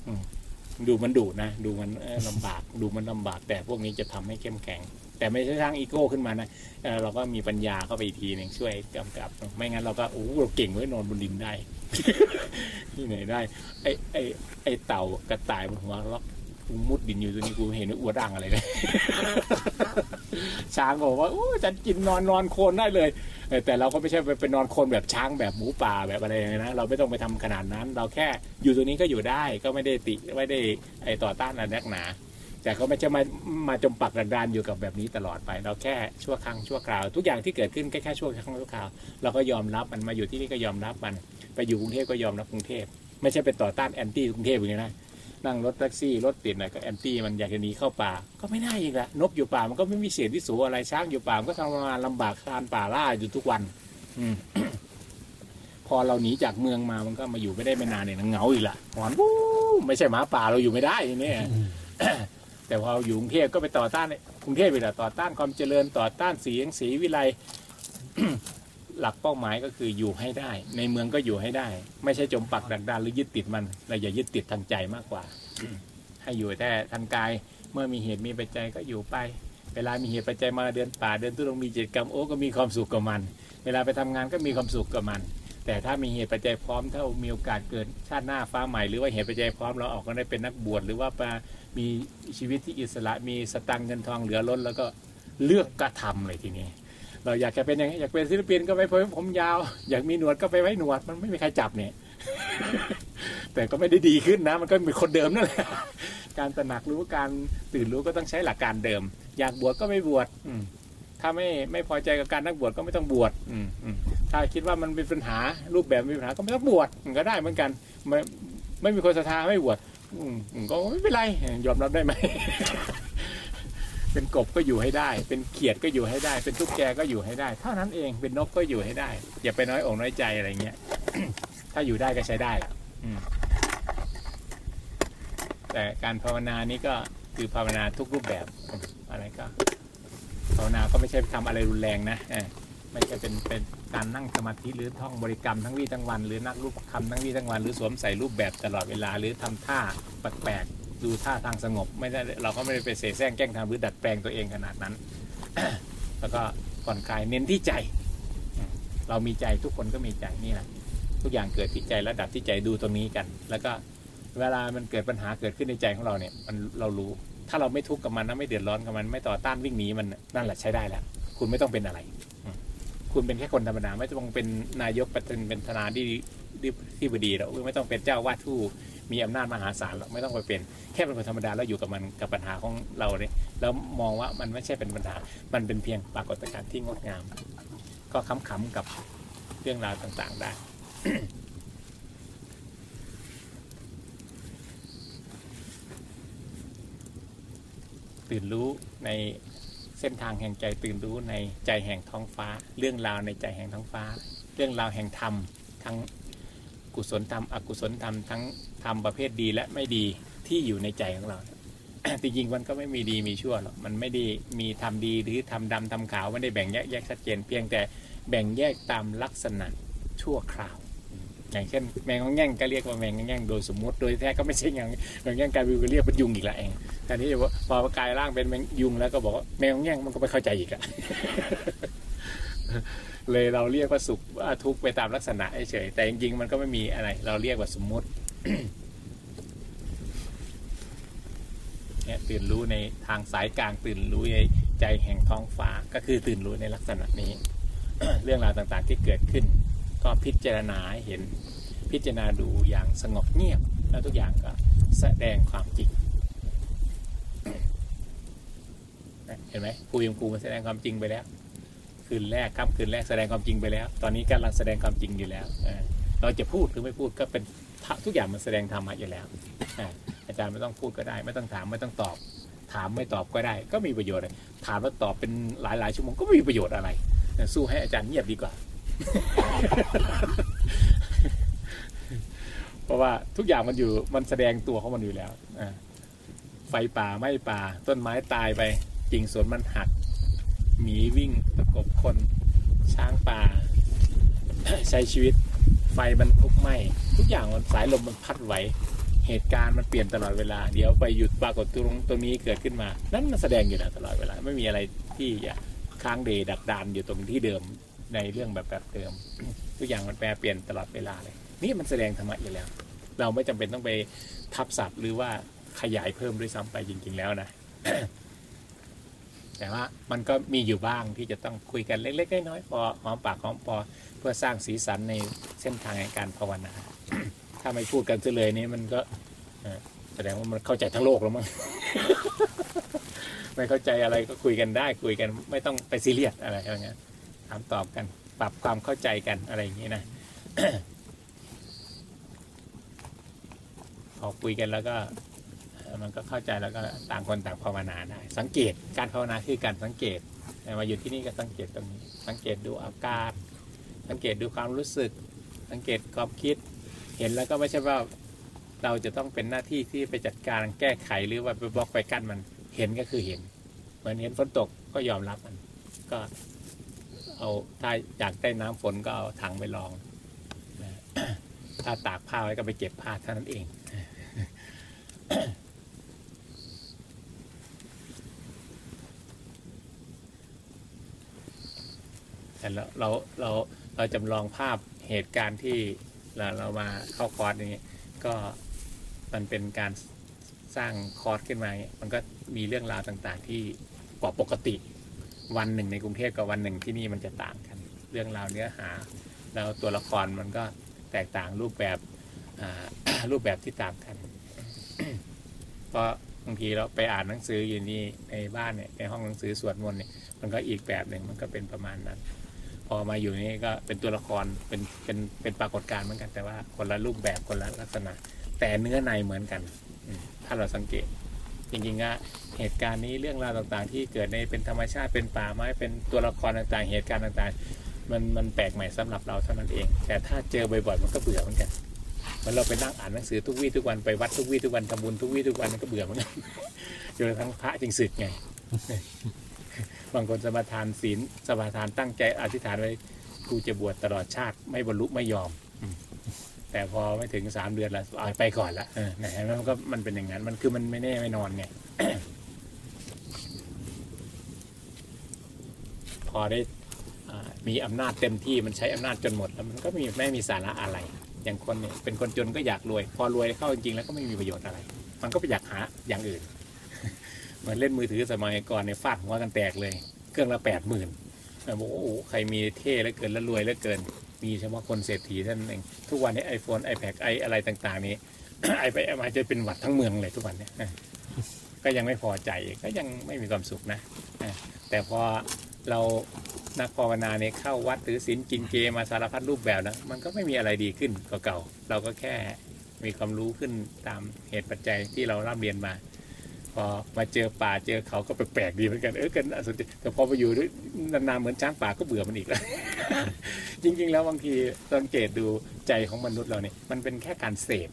Speaker 1: ดูมันดุนะ ดูมันเอ่อลำบาก ดูมันลำบาก แต่พวกนี้จะทำให้เข้มแข็ง แต่ไม่ใช่สร้างอีโก้ขึ้นมานะเเราก็มีปัญญาเข้าไปอีกทีหนึ่งช่วยกำกับ ไม่งั้นเราก็โอ้โหเราเก่งไว้ยนอนบนดินได้ที่ไหนได้ ไอ้ไอ้ไอ้เต่ากระต่ายบนหัวล็อก กูมุดดินอยู่ตรงนี้กูเห็นว่าอ้วดังอะไรเลย ช้างก็บอกว่าโอ้ฉันกินนอนนอนโคลนได้เลยเออแต่เราก็ไม่ใช่ไปไปนอนโคลนแบบช้างแบบหมูป่าแบบอะไรอย่างนั้นนะเราไม่ต้องไปทำขนาดนั้น เราแค่อยู่ตรงนี้ก็อยู่ได้ก็ไม่ได้ติไม่ได้ไอต่อต้านอะไรนักหนา แต่ก็ไม่ใช่มามาจมปักดันดานอยู่กับแบบนี้ตลอดไป เราแค่ชั่วครั้งชั่วคราว ทุกอย่างที่เกิดขึ้นแค่แค่ชั่วครั้งชั่วคราวเราก็ยอมรับมันมาอยู่ที่นี่ก็ยอมรับมัน ไปอยู่กรุงเทพก็ยอมรับกรุงเทพไม่ใช่เป็นต่อต้าน anti กรุงเทพอย่างนี้นะ นั่งรถแท็กซี่รถติดหน่อยก็ anti มันอยากจะหนีเข้าป่าก็ไม่ได้อีกละนกอยู่ป่ามันก็ไม่มีเศษที่สูอะไรช้างอยู่ป่ามันก็ทำงานลำบากคลานป่าล่าอยู่ทุกวัน อืพอเราหนีจากเมืองมามันก็มาอยู่ไม่ได้ไม่นานเนี่ยเหงาอีกละหอนวู้ไม่ใช่หมาป่าเราอยู่ไม่ได้เนี่ยแต่พออยู่กรุงเทพก็ไปต่อต้านกรุงเทพไปละต่อต้านความเจริญต่อต้านสียงสีวิไล หลักเป้าหมายก็คืออยู่ให้ได้ ในเมืองก็อยู่ให้ได้ ไม่ใช่จมปักดักดานหรือยึดติดมันเราอย่ายึดติดทางใจมากกว่า ให้อยู่แต่ทางกายเมื่อมีเหตุมีปัจจัยก็อยู่ไป เวลามีเหตุปัจจัยมาเดินป่าเดินตุรงมีจิตกรรมโอ้ก็มีความสุขกับมัน เวลาไปทำงานก็มีความสุขกับมัน แต่ถ้ามีเหตุปัจจัยพร้อมถ้ามีโอกาสเกิดชาติหน้าฟ้าใหม่หรือว่าเหตุปัจจัยพร้อมเราออกก็ได้เป็นนักบวชหรือว่ามามีชีวิตที่อิสระมีสตังเงินทองเหลือล้นแล้วก็เลือกกระทำเลยทีนี้ เราอยากจะเป็นอย่างอยากเป็นศิลปินก็ไปผมยาว อยากมีหนวดก็ไปไว้หนวด มันไม่มีใครจับเนี่ย แต่ก็ไม่ได้ดีขึ้นนะ มันก็เป็นคนเดิมนั่นแหละการตระหนักรู้การตื่นรู้ก็ต้องใช้หลักการเดิม อยากบวชก็ไม่บวชถ้าไม่ไม่พอใจกับการนักบวชก็ไม่ต้องบวชถ้าคิดว่ามันเป็นปัญหารูปแบบมีปัญหาก็ไม่ต้องบวชก็ได้เหมือนกันไม่ไม่มีคนศรัทธาไม่บวชก็ไม่เป็นไรยอมรับได้ไหม เป็นกบก็อยู่ให้ได้ เป็นเขียดก็อยู่ให้ได้ เป็นตุ๊กแกก็อยู่ให้ได้ เท่านั้นเองเป็นนกก็อยู่ให้ได้ อย่าไปน้อยอกน้อยใจอะไรเงี้ย ถ้าอยู่ได้ก็ใช้ได้ละแต่การภาวนานี่ก็คือภาวนาทุกรูปแบบอะไรก็ ภาวนาก็ไม่ใช่ทำอะไรรุนแรงนะไม่ใช่เป็นเป็นการนั่งสมาธิหรือท่องบริกรรมทั้งวี่ทั้งวัน หรือนักรูปคำทั้งวี่ทั้งวัน หรือสวมใส่รูปแบบตลอดเวลาหรือทำท่าแปลกๆ ดูท่าทางสงบ ไม่ได้เราก็ไม่ได้ไปเสแสร้งแกล้งทำหรือดัดแปลงตัวเองขนาดนั้น แล้วก็ผ่อนคลายเน้นที่ใจ เรามีใจทุกคนก็มีใจนี่แหละทุกอย่างเกิดที่ใจและดับที่ใจดูตรงนี้กัน แล้วก็เวลามันเกิดปัญหาเกิดขึ้นในใจของเราเนี่ยมันเรารู้ ถ้าเราไม่ทุกข์กับมันนะไม่เดือดร้อนกับมัน ไม่ต่อต้านวิ่งหนีมันนั่นแหละใช้ได้แล้ว คุณไม่ต้องเป็นอะไร คุณเป็นแค่คนธรรมดาไม่ต้องเป็นนายกเป็นเป็นธนาที่ที่ที่บดีหรอกไม่ต้องเป็นเจ้าวาดผู้ มีอำนาจมหาศาลหรอกไม่ต้องไปเป็นแค่เป็นคนธรรมดาแล้วอยู่กับมันกับปัญหาของเราเนี่ยแล้วมองว่ามันไม่ใช่เป็นปัญหา มันเป็นเพียงปรากฏการณ์ที่งดงาม ก็ขำๆกับเรื่องราวต่างๆได้ตื่นรู้ในเส้นทางแห่งใจตื่นรู้ในใจแห่งท้องฟ้า เรื่องราวในใจแห่งท้องฟ้า เรื่องราวแห่งธรรมทั้ง กุศลธรรมอกุศลธรรมทั้งธรรมประเภทดีและไม่ดีที่อยู่ในใจของเราจริงๆมันก็ไม่มีดีมีชั่วหรอกมันไม่ได้มีทำดีหรือทำดำทำขาวไม่ได้แบ่งแยกแยกชัดเจน เพียงแต่แบ่งแยกตามลักษณะชั่วคราว อย่างเช่นแมงงองแง่งก็เรียกว่าแมงงองแง่งโดยสมมติโดยแท้ก็ไม่ใช่อย่างแมงงแง่งกลายเป็นเรียกเป็นยุงอีกและเองแต่นี้พอกลายร่างเป็นแมงยุงแล้วก็บอกว่าแมงงองแง่งมันก็ไม่เข้าใจอีกอะ เลยเราเรียกว่าสุขว่าทุกข์ไปตามลักษณะเฉยแต่จริงๆมันก็ไม่มีอะไร เราเรียกว่าสมมติเนี่ยตื่นรู้ในทางสายกลางตื่นรู้ในใจแห่งท้องฟ้าก็คือตื่นรู้ในลักษณะนี้ เรื่องราวต่างๆที่เกิดขึ้น ก็พิจารณาเห็นพิจารณาดูอย่างสงบเงียบ แล้วทุกอย่างก็แสดงความจริงเห็นไหมครูยมครูมันแสดงความจริงไปแล้ว คืนแรกค่ำคืนแรกแสดงความจริงไปแล้ว ตอนนี้กำลังแสดงความจริงอยู่แล้วเราจะพูดหรือไม่พูดก็เป็นทุกอย่างมันแสดงธรรมะอยู่แล้วอาจารย์ไม่ต้องพูดก็ได้ ไม่ต้องถามไม่ต้องตอบ ถามไม่ตอบก็ได้ ก็มีประโยชน์เลยถามแล้วตอบเป็นหลายๆชั่วโมงก็ไม่มีประโยชน์อะไร สู้ให้อาจารย์เงียบดีกว่า เพราะว่าทุกอย่างมันอยู่มันแสดงตัวของมันอยู่แล้วไฟป่าไม่ป่าต้นไม้ตายไปกิ่งสนมันหัก หมีวิ่งตะกบคน ช้างป่า ใช้ชีวิตไฟมันลุกไหม้ทุกอย่างมันสายลมมันพัดไหวเหตุการณ์มันเปลี่ยนตลอดเวลา เดี๋ยวไปหยุดปรากฏตรงตรงนี้เกิดขึ้นมา นั่นมันแสดงอยู่แล้วตลอดเวลา ไม่มีอะไรที่จะค้างเดดักดานอยู่ตรงที่เดิมในเรื่องแบบแบบเดิม ทุกอย่างมันแปรเปลี่ยนตลอดเวลาเลย นี่มันแสดงธรรมะอยู่แล้ว เราไม่จำเป็นต้องไปทับศัพท์หรือว่าขยายเพิ่มด้วยซ้ำไปจริง ๆ แล้วนะ แต่ว่ามันก็มีอยู่บ้างที่จะต้องคุยกันเล็ก ๆ น้อยๆพอหอมปากหอมคอเพื่อสร้างสีสันในเส้นทางในการภาวนา ถ้าไม่พูดกันเลยนี่มันก็แสดงว่ามันเข้าใจทั้งโลกแล้วมั้งไม่เข้าใจอะไรก็คุยกันได้คุยกัน ไม่ต้องไปซีเรียสอะไรอะไรเงี้ยถามตอบกัน ปรับความเข้าใจกันอะไรอย่างนี้นะพอคุยกันแล้วก็ มันก็เข้าใจแล้วก็ต่างคนต่างภาวนาได้สังเกตการภาวนาคือการสังเกตมาอยู่ที่นี่ก็สังเกตตรงนี้ สังเกตดูอาการสังเกตดูความรู้สึก สังเกตความคิด เห็นแล้วก็ไม่ใช่ว่าเราจะต้องเป็นหน้าที่ที่ไปจัดการแก้ไขหรือว่าไปบล็อกไปกั้นมันเห็นก็คือเห็นเหมือนเห็นฝนตกก็ยอมรับมัน ก็เอาถ้าอยากได้น้ำฝนก็เอาถังไปรองถ้าตากผ้าไว้ก็ไปเก็บผ้าเท่านั้นเอง แต่เราเราเราเราจำลองภาพเหตุการณ์ที่เราเรามาเข้าคอร์สนี้ ก็มันเป็นการสร้างคอร์สขึ้นมาเนี่ยมันก็มีเรื่องราวต่างๆ ที่กว่าปกติ วันหนึ่งในกรุงเทพกับวันหนึ่งที่นี่มันจะต่างกัน เรื่องราวเนื้อหา แล้วตัวละครมันก็แตกต่างรูปแบบรูปแบบที่ต่างกันเพราะบางทีเราไปอ่านหนังสืออยู่นี่ในบ้านเนี่ยในห้องหนังสือสวดมนต์เนี่ยมันก็อีกแบบหนึ่งมันก็เป็นประมาณนั้น พอมาอยู่นี่ก็เป็นตัวละครเป็นเป็นเป็นปรากฏการณ์เหมือนกัน แต่ว่าคนละรูปแบบคนละลักษณะ แต่เนื้อในเหมือนกัน ถ้าเราสังเกต จริงๆอะเหตุการณ์นี้เรื่องราวต่างๆ ที่เกิดในเป็นธรรมชาติเป็นป่าไม้เป็นตัวละครต่างๆ เหตุการณ์ต่างๆ มันมันแปลกใหม่สำหรับเราเท่านั้นเอง แต่ถ้าเจอบ่อยๆมันก็เบื่อเหมือนกันเหมันเราไปนั่งอ่านหนังสือทุกวี่ทุกวันไปวัดทุกวี่ทุกวันทำบุญทุกวี่ทุกวันมันก็เบื่อเหมือนกันจนกระทั้งพระจึงสึกไง บางคนสมาทานศีลสมาทานตั้งใจอธิษฐานไว้กูจะบวชตลอดชาติไม่บรรลุไม่ยอม แต่พอไม่ถึงสามเดือนละเอาไปก่อนละเออไหนมันก็มันเป็นอย่างนั้นมันคือมันไม่แน่ไม่นอนไงพอได้มีอำนาจเต็มที่มันใช้อำนาจจนหมดแล้วมันก็มีไม่มีสาระอะไร อย่างคนเนี่ยเป็นคนจนก็อยากรวย พอรวยเข้าจริงๆแล้วก็ไม่มีประโยชน์อะไร มันก็ไปอยากหาอย่างอื่น มือนเล่นมือถือสมัยก่อนเนี่ยฟาดหัวกันแตกเลย เครื่องละแปดหมื่นบอกว่าโอ้โหใครมีเท่แล้วเกินแล้วรวยแล้วเกิน มีเฉพาะคนเศรษฐีท่านั้นเองทุกวันนี้ไอโฟนไอแพดไออะไรต่างๆ นี้ไอไปไอมาจะเป็นหวัดทั้งเมืองเลยทุกวันเนี่ยก็ยังไม่พอใจก็ยังไม่มีความสุขนะแต่พอเรานักภาวนาเนี่ยเข้าวัดถือศีลกินเจมาสารพัดรูปแบบนะมันก็ไม่มีอะไรดีขึ้นกว่าเก่า เราก็แค่มีความรู้ขึ้นตามเหตุปัจจัยที่เราร่ำเรียนมา อมาเจอป่าเจอเขาก็แปลกๆดีเหมือนกันเออกันน่าสนใจแต่พอไปอยู่ด้วยนานๆเหมือนช้างป่าก็เบื่อมันอีกแล้ว จริง ๆ แล้วบางทีสังเกตดูใจของมนุษย์เราเนี่ยมันเป็นแค่การเสพ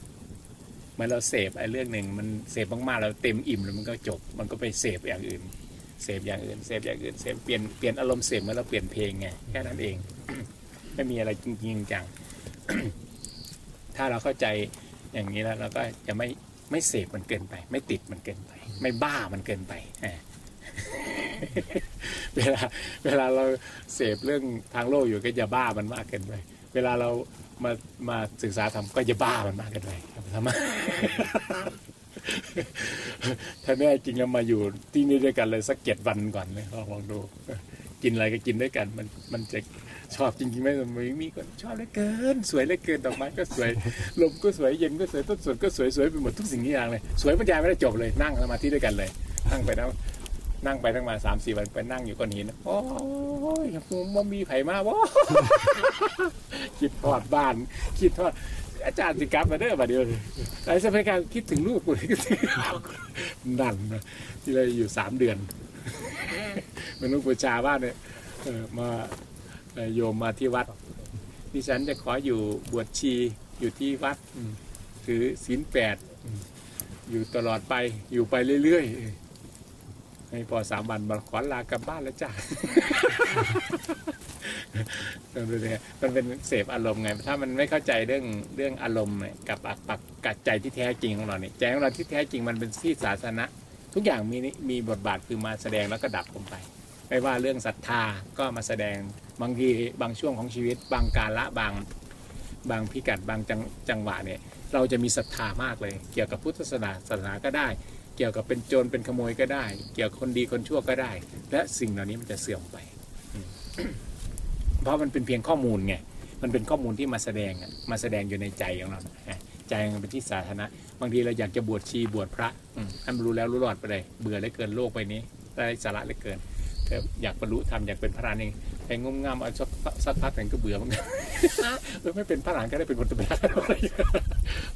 Speaker 1: เมื่อเราเสพไอ้เรื่องหนึ่งมันเสพมากๆเราเต็มอิ่มแล้วมันก็จบ มันก็ไปเสพอย่างอื่นเสพอย่างอื่นเสพอย่างอื่นเสพเปลี่ยนเปลี่ยนอารมณ์เสพเมื่อเราเปลี่ยนเพลงไงแค่นั้นเอง ไม่มีอะไรจริงๆจังถ้าเราเข้าใจอย่างนี้แล้วเราก็จะไม่ไม่เสพมันเกินไป ไม่ติดมันเกินไป ไม่บ้ามันเกินไปอ่าเวลาเวลาเราเสพเรื่องทางโลกอยู่ก็จะบ้ามันมากเกินไป เวลาเรามามาศึกษาธรรมก็จะบ้ามันมากเกินไปทำไมถ้าแน่จริงเรามาอยู่ที่นี่ด้วยกันเลยสักเจ็ดวันก่อนเลยลองดู กินอะไรก็กินด้วยกัน มันมันจะ ชอบจริงๆไหมมันมีคนชอบเหลือเกิน สวยเหลือเกินดอกไม้ก็สวย ลมก็สวยเย็นก็สวยต้นสนก็สวยสวยไปหมดทุกสิ่งทุกอย่างเลย สวยบรรยายไม่ได้จบเลยนั่งสมาธิด้วยกันเลย นั่งไปแล้วนั่งไปทั้งมาสามสี่วันไปนั่งอยู่ก้อนหินโอ้ยมันมีไผ่มาวะคิดทอดบ้าน คิดทอดอาจารย์สิกลับมาเด้อมาเดียวไอ้สมัยการคิดถึงลูกกูเลยคิดถึงนั่นนะที่เลยอยู่สามเดือนมันลูกบูชาบ้านเนี่ยมา โยมมาที่วัดดิฉันจะขออยู่บวชชีอยู่ที่วัดถือศีลแปดอยู่ตลอดไปอยู่ไปเรื่อยๆให้พอสามวันมาขอลากลับบ้านแล้วจ้ามันเป็นไงมันเป็นเสพอารมณ์ไง ถ้ามันไม่เข้าใจเรื่องเรื่องอารมณ์กับปักปักกัดใจที่แท้จริงของเราเนี่ยใจของเราที่แท้จริงมันเป็นที่สาธารณะทุกอย่างมีมีบทบาทคือมาแสดงแล้วก็ดับลงไป ไม่ว่าเรื่องศรัทธาก็มาแสดง บางทีบางช่วงของชีวิต บางการละบางบางพิกัดบางจังจังหวะเนี่ยเราจะมีศรัทธามากเลย เกี่ยวกับพุทธศาสนาศาสนาก็ได้ เกี่ยวกับเป็นโจรเป็นขโมยก็ได้ เกี่ยวกับคนดีคนชั่วก็ได้ และสิ่งเหล่านี้มันจะเสื่อมไป เพราะมันเป็นเพียงข้อมูลไงมันเป็นข้อมูลที่มาแสดงมาแสดงอยู่ในใจของเราใจมันเป็นที่สาธารณะบางทีเราอยากจะบวชชีบวชพระอืมให้มันรู้แล้วรู้รอดไปเลย เบื่อเหลือเกินโลกไปนี้ไร้สาระเหลือเกินแต่อยากบรรลุธรรมอยากเป็นพระนเอง ไอ้งมงามเอาสักสักพักหนึ่งก็เบื่อเหมันกันเออไม่เป็นพระอรหันต์ก็ได้เป็นคนธรรมดา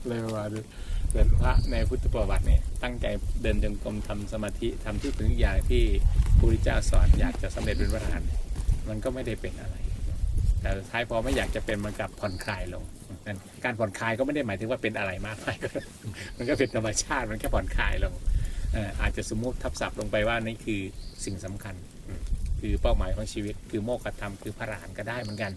Speaker 1: เลยประมาณนี้แต่พระในพุทธประวัติเนี่ยตั้งใจเดินจงกรมทำสมาธิทำทุกสิ่งทุกอย่างที่พระพุทธเจ้าสอนอยากจะสำเร็จเป็นพระอรหันต์มันก็ไม่ได้เป็นอะไร แต่สุดท้ายพอไม่อยากจะเป็นมันกลับผ่อนคลายลงนั่นการผ่อนคลายก็ไม่ได้หมายถึงว่าเป็นอะไรมากมายมันก็เป็นธรรมชาติมันแค่ผ่อนคลายลงเอ่ออาจจะสมมติทับศัพท์ลงไปว่านี่คือสิ่งสำคัญอืม คือเป้าหมายของชีวิต คือโมกขธรรมคือพระอรหันต์ก็ได้เหมือนกัน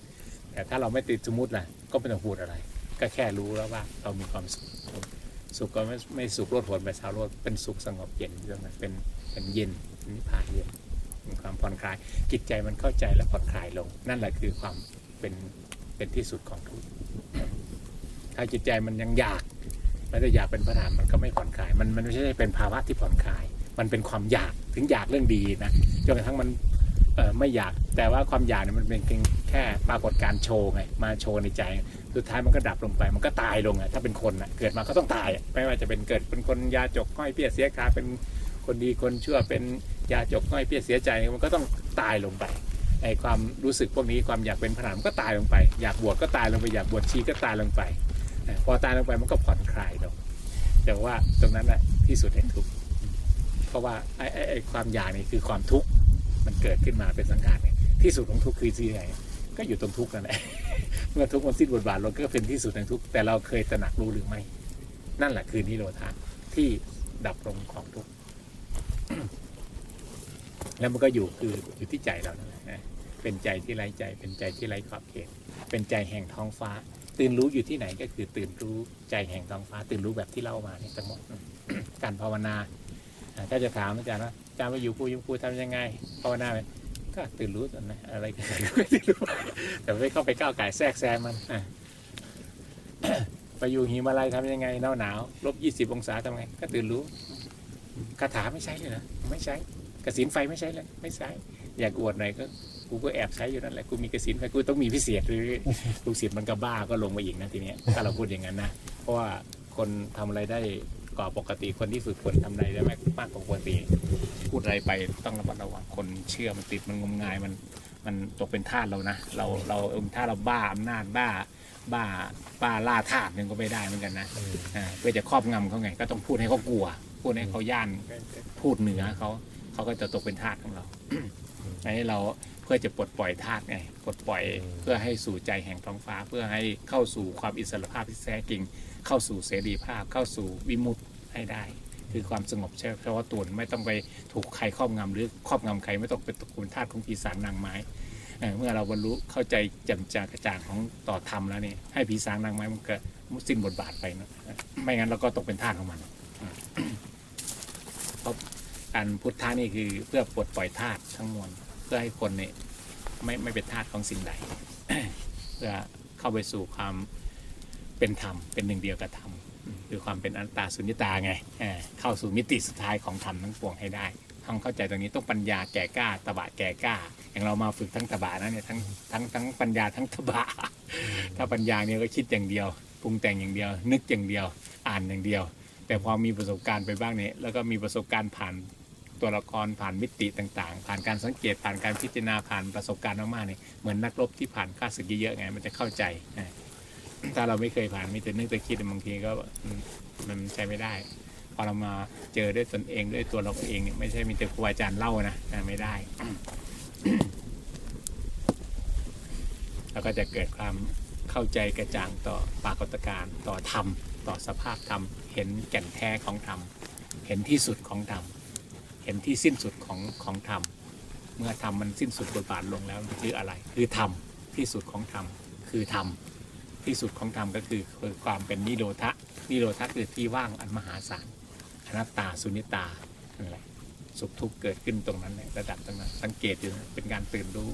Speaker 1: แต่ถ้าเราไม่ติดสมมติล่ะก็ไม่ต้องพูดอะไร ก็แค่รู้แล้วว่าเรามีความสุขสุขก็ไม่ไม่สุขโลดโผนไปสาวโลดเป็นสุขสงบเย็นเรื่องนั้นเป็นเป็นเย็นนิพพานเย็นมีความผ่อนคลายจิตใจมันเข้าใจและผ่อนคลายลง นั่นแหละคือความเป็นเป็นที่สุดของทุกข์ถ้าจิตใจมันยังอยากไม่ได้อยากเป็นพระธรรมมันก็ไม่ผ่อนคลาย มันมันไม่ใช่เป็นภาวะที่ผ่อนคลาย มันเป็นความอยากถึงอยากเรื่องดีนะจนกระทั่งมัน ไม่อยากแต่ว่าความอยากเนี่ยมันเป็นเพียงแค่ปรากฏการโชว์ไงมาโชว์ในใจสุดท้ายมันก็ดับลงไป มันก็ตายลงอะถ้าเป็นคนอะเกิดมาก็ต้องตายไม่ว่าจะเป็นเกิดเป็นคนยาจกก้อยเปียเสียขาเป็นคนดีคนชั่วเป็นยาจกก้อยเปียเสียใจมันก็ต้องตายลงไปไอ้ความรู้สึกพวกนี้ความอยากเป็นพระรามก็ตายลงไป อยากบวชก็ตายลงไป อยากบวชชีก็ตายลงไป พอตายลงไปมันก็ผ่อนคลายลงแต่ว่าตรงนั้นแหละที่สุดแห่งทุกข์เพราะว่าไอไอ้ไอ้ความอยากนี่คือความทุกข์ มันเกิดขึ้นมาเป็นสังขารเนี่ยที่สุดของทุกข์คือที่ไหนก็อยู่ตรงทุกข์นั่นแหละเมื่อทุกข์มันสิ้นบทบาทลงก็เป็นที่สุดแห่งทุกข์แต่เราเคยตระหนักรู้หรือไม่ นั่นแหละคือนิโรธาที่ดับลงของทุกข์แล้วมันก็อยู่คืออยู่ที่ใจเรานั่นแหละนะเป็นใจที่ไร้ใจ เป็นใจที่ไร้ขอบเขต เป็นใจแห่งท้องฟ้า ตื่นรู้อยู่ที่ไหนก็คือตื่นรู้ใจแห่งท้องฟ้า ตื่นรู้แบบที่เล่ามาเนี่ยทั้งหมดการภาวนา ถ้าจะถามอาจารย์ว่าอาจารย์ว่าอยู่ภูยู่ภูทำยังไงภาวนาไหมก็ตื่นรู้ตอนนะอะไรก็ตื่นรู้แต่ไม่เข้าไปก้าวไก่แทรกแซงมันไปอยู่หิมาลัยทำยังไงหนาวหนาวลบยี่สิบองศาทำไง ก็ตื่นรู้คาถาไม่ใช้เลยนะไม่ใช้กระสินไฟไม่ใช้เลยไม่ใช้ อยากอวดหน่อยก็กูก็แอบใช้อยู่นั่นแหละกูมีกระสินไฟกูต้องมีพิเศษหรือลูกศิษย์มันก็บ้าก็ลงมาอีกนะทีเนี้ยถ้าเราพูดอย่างนั้นนะเพราะว่าคนทำอะไรได้ กว่าปกติคนที่ฝึกฝนทำอะไรได้มากมากกว่าปกติพูดอะไรไปต้องระมัดระวังคนเชื่อมันติดมันงมงายมันมันตกเป็นทาสเรานะ เราเราเออถ้าเราบ้าอำนาจบ้า บ้าบ้าล่าทาสนึงก็ไม่ได้เหมือนกันนะอ่าเพื่อจะครอบงำเขาไง ก็ต้องพูดให้เขากลัว พูดให้เขาย่านพูดเหนือเขาเขาก็จะตกเป็นทาสของเราอันนี้เราเพื่อจะปลดปล่อยทาสไงปลดปล่อยเพื่อให้สู่ใจแห่งท้องฟ้า เพื่อให้เข้าสู่ความอิสรภาพที่แท้จริง เข้าสู่เสรีภาพ เข้าสู่วิมุตติให้ได้ คือความสงบเฉพาะตัวไม่ต้องไปถูกใครครอบงำหรือครอบงำใครไม่ต้องเป็นตระกูลทาสของปีศาจนางไม้เมื่อเราบรรลุเข้าใจแจ่มจากกระจ่างของต่อธรรมแล้วนี่ให้ผีสางนางไม้มันก็สิ้นบทบาทไปนะไม่งั้นเราก็ตกเป็นทาสของมันเพราะการพุทธานี่คือเพื่อปลดปล่อยทาสทั้งมวลเพื่อให้คนเนี่ยไม่ไม่เป็นทาสของสิ่งใด เพื่อเข้าไปสู่ความ เป็นธรรมเป็นหนึ่งเดียวกับธรรมอืมคือความเป็นอนัตตาสุญญตาไงเออเข้าสู่มิติสุดท้ายของธรรมทั้งปวงให้ได้ต้องเข้าใจตรงนี้ต้องปัญญาแก่กล้าตบะแก่กล้า อย่างเรามาฝึกทั้งตบะนะเนี่ยทั้งทั้งทั้งปัญญาทั้งตบะ ถ้าปัญญาเนี่ยก็คิดอย่างเดียวปรุงแต่งอย่างเดียว นึกอย่างเดียวอ่านอย่างเดียว แต่พอมีประสบการณ์ไปบ้างเนี่ยแล้วก็มีประสบการณ์ผ่านตัวละครผ่านมิติต่างๆ ผ่านการสังเกตผ่านการพิจารณาผ่านประสบการณ์มากๆเนี่ยเหมือนนักรบที่ผ่านข้าศึกเยอะๆไงมันจะเข้าใจอ่า ถ้าเราไม่เคยผ่านมีแต่นึกแต่คิดบางทีก็มันมันใช้ไม่ได้ พอเรามาเจอด้วยตนเองด้วยตัวเราเองเนี่ยไม่ใช่มีแต่ครูอาจารย์เล่านะอ่าไม่ได้แล้วก็จะเกิดความเข้าใจกระจ่างต่อปรากฏการณ์ต่อธรรม ต่อสภาพธรรม เห็นแก่นแท้ของธรรม เห็นที่สุดของธรรม เห็นที่สิ้นสุดของของธรรม เมื่อธรรมมันสิ้นสุดบทบาทลงแล้วมันคืออะไร คือธรรมที่สุดของธรรมคือธรรม ที่สุดของธรรมก็คือคือความเป็นนิโรธะนิโรธะคือที่ว่างอันมหาศาลอนัตตาสุนิตานั่นแหละสุขทุกข์เกิดขึ้นตรงนั้นเลยระดับตรงนั้นสังเกตอยู่เป็นการตื่นรู้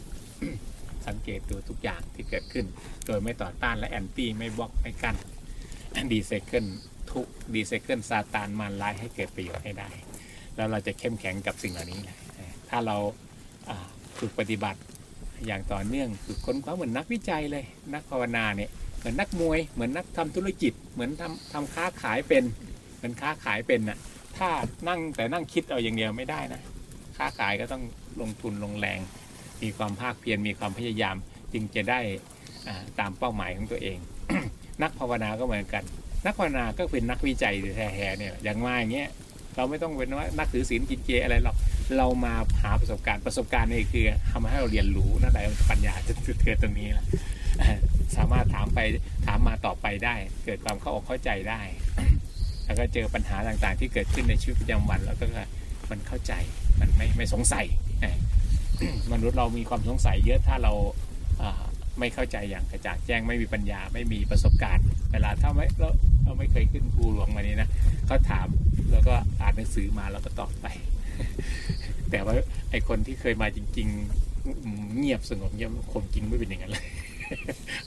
Speaker 1: สังเกตดูทุกอย่างที่เกิดขึ้น โดยไม่ต่อต้านและแอนตี้ไม่บล็อกไม่กั้นดีไซเคิลทุกดีไซเคิลซาตานมารร้ายให้เกิดประโยชน์ให้ได้ แล้วเราจะเข้มแข็งกับสิ่งเหล่านี้แหละถ้าเราฝึกปฏิบัติอย่างต่อเนื่องฝึกค้นคว้าเหมือนนักวิจัยเลย นักภาวนาเนี่ย มือนนักมวย เหมือนนักทำธุรกิจ เหมือนทำทำค้าขายเป็น เหมือนค้าขายเป็นน่ะ ถ้านั่งแต่นั่งคิดเอาอย่างเดียวไม่ได้นะ ค้าขายก็ต้องลงทุนลงแรง มีความภาคเพียร มีความพยายาม จึงจะได้ตามเป้าหมายของตัวเอง นักภาวนาก็เหมือนกัน นักภาวนาก็เป็นนักวิจัยแท้ๆเนี่ย อย่างมาอย่างเงี้ย เราไม่ต้องเป็นว่านักถือศีลกินเจอะไรหรอก เรามาหาประสบการณ์ ประสบการณ์นี่คือทำให้เราเรียนรู้นั่นแหละปัญญาจะเกิดตรงนี้แหละ สามารถถามไปถามมาต่อไปได้ เกิดความเข้าอกเข้าใจได้ แล้วก็เจอปัญหาต่างๆ ที่เกิดขึ้นในชีวิตประจำวันแล้วก็มันเข้าใจมันไม่ไม่สงสัยมนุษย์เรามีความสงสัยเยอะถ้าเราไม่เข้าใจอย่างกระจ่างแจ้งไม่มีปัญญาไม่มีประสบการณ์ เวลาถ้าไม่เราเราไม่เคยขึ้นภูหลวงมานี้นะเขาถามแล้วก็อ่านหนังสือมาเราก็ตอบไป แต่ว่าไอคนที่เคยมาจริง ๆ เงียบสงบเงียบคนจริงไม่เป็นอย่างนั้นเลย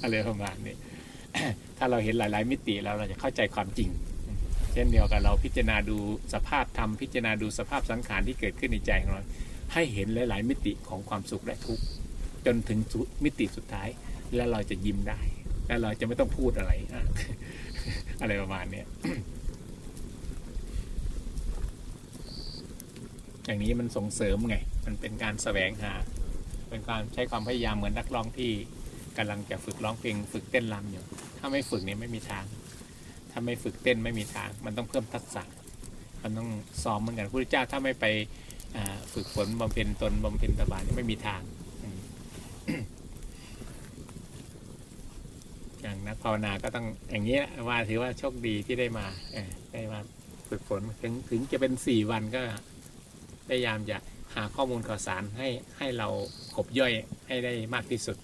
Speaker 1: อะไรประมาณนี้ถ้าเราเห็นหลาย ๆ มิติแล้วเราจะเข้าใจความจริง เช่นเดียวกับเราพิจารณาดูสภาพธรรมพิจารณาดูสภาพสังขารที่เกิดขึ้นในใจของเราให้เห็นหลาย ๆ มิติของความสุขและทุกข์จนถึงมิติสุดท้าย แล้วเราจะยิ้มได้ แล้วเราจะไม่ต้องพูดอะไร อะไรประมาณนี้อย่างนี้มันส่งเสริมไง มันเป็นการแสวงหา เป็นการใช้ความพยายามเหมือนนักร้องที่ กำลังจะฝึกร้องเพลงฝึกเต้นรำอยู่ ถ้าไม่ฝึกเนี่ยไม่มีทาง ถ้าไม่ฝึกเต้นไม่มีทาง มันต้องเพิ่มทักษะ มันต้องซ้อมเหมือนกันพระพุทธเจ้าถ้าไม่ไปฝึกฝนบำเพ็ญตนบำเพ็ญตบะนี่ไม่มีทาง อย่างนักภาวนาก็ต้องอย่างนี้ว่าถือว่าโชคดีที่ได้มาได้มาฝึกฝนถึงถึงจะเป็นสี่วันก็พยายามจะหาข้อมูลข่าวสารให้ให้เราขบย่อยให้ได้มากที่สุด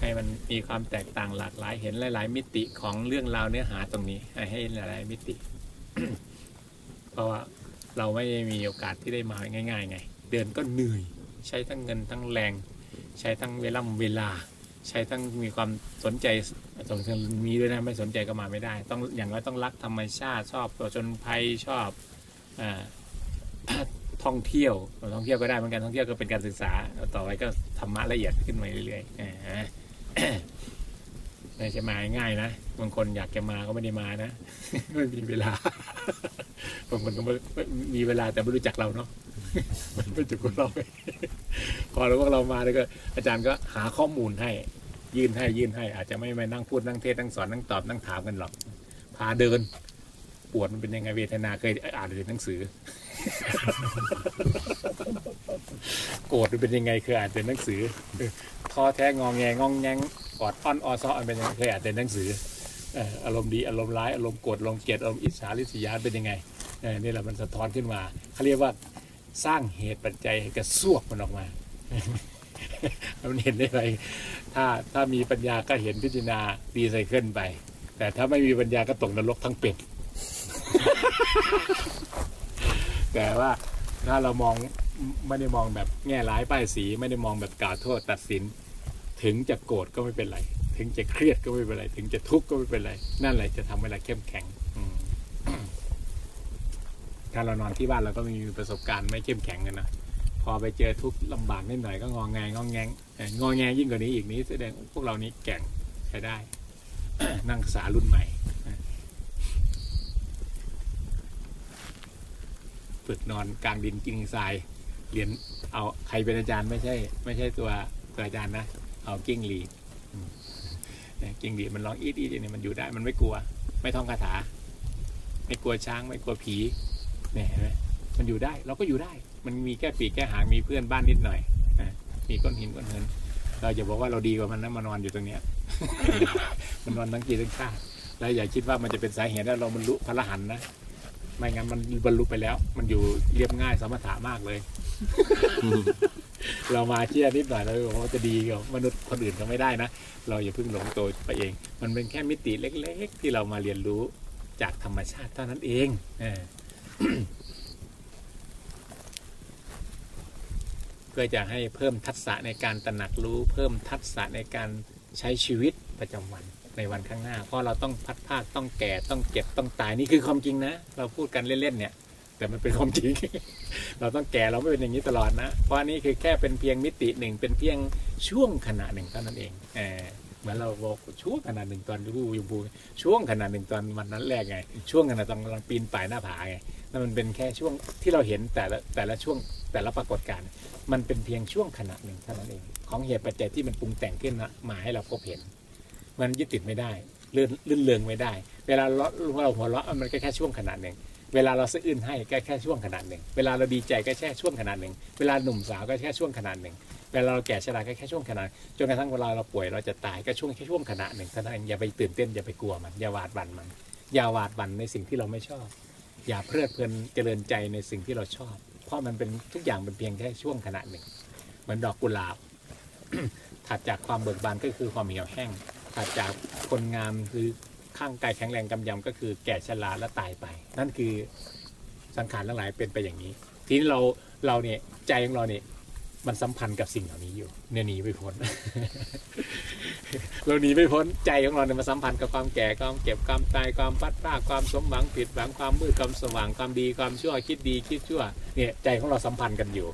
Speaker 1: ให้มันมีความแตกต่างหลากหลาย เห็นหลาย ๆ มิติของเรื่องราวเนื้อหาตรงนี้ ให้หลาย ๆ มิติ เพราะว่าเราไม่ได้มีโอกาสที่ได้มาง่าย ๆ ไง เดินก็เหนื่อย ใช้ทั้งเงินทั้งแรง ใช้ทั้งเวลาเวลา ใช้ทั้งมีความสนใจสนใจมีด้วยนะไม่สนใจก็มาไม่ได้ ต้องอย่างน้อยต้องรักธรรมชาติชอบตัวชนภัยชอบอ ท่องเที่ยวท่องเที่ยวก็ได้เหมือนกันท่องเที่ยวก็เป็นการศึกษา ต่อไปก็ธรรมะละเอียดขึ้นมาเรื่อยๆอ่าไม่ใช่มาง่ายนะบางคนอยากจะมาก็ไม่ได้มานะไม่มีเวลาบางคนก็ไม่มีเวลาแต่ไม่รู้จักเราเนาะมันไม่จุกเราไปพอเราพวกเรามาแล้วก็ อาจารย์ก็หาข้อมูลให้ ยื่นให้ยื่นให้ อาจจะไม่มานั่งพูดนั่งเทศนั่งสอนนั่งตอบนั่งถามกันหรอกพาเดิน ปวดมันเป็นยังไงเวทนาเคยอ่านในหนังสือ โกรธมันเป็นยังไงเคยอ่านในหนังสือท้อแท้งองแงงองแงงออดอ้อนออซ้ออันเป็นยังไงเคยอ่านในหนังสืออารมณ์ดีอารมณ์ร้ายอารมณ์โกรธอารมณ์เกลียดอารมณ์อิจฉาริษยาเป็นยังไงนี่แหละมันสะท้อนขึ้นมาเขาเรียกว่าสร้างเหตุปัจจัยให้กระซวกมันออกมามันเห็นได้ไรถ้าถ้ามีปัญญาก็เห็นพิจารณาดีไซเคิลไป แต่ถ้าไม่มีปัญญาก็ตกนรกทั้งเป็น แต่ว่าถ้าเรามองไม่ได้มองแบบแง่ร้ายป้ายสีไม่ได้มองแบบกล่าวโทษตัดสิน ถึงจะโกรธก็ไม่เป็นไร ถึงจะเครียดก็ไม่เป็นไร ถึงจะทุกข์ก็ไม่เป็นไร นั่นแหละจะทำให้เราเข้มแข็งถ้าเรานอนที่บ้านเราก็ไม่มีประสบการณ์ไม่เข้มแข็งกันนะพอไปเจอทุกข์ลำบากนิดหน่อยก็งองแงงองแงงเอ่องแงยิ่งกว่านี้อีกนี้แสดงพวกเรานี้แก่งใช้ได้ นักศึกษารุ่นใหม่ ฝึกนอนกลางดินกินทรายเรียนเอาใครเป็นอาจารย์ไม่ใช่ ไม่ใช่ตัวตัวอาจารย์นะ เอากิ้งหรีเนี่ยกิ้งหรีมันร้องอีดอีดเนี่ยมันอยู่ได้มันไม่กลัว ไม่ท่องคาถา ไม่กลัวช้างไม่กลัวผีเนี่ยเห็นไหมมันอยู่ได้เราก็อยู่ได้ มันมีแค่ปีกแค่หางมีเพื่อนบ้านนิดหน่อยนะมีก้อนหินก้อนเหินเราอย่าบอกว่าเราดีกว่ามันนะมานอนอยู่ตรงเนี้ย มันนอนทั้งกีทั้งชาแล้วอย่าคิดว่ามันจะเป็นสาเหตุให้เราบรรลุพระรหันนะ ไม่งั้นมันบรรลุไปแล้ว มันอยู่เรียบง่ายสมถะมากเลย เรามาเชื่อนิดหน่อยเราบอกว่าจะดีกับมนุษย์คนอื่นก็ไม่ได้นะ เราอย่าเพิ่งหลงตัวไปเอง มันเป็นแค่มิติเล็ก ๆ ที่เรามาเรียนรู้จากธรรมชาติเท่านั้นเองเพื่อจะให้เพิ่มทักษะในการตระหนักรู้ เพิ่มทักษะในการใช้ชีวิตประจำวัน ในวันข้างหน้า เพราะเราต้องพัดภาคต้องแก่ต้องเจ็บต้องตายนี่คือความจริงนะ เราพูดกันเล่นๆเนี่ย แต่มันเป็นความจริง เราต้องแก่เราไม่เป็นอย่างนี้ตลอดนะ เพราะนี้คือแค่เป็นเพียงมิติหนึ่งเป็นเพียงช่วงขณะหนึ่งเท่านั้นเองเออเหมือนเราบอกช่วงขณะหนึ่งตอนยูยูบูช่วงขณะหนึ่งตอนวันนั้นแรกไง ช่วงขณะตอนกำลังปีนป่ายหน้าผาไงนั่นมันเป็นแค่ช่วงที่เราเห็นแต่ละแต่ละช่วงแต่ละปรากฏการณ์มันเป็นเพียงช่วงขณะหนึ่งเท่านั้นเอง ของเหตุปัจจัยที่มันปรุงแต่งขึ้นมาให้เราพบเห็น มันยึดติดไม่ได้เลื่นลื่นเลืองไม่ได้ เวลาเราเราหัวเราะมันก็แค่ช่วงขนาดหนึ่ง เวลาเราสะอื้นให้ก็แค่ช่วงขนาดหนึ่ง เวลาเราดีใจก็แค่ช่วงขนาดหนึ่ง เวลาหนุ่มสาวก็แค่ช่วงขนาดหนึ่ง เวลาเราแก่ชราก็แค่ช่วงขนาด จนกระทั่งเวลาเราป่วยเราจะตายก็ช่วงแค่ช่วงขณะหนึ่งเท่านั้นองอย่าไปตื่นเต้นอย่าไปกลัวมันอย่าหวาดหวั่นมัน อย่าหวาดหวั่นในสิ่งที่เราไม่ชอบ อย่าเพลิดเพลินเจริญใจในสิ่งที่เราชอบ เพราะมันเป็นทุกอย่างเป็นเพียงแค่ช่วงขณะหนึ่ง เหมือนดอกกุหลาบ ถัดจากความเบิกบานก็คือความเหี่ยวแห้ง ถัดจากคนงามคือข้างกายแข็งแรงกำยำก็คือแก่ชราและตายไป นั่นคือสังขารทั้งหลายเป็นไปอย่างนี้ ทีนี้เราเราเนี่ยใจของเราเนี่ยมันสัมพันธ์กับสิ่งเหล่านี้อยู่เนี่ยหนีไม่พ้น เราหนีไม่พ้นใจของเราเนี่ยมาสัมพันธ์กับความแก่ความเก็บความตายความพัดพลาดความสมหวังผิดหวังความมืดความสว่างความดีความชั่วคิดดีคิดชั่วเนี่ยใจของเราสัมพันธ์กันอยู่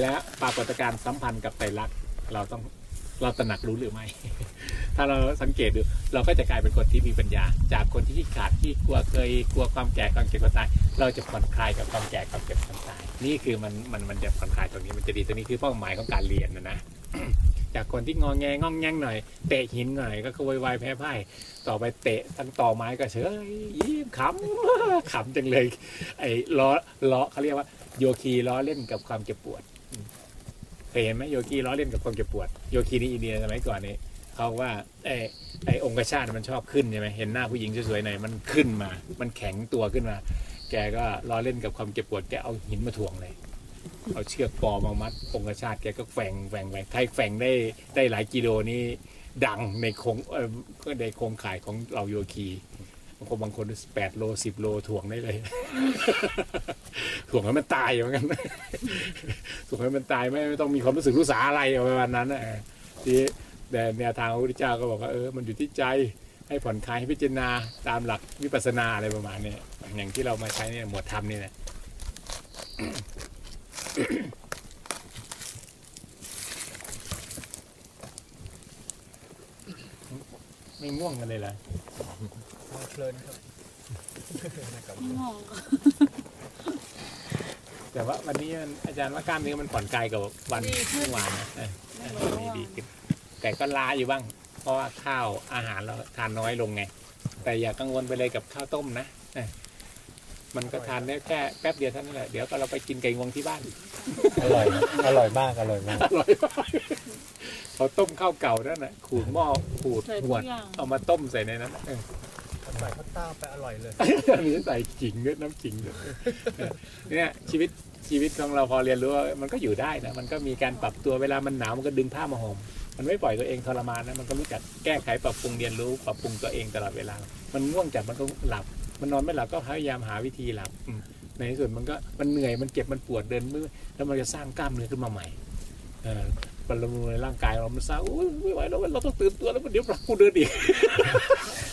Speaker 1: และปรากฏการณ์สัมพันธ์กับไตรลักษณ์เราต้อง เราตระหนักรู้หรือไม่ ถ้าเราสังเกตดู เราก็จะกลายเป็นคนที่มีปัญญา จากคนที่ขี้ขาดที่กลัวเคยกลัวความแก่ความเจ็บความตาย เราจะผ่อนคลายกับความแก่ความเจ็บความตาย นี่คือมันมันมันจะผ่อนคลายตรงนี้มันจะดีตรงนี้คือเป้าหมายของการเรียนนะนะจากคนที่งอแงงองแงงหน่อยเตะหินหน่อยก็คือวายๆแพ้พ่ายต่อไปเตะทั้งต่อไม้ก็เฉยยิ้มขำขำจังเลย ไอ้ล้อล้อเขาเรียกว่า โยคีล้อเล่นกับความเจ็บปวด เคยเห็นไหมโยคีล้อเล่นกับความเจ็บปวดโยคีในอินเดียสมัยก่อนนี่เขาว่าไอ้ไอ้องคชาตมันชอบขึ้นใช่ไหมเห็นหน้าผู้หญิงสวยๆหน่อยมันขึ้นมา มันแข็งตัวขึ้นมา แกก็ล้อเล่นกับความเจ็บปวดแกเอาหินมาถ่วงเลยเอาเชือกปอมามัดองคชาตแกก็แฝงแฝงแฝงใครแฝงได้ได้หลายกิโลนี่ดังในโคงเออในโครงข่ายของเราโยคีางคนบางคนแปดโลสิบโลถ่วงได้เลย ถ่วงให้มันตายอย่างนั้นถ่วงให้มันตายไม่ไม่ต้องมีความรู้สึกรู้สาอะไรประมาณนั้นนะเออที่แต่แนวทางของพระพุทธเจ้าก็บอกว่าเออมันอยู่ที่ใจให้ผ่อนคลายให้พิจารณาตามหลักวิปัสสนาอะไรประมาณเนี้ยอย่างที่เรามาใช้เนี่ยหมวดธรรมนี่แหละไม่ง่วงกันเลยเห รอ
Speaker 2: เพลินครับ
Speaker 3: งง
Speaker 1: แต่ว่าวันนี้มันอาจารย์ว่ากล้ามเนื้อมันผ่อนคลายกว่าวันเมื่อวานนะเออ
Speaker 3: ไม่
Speaker 1: เอ
Speaker 3: รู้
Speaker 1: อ
Speaker 3: ว่า
Speaker 1: ดีขึ้นแต่ก็ล้าอยู่บ้าง เพราะว่าข้าวอาหารเราทานน้อยลงไง แต่อย่ากังวลไปเลยกับข้าวต้มนะเออมันก็ทานได้แค่แป๊บเดียวเท่านั้นแหละเดี๋ยวก็เราไปกินไก่งวงที่บ้าน
Speaker 2: อร่อยครับอร่อยมากอร่อยมาก
Speaker 1: อร่อยมากเขาต้มข้าวเก่านั่นแหะขูดหม้อขูด
Speaker 3: ใส่
Speaker 1: ห
Speaker 3: ทุ
Speaker 1: ว
Speaker 3: ก
Speaker 1: ด
Speaker 3: อย่าง
Speaker 1: เอามาต้มใส่ในนั้นเออ
Speaker 2: ใส่ข้าวต้าไปอร่อยเลย
Speaker 1: มีใส่ขิงด้วยน้ำขิงด้วยเนี่ยชีวิตชีวิตของเราพอเรียนรู้ว่ามันก็อยู่ได้นะมันก็มีการปรับตัวเวลามันหนาวมันก็ดึงผ้ามาห่มมันไม่ปล่อยตัวเองทรมานนะมันก็รู้จักแก้ไขปรับปรุงเรียนรู้ปรับปรุงตัวเองตลอดเวลา มันง่วงจัดมันก็หลับ มันนอนไม่หลับก็พยายามหาวิธีหลับในที่สุดมันก็มันเหนื่อยมันเจ็บมันปวดเดินมือแล้วมันจะสร้างกล้ามเนื้อขึ้นมาใหม่เออพลังในร่างกายเรามันสร้างอุ้ยไม่ไหวแล้วเราต้องตื่นตัวแล้วมันเดี๋ยวเรากูเดินอีก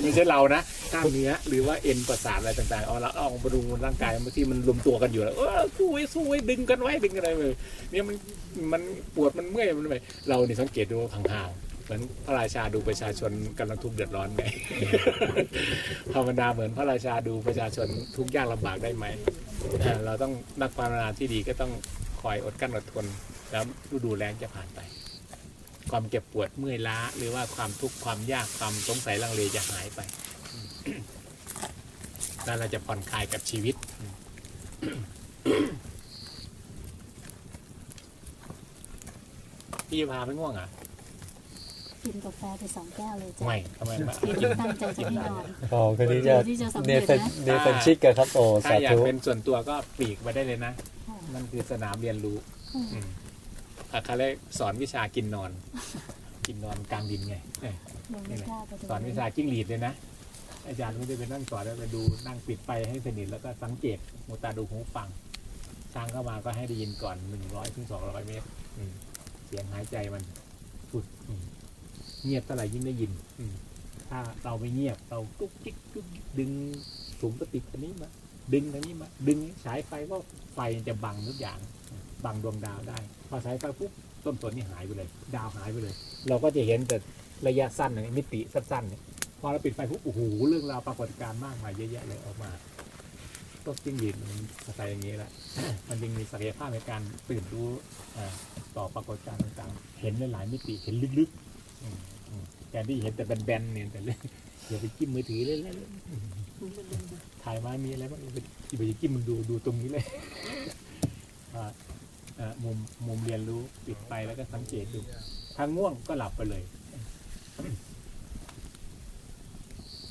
Speaker 1: ไม่ใช่เรานะกล้ามเนื้อหรือว่าเอ็นประสาทอะไรต่างๆเอาละเอามาดูร่างกายบางทีมันรวมตัวกันอยู่แล้วเออสู้ไว้สู้ไว้ดึงกันไว้ดึงกันไว้เลยเนี่ยมันมันปวดมันเมื่อยมันไปเราเนี่ยสังเกตดูห่างๆเหมือนพระราชาดูประชาชนกำลังทุกข์เดือดร้อนไงภาวนาเหมือนพระราชาดูประชาชนทุกข์ยากลำบากได้ไหมเราต้องนักภาวนาที่ดีก็ต้องคอยอดกั้นอดทนแล้วฤดูแลงจะผ่านไป ความเจ็บปวดเมื่อยล้า หรือว่าความทุกข์ความยากความสงสัยลังเลจะหายไปแล้วเราจะผ่อนคลายกับชีวิตพี่พาไปง่วงเหรอะ
Speaker 5: กินกาแฟไปสองแก้วเลยจ้ะ
Speaker 1: ไม่ทำไมมา
Speaker 5: กินตั้งใจจะไม่นอน
Speaker 2: อ๋อคนนี้จะ
Speaker 5: ที่จะสำ
Speaker 2: เน
Speaker 5: เร็จ
Speaker 2: เฟน
Speaker 5: นะ
Speaker 2: เนเฟนชิกกันครับโอ้
Speaker 1: ถ้า
Speaker 2: สา
Speaker 1: อยาก
Speaker 2: ธุ
Speaker 1: เป็นส่วนตัวก็ปลีกไปได้เลยนะ
Speaker 5: ค่ะ
Speaker 1: มันคือสนามเรียนรู้
Speaker 5: อืม
Speaker 1: อืมอะเขาเรสอนวิชากินนอน กินนอนกลางดินไงเอ้ย
Speaker 5: ยังไม่กล้าไปดู
Speaker 1: สอนวิชาจิ้งหรีดเลยนะ อาจารย์ไม่ได้ไปนั่งสอนแล้วไปดูนั่งปิดไฟให้สนิทแล้วก็สังเกตหูตาดูหูฟังช้างเข้ามาก็ให้ได้ยินก่อนหนึ่งร้อยถึงสองร้อยเมตรเสียงหายใจมันปุดเงียบเท่าไหร่ยิ่งได้ยิน อืถ้าเราไม่เงียบเรากุ๊กกิ๊กกุ๊กดึงถุงพลาสติกอันนี้มาดึงอันนี้มาดึงฉายไฟก็ไฟจะบังทุกอย่าง บังดวงดาวได้ พอฉายไฟปุ๊บต้นสนนี่หายไปเลย ดาวหายไปเลย เราก็จะเห็นแต่ระยะสั้นนะมิติสั้นๆเนี่ยพอเราปิดไฟปุ๊บโอ้โหเรื่องราวปรากฏการณ์มากมายเยอะแยะเลยออกมาต้นจิ้งหรีดมันอาศัยอย่างนี้แหละมันยังมีศักยภาพในการตื่นรู้อ่าต่อปรากฏการณ์ต่างๆ เห็นหลายๆมิติเห็นลึกๆอืมอืมแทนที่เห็นแต่แบนๆเนี่ยแต่เรื่องอย่าไปจิ้มมือถือเล่นๆถ่ายมามีอะไรบ้างไปไปจิ้มมึงดูดูตรงนี้เลยว่าเอ่อ มุมมุมเรียนรู้ปิดไปแล้วก็สังเกตดูถ้าง่วงก็หลับไปเลย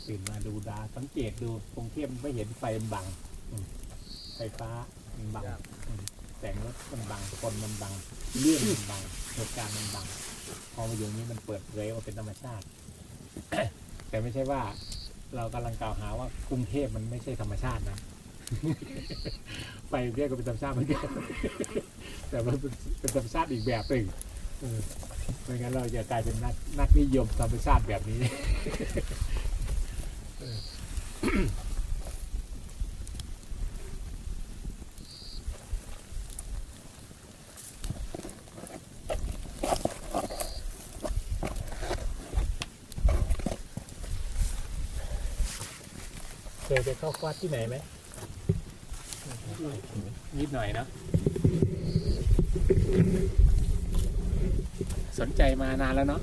Speaker 1: ตื่นมาดูดาวสังเกตดูกรุงเทพไม่เห็นไฟมันบังอืมไฟฟ้ามันบังอืมแสงรถมันบังคนมันบังเรื่องมันบังเหตุการณ์มันบัง พอมาอยู่นี้มันเปิดเผยว่าเป็นธรรมชาติ แต่ไม่ใช่ว่า เรากำลังกล่าวหาว่ากรุงเทพมันไม่ใช่ธรรมชาตินะ ไปกรุงเทพก็เป็นธรรมชาติเหมือนกันแต่มันเป็นธรรมชาติอีกแบบหนึ่งไม่งั้นเราจะกลายเป็นนักนักนิยมธรรมชาติแบบนี้เออเคยไปเข้าคอร์สที่ไหนไหม นิดหน่อยเนาะสนใจมานานแล้วเนาะ